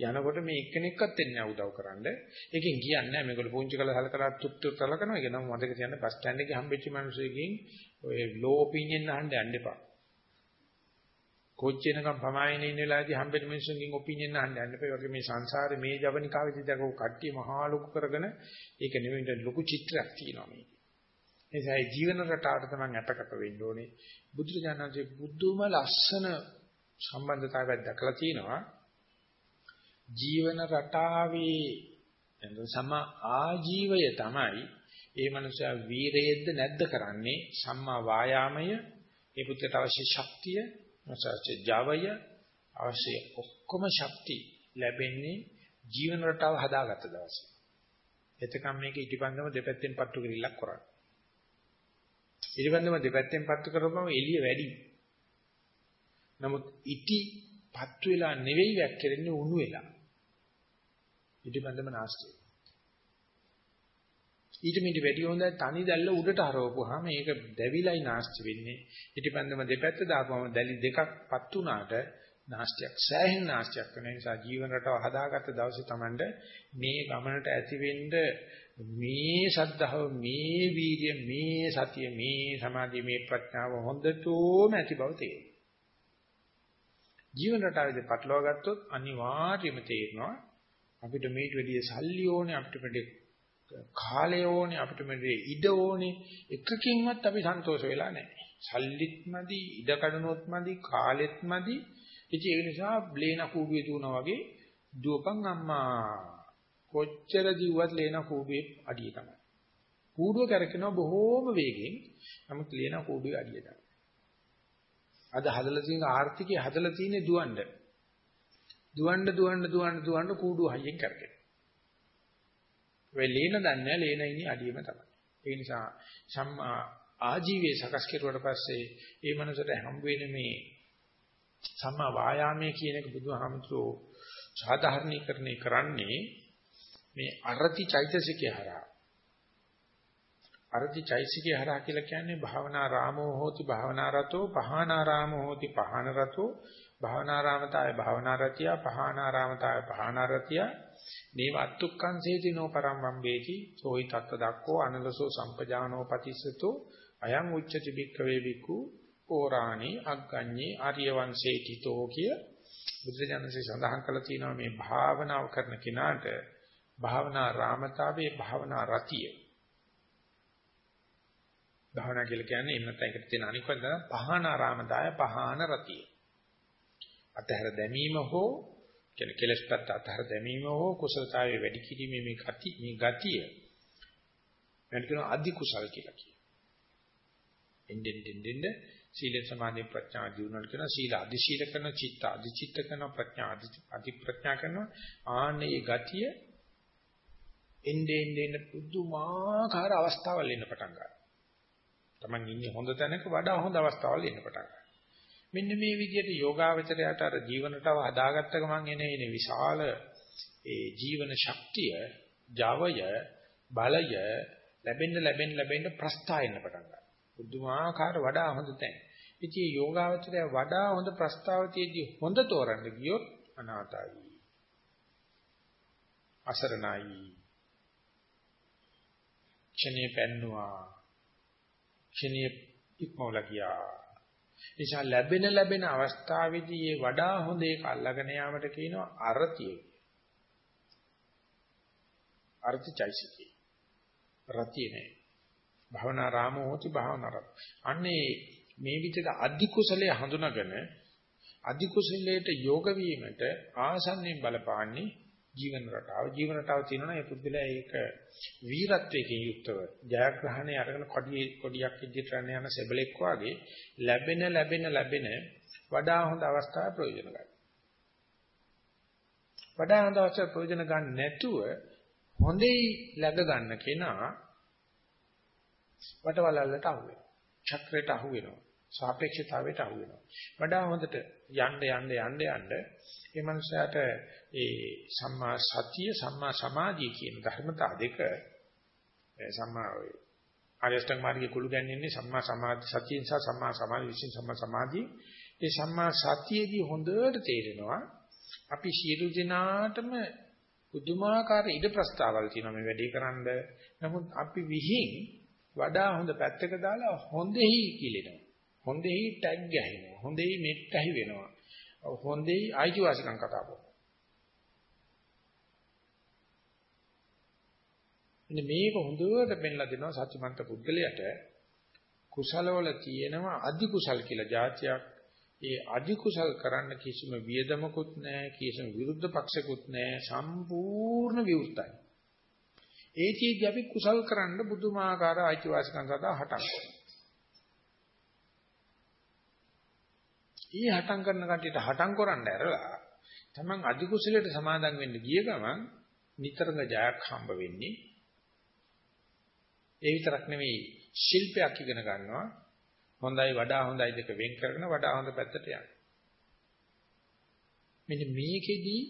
යනකොට මේ එක්කෙනෙක්වත් එන්නේ නැහැ උදව් කරන්න. ඒකෙන් කියන්නේ නැහැ මේගොල්ලෝ පුංචි කළ සලකලා තුට්ටු සලකනවා. ඒක නම් මතක තියන්න බස් ස්ටෑන්ඩ් එකේ හම්බෙච්ච මිනිස්සුකින් ඔය ලෝ ඔපිනියන් අහන්න යන්න එපා. කොච්චි එනකම් පමායන ඉන්න වෙලාවේදී හම්බෙන මිනිස්සුන්ගෙන් ඔපිනියන් අහන්න යන්න එපා. ඒ වගේ මේ සංසාරේ මේ ජවනිකාවේදී දකෝ කට්ටිය මහා ලොකු කරගෙන ඒක නෙවෙයි ලොකු චිත්‍රයක් තියෙනවා මේක. එනිසා ජීවන රටාවට තමයි අපකප වෙන්න ඕනේ. බුදුරජාණන්සේ බුදුම ලස්සන සම්බන්ධතාවයක් දක්වලා තියෙනවා. ජීවන රටාවේ සම ආජීවය තමයි ඒ මනුස්සයා වීරයෙක්ද නැද්ද කරන්නේ සම්මා වායාමය ඒ පුත්‍රට අවශ්‍ය ශක්තිය අවශ්‍ය ජවය අවශ්‍ය ඔක්කොම ශක්ති ලැබෙන්නේ ජීවන රටාව හදාගත්ත දවසේ. එතකම් මේක ඉටිපන්දම දෙපැත්තෙන් පට්ටු කරILLක් කරන්නේ. ඉටිපන්දම දෙපැත්තෙන් පට්ටු කරපුවම එළිය වැඩි. නමුත් ඉටි පත්තු වෙලා නෙවෙයි වැක්කෙන්නේ උණු වෙලා. ඉටිබඳම නාස්ති. ඊට මිට වැඩි හොඳයි තනි දැල්ල උඩට හරවපුවාම ඒක දැවිලයි නාස්ති වෙන්නේ. ඉටිබඳම දෙපැත්ත දාපුවම දැලි දෙකක් පත් උනාට නාස්තියක් සෑහෙන නාස්තියක් වෙන නිසා ජීවන රටාව හදාගත්ත දවසේ Tamand මේ ගමනට ඇතිවෙන්න මේ ශද්ධාව මේ වීර්ය මේ සතිය මේ සමාධිය මේ ප්‍රඥාව හොඳටම ඇති බව තේරෙනවා. ජීවන රටාවේදී පටලවා ගත්තොත් අනිවාර්යයෙන්ම තේරෙනවා අපිට මේට වැඩිය සල්ලි ඕනේ අපිට වැඩිය කාලය ඕනේ අපිට වැඩිය ඉඩ ඕනේ එකකින්වත් අපි සන්තෝෂ වෙලා නැහැ. සල්ලිත් මදි, ඉඩ කඩනොත් මදි, කාලෙත් මදි. ඉතින් ඒ නිසා බ්ලේන කූඩුවේ දුවනා වගේ දුවපන් අම්මා. කොච්චර දිව්වත් ලේන කූඩුවේ අඩිය තමයි. කූඩුව කරකිනවා බොහෝම වේගෙන්. නමුත් ලේන කූඩුවේ අඩිය තමයි. අද හදලා තියෙන ආර්ථිකය හදලා තියෙන්නේ දුවන්නේ දුවන්න දුවන්න දුවන්න දුවන්න කූඩුව හයියෙන් කරගෙන. වෙයි ලේන දන්නේ ලේන ඉන්නේ අඩියම තමයි. ඒ නිසා සම්මා ආජීවයේ සකස් කෙරුවට පස්සේ ඒ මනසට හම් වෙන මේ සම්මා වායාමයේ කියන එක බුදුහාමුදුරෝ සාධාරණීකරණය කරන්නේ මේ අරති චෛතසිකේ හරහා. අරති චෛතසිකේ හරහා කියලා කියන්නේ භාවනා රාමෝ හෝති භාවනා රතෝ පහානා රාමෝ හෝති පහාන රතෝ භාවනාරාමතාය භාවනාරතිය පහානාරාමතාය පහානාරතිය. මේ වත්තුක්කං සේතිනෝ පරම් වම්බේති සෝයි තත්ත දක්කෝ අනලසෝ සම්පජානෝ පතිස්සතෝ. අයං උච්චති බික්කවේ බිකු ඕරාණි අග්ගඤ්ඤේ ආර්ය වංශේතිතෝ කිය. බුදුරජාණන්සේ සඳහන් කළා තියෙනවා මේ භාවනාව කරන කෙනාට භාවනා රාමතාවේ භාවනා රතිය භාවනා කියලා කියන්නේ එහෙම නැත්නම් ඒකට තියෙන අනික් වචන පහානාරාමතාය පහාන රතිය අතහැර දැමීම හෝ කියන කෙලස්පත් අතහැර දැමීම හෝ කුසලතාවයේ වැඩි කිරීමේ මේ ගති මේ ගතිය මම කියන අධි කුසල කියලා කියනවා. එන්නෙන් දෙන්න සීල සමාධි ප්‍රඥා දිනුනට කියන සීල අධි සීල කරන චිත්ත අධි චිත්ත කරන ප්‍රඥා අධි ප්‍රඥා කරන ආන්නේ ගතිය එන්නේ එන්නේ පුදුමාකාර අවස්ථාවල් එන්න පටන් ගන්නවා. Taman ඉන්නේ හොඳ තැනක වඩා හොඳ අවස්ථාවල් එන්න පටන් ගන්නවා. මෙන්න මේ විදිහට යෝගාවචරයට අර ජීවනටව හදාගත්ත ගමන් එන එන විශාල ඒ ජීවන ශක්තිය, ජවය, බලය ලැබෙන්න ලැබෙන්න ලැබෙන්න ප්‍රස්ථායන්න පටන් ගන්නවා. බුදුමාකාර වඩා හොඳ තැන. ඉතින් යෝගාවචරය වඩා හොඳ ප්‍රස්තාවතියදී හොඳ තෝරන්න ගියොත් අනාතයි. අසරණයි. ක්ෂණේ පැන්නුවා. ක්ෂණේ ඉක්මවලා ගියා. නිසා ලැබෙන ලැබෙන අවස්ථාවේදී මේ වඩා හොඳ එක අල්ලගෙන යාමට කියනවා අරතිය. අර්ථචෛසිකේ. රතිය නේ. භවනා රාමෝ හොති භවනා රත. අන්නේ මේ විදිහට අධි කුසලයේ හඳුනාගෙන අධි කුසලයට යෝග වීමට ආසන්නෙන් බලපාන්නේ ජීවන රටාව ජීවන රටාව තියෙනවා ඒ පුද්ගලයා ඒක වීරත්වයෙන් යුක්තව ජයග්‍රහණය අරගෙන කොඩිය කොඩියක් ඉදිරියට යන යන සෙබලෙක් වාගේ ලැබෙන ලැබෙන ලැබෙන වඩා හොඳ අවස්ථාව ප්‍රයෝජන ගන්න. වඩා හොඳ අවස්ථාව ප්‍රයෝජන ගන්න නැතුව හොඳයි läග ගන්න කෙනා වටවලල්ලට අහු වෙනවා. චක්‍රයට අහු වෙනවා. සාපේක්ෂතාවයට අහු වෙනවා. වඩා හොඳට යන්න යන්න යන්න යන්න ඒ මනුස්සයාට ඒ සම්මා සතිය සම්මා සමාධිය කියන ධර්මතා දෙක සම්මා ආරියෂ්ඨ මාර්ගයේ කුළු ගැන්වෙන්නේ සම්මා සමාධි සතියෙන් සහ සම්මා සමාධි විසින් සම්මා සමාධිය. ඒ සම්මා සතියේදී හොඳට තේරෙනවා අපි සියලු දෙනාටම පුදුමාකාර ඉද ප්‍රස්තාවල් තියෙනවා මේ වැඩේ කරන්න. නමුත් අපි විහිං වඩා හොඳ පැත්තක දාලා හොඳෙහි කිලිනවා. හොඳෙහි ටැග් ගහනවා. හොඳෙහි මෙට්ටහි වෙනවා. හොඳෙහි අයිතිවාසිකම් කතා කරනවා. ඉතින් මේක හොඳට පෙන්ලා දෙනවා සත්‍යමන්ත පුද්ගලයාට කුසලවල තියෙනවා අධි කුසල් කියලා જાතියක් ඒ අධි කුසල් කරන්න කිසිම වියදමකුත් නැහැ කිසිම විරුද්ධ පක්ෂකුත් නැහැ සම්පූර්ණ විවෘතයි ඒ චීදි අපි කුසල් කරන්න බුදුමාකාර අයිතිවාසිකම් සඳහා හටක් ඊ හටම් කරන කට්ටියට හටම් කරන්න ඇරලා තමන් අධි කුසලයට සමාදන් වෙන්න ගිය ගමන් නිතරම ජයක් හම්බ වෙන්නේ. ඒ විතරක් නෙවෙයි ශිල්පයක් ඉගෙන ගන්නවා. හොඳයි වඩා හොඳයි දෙක වෙන් කරගෙන වඩා හොඳ පැත්තට යනවා මෙන්න මේකෙදී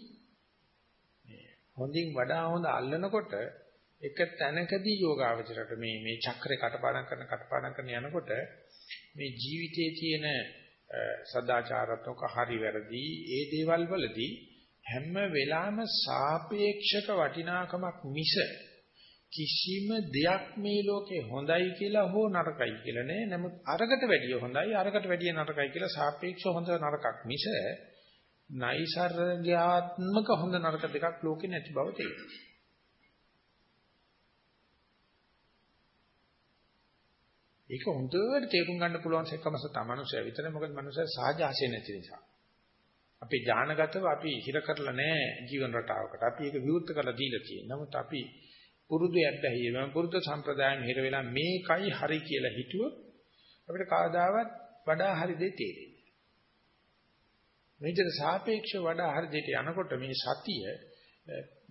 හොඳින් වඩා හොඳ අල්ලනකොට එක තැනකදී යෝගාවචරයට මේ මේ චක්‍රේ කටපාඩම් කරන කටපාඩම් කරන යනකොට මේ ජීවිතයේ තියෙන සදාචාරත්වක හරි වැරදි ඒ දේවල් වලදී හැම වෙලාවෙම සාපේක්ෂක වටිනාකමක් මිස කිසිම දෙයක් මේ ලෝකේ හොඳයි කියලා හෝ නරකයි කියලා නෑ. නමුත් අරකට වැඩිය හොඳයි අරකට වැඩිය නරකයි කියලා සාපේක්ෂ හොඳ නරකක් මිස නයිසර්ගයාත්මක හොඳ නරක දෙකක් ලෝකේ නැති බව තේරෙනවා. ඒක හොඳට තේරුම් ගන්න පුළුවන් සෙකමස තමනුසය විතරයි මොකද මනුසය සහජ ආශය නැති නිසා. අපි ඥානගතව අපි හිර කරලා නැහැ ජීවන රටාවකට. අපි ඒක විවෘත කරලා දීලා තියෙනවා. නමුත් අපි පුරුදු යැබ්බැහිම පුරුදු සම්ප්‍රදායම හිර වෙලා මේකයි හරි කියලා හිතුවොත් අපිට කවදාවත් වඩා හරි දෙය තේරෙන්නේ. මේකට සාපේක්ෂව වඩා හරි දෙයට යනකොට මේ සතිය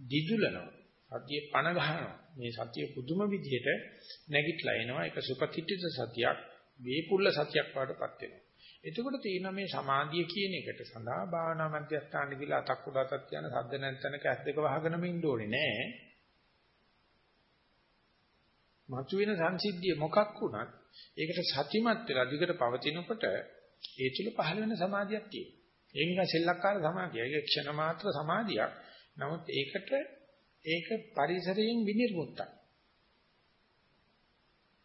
දිදුලනවා. සතිය පණ ගන්නවා. මේ සතිය පුදුම විදියට නැගිටලා එනවා. ඒක සුපතිත්‍ිත සතියක්, වේපුල්ල සතියක් වඩපත් වෙනවා. එතකොට තියෙනවා මේ සමාධිය කියන එකට සඳහා භාවනා මධ්‍යස්ථාන කියලා අතක් උඩටත් යන සද්ද නැත්නක ඇස් දෙක වහගෙනම ඉන්න ඕනේ නෑ. මතුවෙන සංසිද්ධිය මොකක් වුණත් ඒකට සතිමත් වෙලා දිගට පවතිනකොට ඒ තුල පහළ වෙන සමාධියක් තියෙනවා. ඒ නිකන් සෙල්ලක්කාර සමාධිය. ඒක ක්ෂණ මාත්‍ර සමාධියක්. නමුත් ඒකට ඒක පරිසරයෙන් විනිර්මුක්තයි.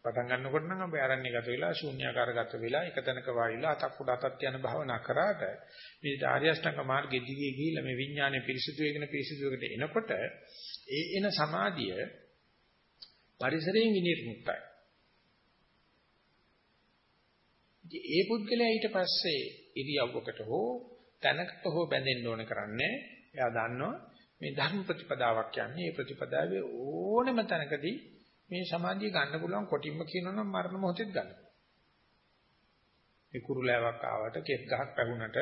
පටන් ගන්නකොට නම් අපි ආරණ්‍ය ගත වෙලා ශූන්‍යාකාරගත වෙලා එක තැනක වාඩිලා අතක් උඩ අතක් යන භාවනා කරාට මේ ආර්ය අෂ්ටාංග මාර්ගෙ දිගේ ගිහිල්ලා මේ විඥානය පිරිසිදු වෙගෙන පිරිසිදුවකට එනකොට ඒ එන සමාධිය පරිසරයෙන් විනිර්මුක්තයි. ඒ පුද්ගලයා ඊට පස්සේ ඉරියව්වකට හෝ තැනකට හෝ බැඳෙන්න ඕන කරන්නේ එයා දන්නවා මේ ධර්ම ප්‍රතිපදාවක් යන්නේ මේ ප්‍රතිපදාවේ ඕනෙම තැනකදී මේ සමාධිය ගන්න පුළුවන් කොටින්ම කියනවනම් මරණ මොහොතෙත් ගන්න. ඒ කුරුලෑවක් ආවට කෙස් ගහක් පැහුනට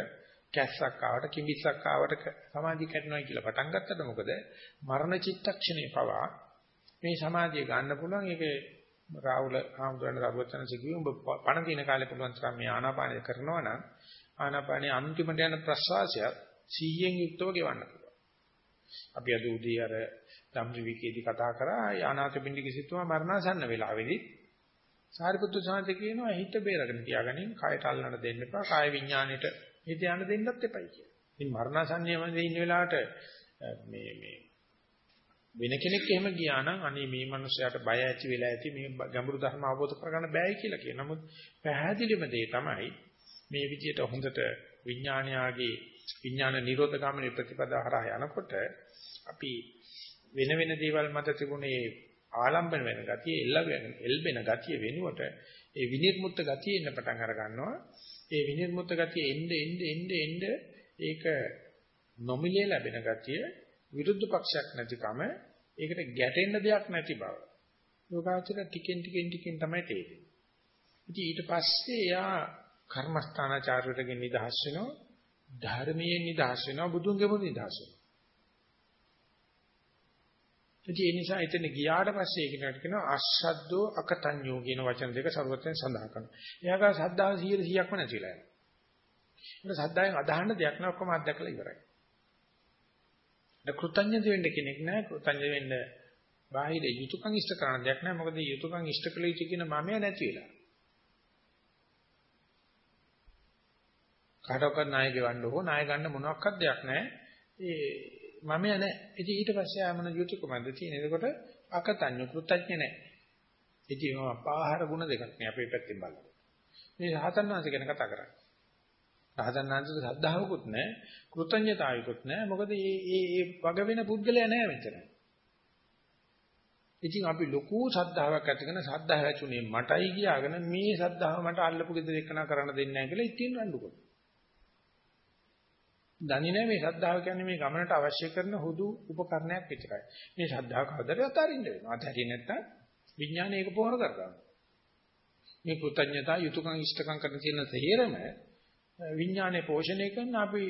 කැස්සක් ආවට කිඹිස්සක් ආවට සමාධිය කැඩෙනවා කියලා පටන් ගත්තට මොකද? මරණ චිත්තක්ෂණේ පවා මේ සමාධිය ගන්න පුළුවන්. ඒකේ රාහුල ආම්දුරණ දරුවචනසේ කිව්ව උඹ පණ දින කාලේ පුළුවන් තරම් මේ ආනාපානය කරනවා නම් ආනාපානයේ අන්තිමට යන ප්‍රශ්වාසය 100න් යුක්තව ගෙවන්න අපි අද උදේ අර ධම්රිවිකේදී කතා කරා අනාථ පින්ඩික සිතුමා මරණාසන්න වෙලාවේදී සාරිපුත්තු සාන්ති කියනවා හිත බේරගෙන තියාගනින් කයට අල්ලන්න දෙන්න එපා කාය විඥාණයට හිත යන්න දෙන්නත් එපයි කියලා. ඉතින් මරණාසන්නයේදී ඉන්න වෙලාවට මේ මේ වෙන කෙනෙක් එහෙම ගියා නම් අනේ මේ මනුස්සයාට බය ඇති වෙලා ඇති මේ ගැඹුරු ධර්ම අවබෝධ කරගන්න බෑයි කියලා කියන. නමුත් පැහැදිලිම දේ තමයි මේ විදියට හොඳට විඥානයාගේ විඥාන නිරෝධ ගාමිනී ප්‍රතිපදා හරහා යනකොට අපි වෙන වෙන දේවල් මත තිබුණේ ආලම්බන වෙන ගතිය එල්ලගෙන එල්බෙන ගතිය වෙනුවට ඒ විනිර්මුක්ත ගතිය එන්න පටන් අර ගන්නවා. ඒ විනිර්මුක්ත ගතිය එnde එnde එnde එnde ඒක නොමිලේ ලැබෙන ගතිය විරුද්ධ පක්ෂයක් නැතිකම ඒකට ගැටෙන්න දෙයක් නැති බව. යෝගාචර ටිකෙන් ටිකෙන් ටිකෙන් තමයි තේරෙන්නේ. ඉතින් ඊට පස්සේ එයා කර්මස්ථානාචාරවලගෙන් නිදහස් වෙනවා ධර්මයෙන් නිදහස් වෙනවා බුදුන්ගෙම නිදහස් වෙනවා. ඉතින් ඒ නිසා එතන ගියාට පස්සේ ඒකට කියනවා අස්සද්දෝ අකතඤ්ඤෝ කියන වචන දෙක සර්වත්‍යෙන් සඳහන් කරනවා. එයාගේ සද්ධාව 100%ක්ම නැතිලා යනවා. ඒක සද්ධායෙන් අදහන්න දෙයක් නෑ ඔක්කොම අත්දැකලා ඉවරයි. ද කෘතඥ වෙන්න කෙනෙක් නෑ කෘතඥ වෙන්න බාහිර යුතුයකම් ඉෂ්ට කරන දෙයක් නෑ මොකද යුතුයකම් ඉෂ්ට කළ යුතු කියන මමයා නැති වෙලා. කාටවත් ණය ගෙවන්න ඕන ණය ගන්න මොනවත් දෙයක් නෑ. ඒ මමයා නෑ. ඉතින් ඊට පස්සේ ආමන යුතුයකමද තියෙන. එතකොට අකතඤ්ඤ කෘතඥ නෑ. ඉතින් පාහර ගුණ දෙකක් නේ අපේ පැත්තෙන් බලන්න. මේ රහතන් වහන්සේ ගැන කතා කරන්නේ. රහතන් වහන්සේට ශ්‍රද්ධාවකුත් නැහැ, කෘතඥතාවයකුත් නැහැ. මොකද මේ මේ වග වෙන පුද්ගලයා නැහැ මෙතන. ඉතින් අපි ලොකු ශ්‍රද්ධාවක් ඇතිගෙන ශ්‍රද්ධාව ඇතුනේ මටයි කියාගෙන මේ ශ්‍රද්ධාව මට අල්ලපු ගෙදර එක්කන කරන්න දෙන්නේ නැහැ කියලා ඉතින් රණ්ඩු කරනවා. දන්නේ නැහැ මේ ශ්‍රද්ධාව කියන්නේ මේ ගමනට අවශ්‍ය කරන හුදු උපකරණයක් විතරයි. මේ ශ්‍රද්ධාව කවදාද අතාරින්න වෙනවා. අතාරින්න නැත්නම් විඥානය ඒක පොහොර කරගන්නවා. මේ කෘතඥතා යුතුයකම් ඉෂ්ටකම් කරන තියෙන තේරම විඥානේ පෝෂණය කරන අපි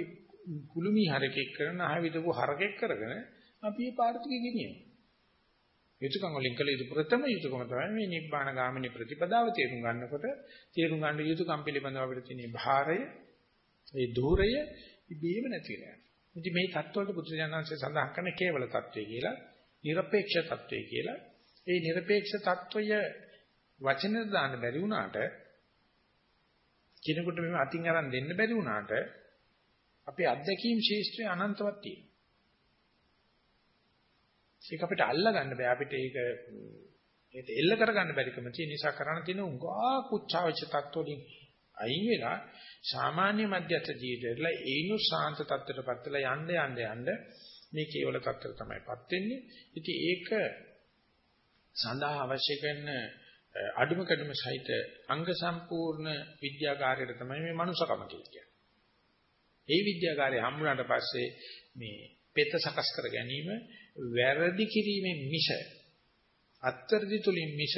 කුළුමි හරකෙක් කරන ආවිදපු හරකෙක් කරගෙන අපි මේ පාර්ථික ගෙනියනවා. යුතුයකම් වලින් කළ යුතු ප්‍රථම යුතුයකම තමයි මේ නිබ්බාන ගාමිනී ප්‍රතිපදාව තේරුම් ගන්නකොට තේරුම් ගන්න යුතුයකම් පිළිබඳව අපිට තියෙන භාරය, ඒ ධූරය ඉබේම නැති වෙලා යනවා. ඉතින් මේ தත්වලට බුදුසජාණන්සේ සඳහන් කරන කේවල தත්වය කියලා, নিরপেক্ষ தත්වය කියලා. ඒ নিরপেক্ষ தত্ত্বය වචන දාන්න බැරි වුණාට කෙනෙකුට මෙව අතින් අරන් දෙන්න බැරි වුණාට අපේ අධ්‍යක්ීම් ශේෂ්ත්‍රය අනන්තවත් තියෙනවා. ඒක අපිට අල්ලගන්න බෑ අපිට ඒක ඒක එල්ල කරගන්න බැරිකම තියෙන නිසා කරන්න තියෙන උගා කුච්චාවිච තත්ත්වලින් අයින් වෙලා සාමාන්‍ය මධ්‍යස්ථ ජීවිතයලා ඒනු සාන්ත තත්ත්වයටපත් වෙලා යන්න යන්න යන්න මේ කේවල තත්ත්වයට තමයිපත් වෙන්නේ. ඉතින් ඒක සඳහා අවශ්‍ය කරන අඩුම කඩම සහිත අංග සම්පූර්ණ විද්‍යාකාරයට තමයි මේ මනුසකම කියන්නේ. ඒ විද්‍යාකාරය හම්බුනාට පස්සේ මේ පෙත සකස් කර ගැනීම වැරදි කිරීමෙන් මිස අත්තරදි තුලින් මිස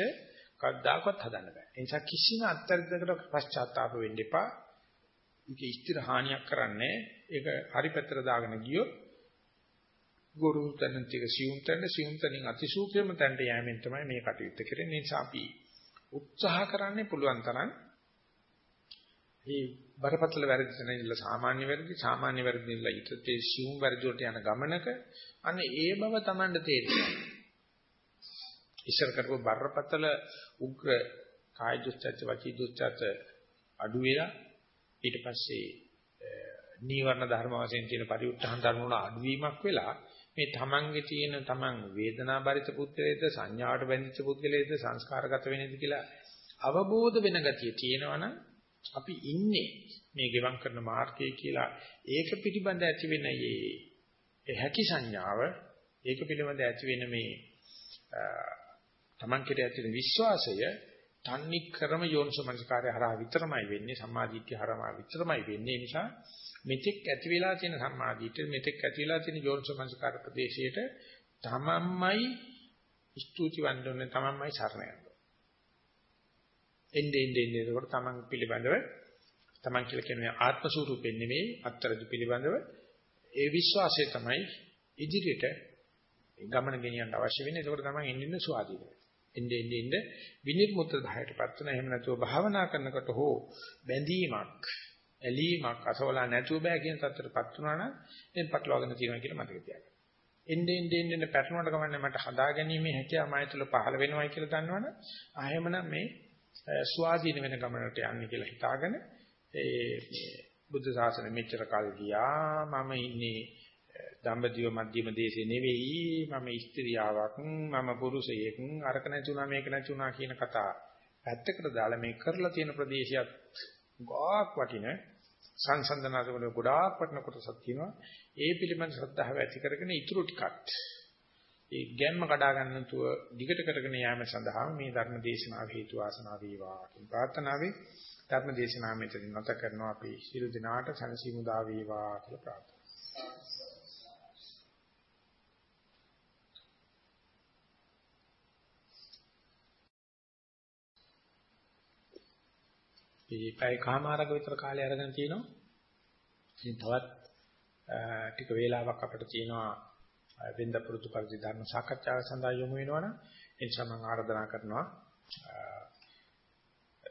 කවදාකවත් හදන්න බෑ. ඒ නිසා කිසිම අත්තරදකට පශ්චාත්තාප වෙන්න එපා. ඒක ස්ථිර හානියක් කරන්නේ. ඒක හරි පැත්තට දාගෙන ගියොත් ගුරු තැන ටික සියුම් තැන සියුම් තැනින් අතිසූක්ෂම තැනට යෑමෙන් තමයි මේ කටයුත්ත කරන්නේ. නිසා අපි උත්සාහ කරන්නේ පුළුවන් තරම් මේ බරපතල වැරදි තැන ඉඳලා සාමාන්‍ය වැරදි සාමාන්‍ය වැරදි ඉඳලා ඊටතේ සියුම් වැරදි වලට යන ගමනක අන්න ඒ බව Tamanට තේරෙනවා. ඉස්සර කරපු බරපතල උග්‍ර කාය දුස්චර්ච වචී දුස්චර්ච අඩු වෙලා ඊට පස්සේ නීවරණ ධර්ම වශයෙන් තියෙන පරිඋත්ථාන ධර්ම වල අඩුවීමක් වෙලා මේ තමන්ගේ තියෙන තමන් වේදනා බරිත පුද්ගලයේද සංඥාවට බැඳිච්ච පුද්ගලයේද සංස්කාරගත වෙන්නේද කියලා අවබෝධ වෙන ගතිය තියෙනවනම් අපි ඉන්නේ මේ ගෙවම් කරන මාර්ගයේ කියලා ඒක පිටිබඳ ඇති වෙන මේ හැකි සංඥාව ඒක පිළිබඳ ඇති වෙන මේ තමන් කෙරේ ඇති වෙන විශ්වාසය තන්නි ක්‍රම යෝනිසමනස්කාරය හරහා විතරමයි වෙන්නේ සම්මාදිට්ඨිය හරහා විතරමයි වෙන්නේ නිසා මෙතෙක් ඇති වෙලා තියෙන සම්මාදිට්ඨිය මෙතෙක් ඇති වෙලා තියෙන යෝනිසමනස්කාර ප්‍රදේශයට තමන්මයි ස්තුති වන්දනේ තමන්මයි සරණ යන්නේ එන්නේ එන්නේ එන්නේ ඒකට තමන් පිළිබඳව තමන් කියලා කියන්නේ ආත්ම ස්වරූපෙන් නෙමෙයි අත්තරදි පිළිබඳව ඒ විශ්වාසය තමයි ඉදිරියට ගමන ගෙනියන්න අවශ්‍ය වෙන්නේ. ඒකට තමයි එන්නේ ස්වාධීනය. එන්නේ එන්නේ එන්නේ විනිර්මුත් 10ටපත් වෙන එහෙම නැතුව භාවනා කරනකොට හෝ බැඳීමක් ඇලීමක් අසවලා නැතුව බෑ කියන තත්ත්වයටපත් වුණා නම් එන් පටලවාගෙන තියෙනවා කියලා මතක තියාගන්න. එන්නේ එන්නේ එන්නේ පැටලුණාට කමන්නේ මට හදාගැනීමේ හැකියාව මය තුළ පහළ වෙනවයි කියලා දන්නවනේ. ආයෙමනම් මේ ස්වාධීන වෙන ගමනට යන්නේ කියලා හිතාගෙන ඒ බුද්ධ ශාසනය මෙච්චර කල් ගියා මම ඉන්නේ දඹදිව මධ්‍යම දේශේ නෙවෙයි. මම ස්ත්‍රියාවක් මම පුරුෂයෙක්. අරක නැතුණා මේක නැතුණා කියන කතා පැත්තකට දාලා මේ කරලා තියෙන ප්‍රදේශයත් ගොඩක් වටින සංසන්දනාවල ගොඩාක් වටින කොටසක් තියෙනවා. ඒ පිළිබඳ ශ්‍රද්ධාව ඇති කරගෙන ඊටු ටිකත් ඒ ගැම්ම කඩා ගන්න තුව දිගට කරගෙන යාම සඳහා මේ ධර්ම දේශනාව හේතු වාසනා වේවා කියන ප්‍රාර්ථනාවෙන් ධර්ම දේශනාව මෙතනින් නැත කරනවා. අපි ශිරු දිනාට සනසිමුදා වේවා කියලා ප්‍රාර්ථනා මේ පැය කමාරක විතර කාලය අරගෙන තිනවා. ඉතින් තවත් ටික වේලාවක් අපිට තියෙනවා වෙන්ද පුරුදු පරිදි ධර්ම සාකච්ඡාව සඳහා යොමු වෙනවනම් ඒ නිසා මම ආරාධනා කරනවා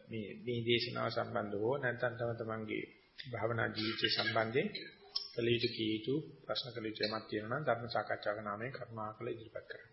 මේ මේ දේශනාව සම්බන්ධව නැත්නම් තම තමන්ගේ භාවනා ජීවිතය සම්බන්ධයෙන් කළ යුතු කී යුතු ප්‍රශ්න කළ යුතු යමක් තියෙනවා නම් ධර්ම සාකච්ඡාවක නාමයෙන් කරුණාකර ඉදිරිපත් කරන්න.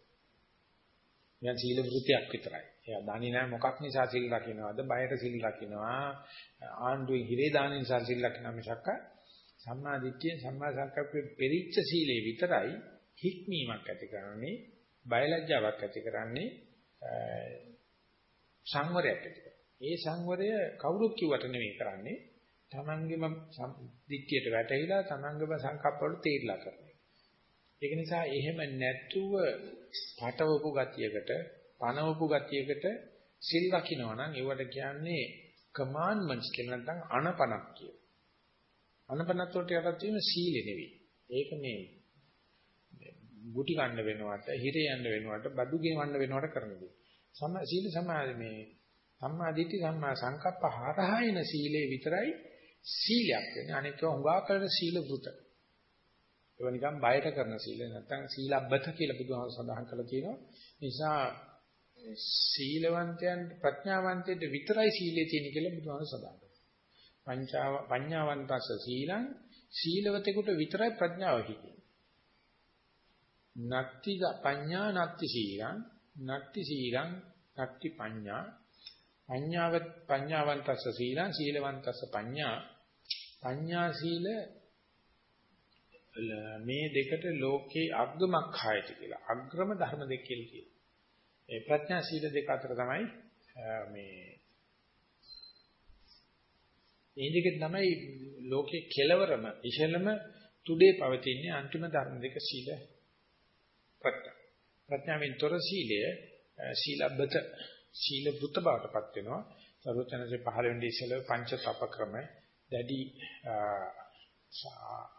මෙයන් සීල වෘතියක් විතරයි. එයා දන්නේ නැහැ මොකක් නිසා සීල් රකින්නවද, බයට සීල් රකින්නවා, ආණ්ඩුවේ හිරේ දාන නිසා සීල් රකින්න මිසක් සම්මා දිට්ඨියෙන් සම්මා සංකප්පෙන් පෙරිච්ච සීලේ විතරයි හික්මීමක් ඇති කරන්නේ, බයලජ්ජාවක් ඇති කරන්නේ සංවරයක් ඇති කරන්නේ. ඒ සංවරය කවුරුත් කිව්වට නෙවෙයි කරන්නේ. තමන්ගේම දිට්ඨියට වැටහිලා තමන්ගේම සංකප්පවල තීරලා කරන්නේ. ඒක නිසා එහෙම නැතුව පටවපු ගතියකට, පනවපු ගතියකට සිල් රකින්නවා නම් ඒවට කියන්නේ කමාන්ඩ්මන්ට්ස් කියලා නැත්නම් අනපනක් කියන. අනපනත් වලට යටත් වීම සීලෙ නෙවෙයි. ඒක මේ ගුටි ගන්න වෙනවට, හිරේ යන්න වෙනවට, බඩු ගෙවන්න වෙනවට කරන දේ. සම සීල සමාධි මේ සම්මා දිට්ඨි සම්මා සංකප්ප හරහා එන සීලේ විතරයි සීලයක් වෙන්නේ. අනික හුඟා කරන සීල වෘත. ඒව නිකන් බයට කරන සීල නැත්නම් සීලබ්බත කියලා බුදුහාම සඳහන් කරලා තියෙනවා. නිසා සීලවන්තයන් ප්‍රඥාවන්තයෙන්ද විතරයි සීලේ තියෙන කියලා බුදුහාම සඳහන් කරනවා. පංචාව පඤ්ඤාවන්තස සීලං සීලවතෙකුට විතරයි ප්‍රඥාව හිතෙන්නේ. නත්ති පඤ්ඤා නත්ති සීලං නත්ති සීලං නත්ති පඤ්ඤා පඤ්ඤාව පඤ්ඤාවන්තස්ස සීලං සීලවන්තස්ස පඤ්ඤා පඤ්ඤා සීල මේ දෙකට ලෝකේ අග්ගමක් හයති කියලා අග්‍රම ධර්ම දෙක කියලා කියනවා. ඒ ප්‍රඥා සීල දෙක අතර තමයි මේ මේ දෙකෙන් තමයි ලෝකේ කෙලවරම ඉහළම තුඩේ පවතින්නේ අන්තිම ධර්ම දෙක සීල ප්‍රඥා. ප්‍රඥාවෙන් තොර සීලය සීලබ්බත සීල වෘත බවටපත් වෙනවා. සරුවචනසේ පහළ වෙන්නේ ඉස්සෙල්ලා පංච තපක්‍රම දැඩි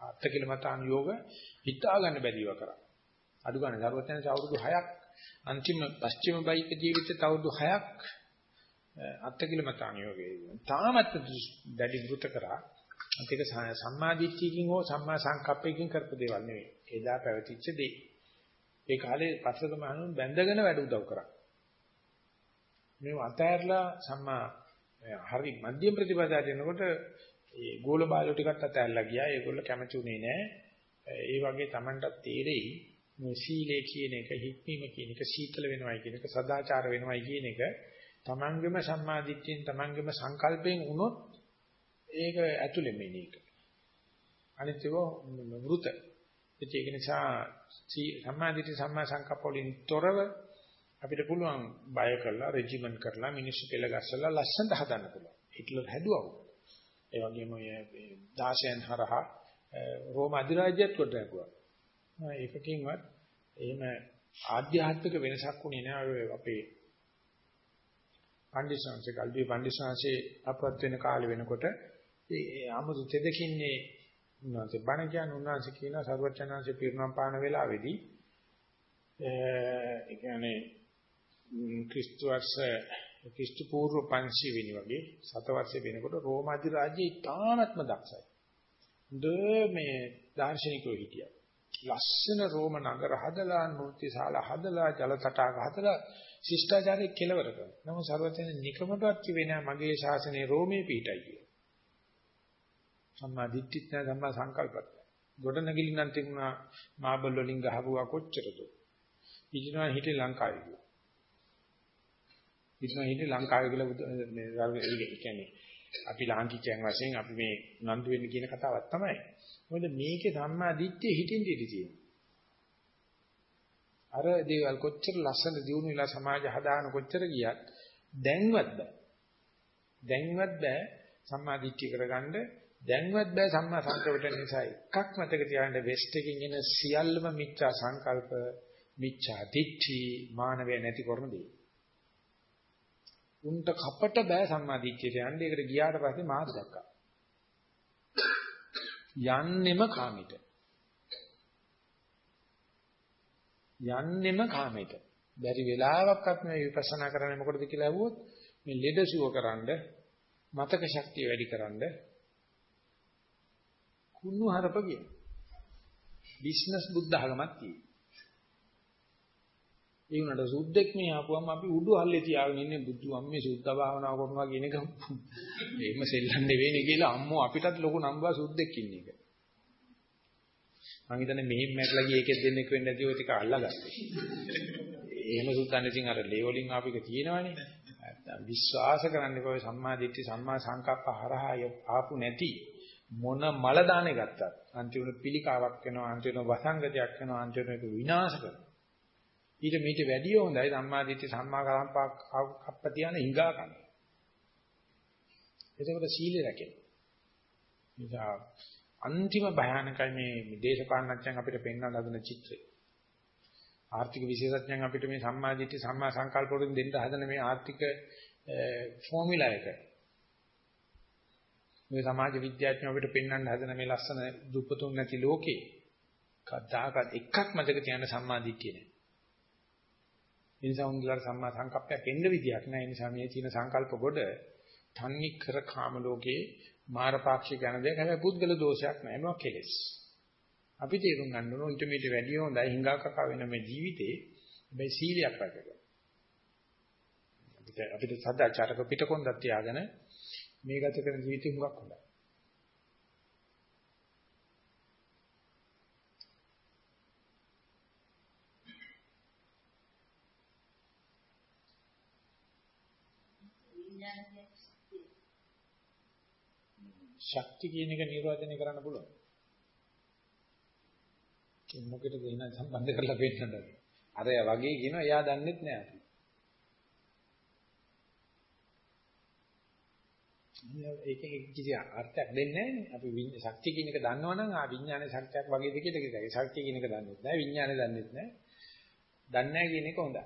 අත්කලමතාන් යෝග හිතා ගන්න බැරිව කරා. අඩු ගන්න සරුවචනසේ අවුරුදු 6ක් අන්තිම පස්චිම බයික ජීවිතේ අවුරුදු 6ක් අත්කලමතාන් යෝගේ. තාමත් දැඩි වෘත කරා. ඒක සම්මාදිට්ඨියකින් හෝ සම්මා සංකප්පයකින් කරපු දේවල් නෙවෙයි. එදා පැවතිච්ච දේ. ඒ කාලේ පස්වක මහණුන් බැඳගෙන වැඩ උදව් කරා. මේ අතෑරලා සම්මා හරි මධ්‍යම ප්‍රතිපදාට එනකොට ඒ ගෝල බාලෝ ටිකත් අතෑරලා ගියා. ඒගොල්ලෝ කැමති උනේ නැහැ. ඒ වගේ Tamanටත් තේරෙයි මේ සීලය කියන එක, හික්මීම කියන එක, සීතල වෙනවයි කියන එක, සදාචාර වෙනවයි කියන එක Tamanගෙම සම්මාදිට්ඨියෙන් Tamanගෙම සංකල්පයෙන් වුණොත් ඒක ඇතුළෙම ඉන්නේ ඒක. අනිත් ඒවා වෘත. ඒක නිසා සම්මාදිට්ඨි සම්මා සංකප්ප වලින් තොරව අපිට පුළුවන් බය කරලා රෙජිමන්ට් කරලා මිනිස්සු පෙළ ගස්සලා ලස්සනට හදන්න පුළුවන්. හිට්ලර් හැදුවා. ඒ වගේම ඔය දාශයන් හරහා රෝම අධිරාජ්‍යත් කොට හැදුවා. ඒකකින්වත් එහෙම ආධ්‍යාත්මික වෙනසක් වුණේ නෑ අපේ පණ්ඩිතසංශේ කල්පී පණ්ඩිතසංශේ අපවත් වෙන කාලේ වෙනකොට ඒ 아무තු තෙදකින්නේ උන්වහන්සේ බණ කියන්නේ උන්වහන්සේ කියන සර්වචනංශේ පිරිනම් පාන වෙලාවේදී ඒ කියන්නේ ක්‍රිස්තු වර්ෂ ක්‍රිස්තු පූර්ව 500 වෙනි වගේ සත වර්ෂ වෙනකොට රෝම අධිරාජ්‍යය ඉතාමත්ම දක්ෂයි. හොඳ මේ දාර්ශනිකයෝ හිටියා. ලස්සන රෝම නගර හදලා නෘත්‍යශාලා හදලා ජල තටාක හදලා ශිෂ්ටාචාරයේ කෙලවර කරනවා. නමුත් සර්වතන නිකමටවත් කිව්වේ නෑ මගේ ශාසනයේ රෝමේ පිටයි කියලා. සම්මා දිට්ඨිත් නෑ සම්මා සංකල්පත්. ගොඩ නැගිලි නම් තිබුණා මාබල් වලින් ගහපුවා කොච්චරද? ඉතිනවා හිටේ ලංකාවේ කියලා. ඉතිනවා හිටේ ලංකාවේ කියලා මේ කියන්නේ අපි ලාංකිකයන් වශයෙන් අපි මේ නන්දු වෙන්න කියන කතාවක් තමයි. මොකද මේකේ සම්මා දිට්ඨිය හිතින් දිටි තියෙනවා. අර දේවල් කොච්චර ලස්සන දියුණු වෙලා සමාජ හදාන කොච්චර ගියත් දැන්වත් බෑ. දැන්වත් බෑ සම්මා දිට්ඨිය කරගන්න දැන්වත් බෑ සම්මා සංකල්පට නිසා එකක් මතක තියාගන්න වෙස්ට් එකකින් එන සියල්ලම මිච්ඡා සංකල්ප මිච්ඡා දිට්ඨි මානවය නැති කරන දේ. උන්ට කපට බෑ සම්මා දිට්ඨියට යන්න. ඒකට ගියාට පස්සේ මාත් දැක්කා. යන්නෙම කාමෙට. යන්නෙම කාමෙට. බැරි වෙලාවක්වත් මේ විපස්සනා කරන්නේ මොකටද කියලා අහුවොත් මේ ලෙඩ සුව කරන්න මතක ශක්තිය වැඩි කරන්න කුණු හරප කියන. බිස්නස් බුද්ධ ආගමක් තියෙනවා. ඒ උනට සුද්දෙක් මේ ආපුවම අපි උඩු හල්ලේ තියාගෙන ඉන්නේ බුදු අම්මේ සුද්ධ භාවනාව කරනවා කියන එක එහෙම සෙල්ලම් නෙවෙයිනේ කියලා අම්මෝ අපිටත් ලොකු නම්බුවා සුද්දෙක් ඉන්න එක. මං හිතන්නේ මෙහෙම මැරලා ගිය එකෙක් දෙන්නෙක් වෙන්න ඇති ඔය ටික අල්ලගත්තේ. එහෙම සුද්දන් ඉතින් අර ලේ වලින් ආපික තියෙනවනේ. නැත්තම් විශ්වාස කරන්න එපා සම්මා දිට්ඨි සම්මා සංකප්ප හරහා ආපු නැති මොන මල දානේ ගත්තත් අන්තිමට පිළිකාවක් වෙනවා අන්තිමට වසංගතයක් වෙනවා අන්තිමට විනාශ කරනවා. ඊට මේට වැඩිය හොඳයි සම්මා දිට්ඨි සම්මා කම්පා කප්ප තියන හිඟා කන. එතකොට සීලය රැකෙනවා. නිසා අන්තිම භයානකයි මේ දේශපාලනඥයන් අපිට පෙන්වන්න හදන චිත්‍රය. ආර්ථික විශේෂඥයන් අපිට මේ සම්මා දිට්ඨි සම්මා සංකල්ප වලින් දෙන්න හදන මේ ආර්ථික ෆෝමියුලා එක. මේ සමාජ විද්‍යාඥයෝ අපිට පෙන්වන්න හදන මේ ලස්සන දුප්පතුන් නැති ලෝකේ කද්දාකත් එකක් මතක තියන්න සම්මා දිට්ඨිය නෑ. ඒ නිසා උන්ගලට සම්මා සංකප්පයක් එන්න විදියක් නැහැ. ඒ නිසා මේ තියෙන සංකල්ප කොට තන්නේ කර කාම ලෝකේ මාරපාක්ෂික යන දෙයක් හැබැයි පුද්ගල දෝෂයක් නැහැ. මේවා කෙලෙස්. අපි තේරුම් ගන්න ඕන ඊට මේට වැඩිය හොඳයි හිඟා කකා වෙන මේ ජීවිතේ මේ සීලයක් රැකගන්න. අපිට අපිට සදාචාරක පිටකොන්දක් තියාගෙන මේ ගත කරන ජීවිතේ හුඟක් හොඳයි. ශක්ති කියන එක නිර්වචනය කරන්න පුළුවන්. මොකටද එන සම්බන්ධ කරලා පෙන්නන්නද? අර වගේ කියනවා එයා දන්නෙත් නෑ අපි. ඒකෙන් කිසි අර්ථයක් දෙන්නේ නෑනේ. අපි ශක්තිය කියන එක දන්නවනම් ආ විඥානයේ ශක්තියක් වගේ දෙකකට කියයි. ශක්තිය කියන එක දන්නෙත් නෑ, විඥානය දන්නෙත් නෑ. දන්නේ නෑ කියන එක හොඳයි.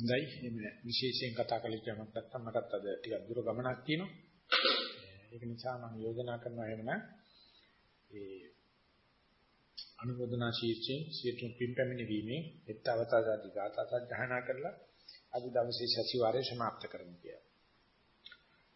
හොඳයි එමෙ විශේෂයෙන් කතා කළ යුතු යමක් නැත්නම් මටත් අද ටිකක් දුර ගමනක් තියෙනවා. ඒක නිසා මම යෝජනා කරනවා එහෙමනම් ඒ අනුමೋದනා ශීර්ෂයෙන් සියලුම පින් පැමිණීමේ එත්තවතාදී ගාථා සජ්ජහනා කරලා අද දවසේ සතිವಾරය સમાપ્ત කරමු කියලා.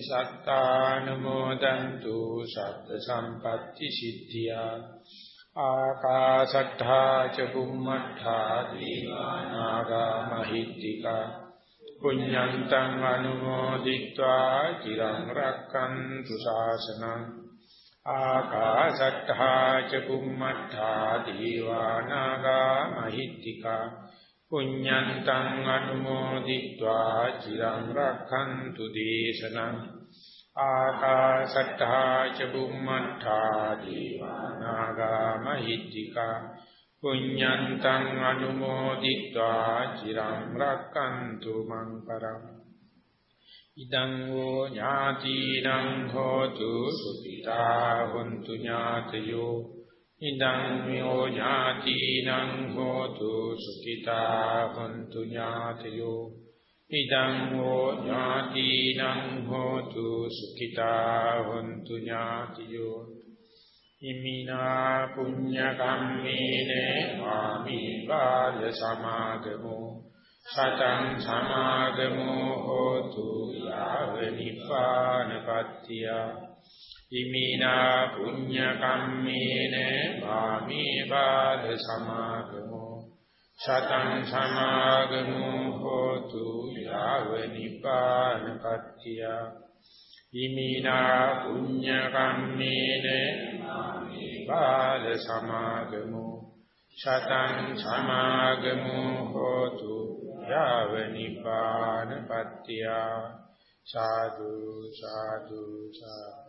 සත්තානමෝදන්තු සත්ත සම්පත්‍ති සිද්ධියා. ආකාශට්ඨා ච බුම්මට්ඨා දීවානාගා මහිත්‍තිකා පුඤ්ඤන්තං අනුමෝදිत्वा চিරං රක්칸තු ශාසනං. ආකාශට්ඨා ච බුම්මට්ඨා දීවානාගා මහිත්‍තිකා පුඤ්ඤන්තං අනුමෝදිत्वा චිරං රක්ඛන්තු දේශනං ආකාශට්ඨා ච බුම්මට්ඨා දීවානාගා මහිත්‍තිකා පුඤ්ඤන්තං අනුමෝදිत्वा චිරං රක්ඛන්තු මං පරං ඉදං වූ ඥාතිනං හෝතු සුඛිතා හොන්තු ඥාතයෝ ඉදං වූ ඥාතිනං හෝතු සුඛිතා හොන්තු ඥාතයෝ ඉදං වූ ඥාතිනං හෝතු සුඛිතා හොන්තු ඥාතියෝ ඉමිනා පුඤ්ඤ කම්මේන ආමි බාල සමාගමෝ සතං සමාගමෝ හෝතු යාව නිපානපත්තිය ඉමිනා පුඤ්ඤ කම්මේන ආමි බාල සමාගමෝ සතං සමාගමෝ හෝතු යාව නිපානපත්තිය ඉමිනා පුඤ්ඤ කම්මේන බාල සමාගමෝ සතං සමාගමෝ හෝතු යාව නිපානපත්තිය සාදු සාදු සාදු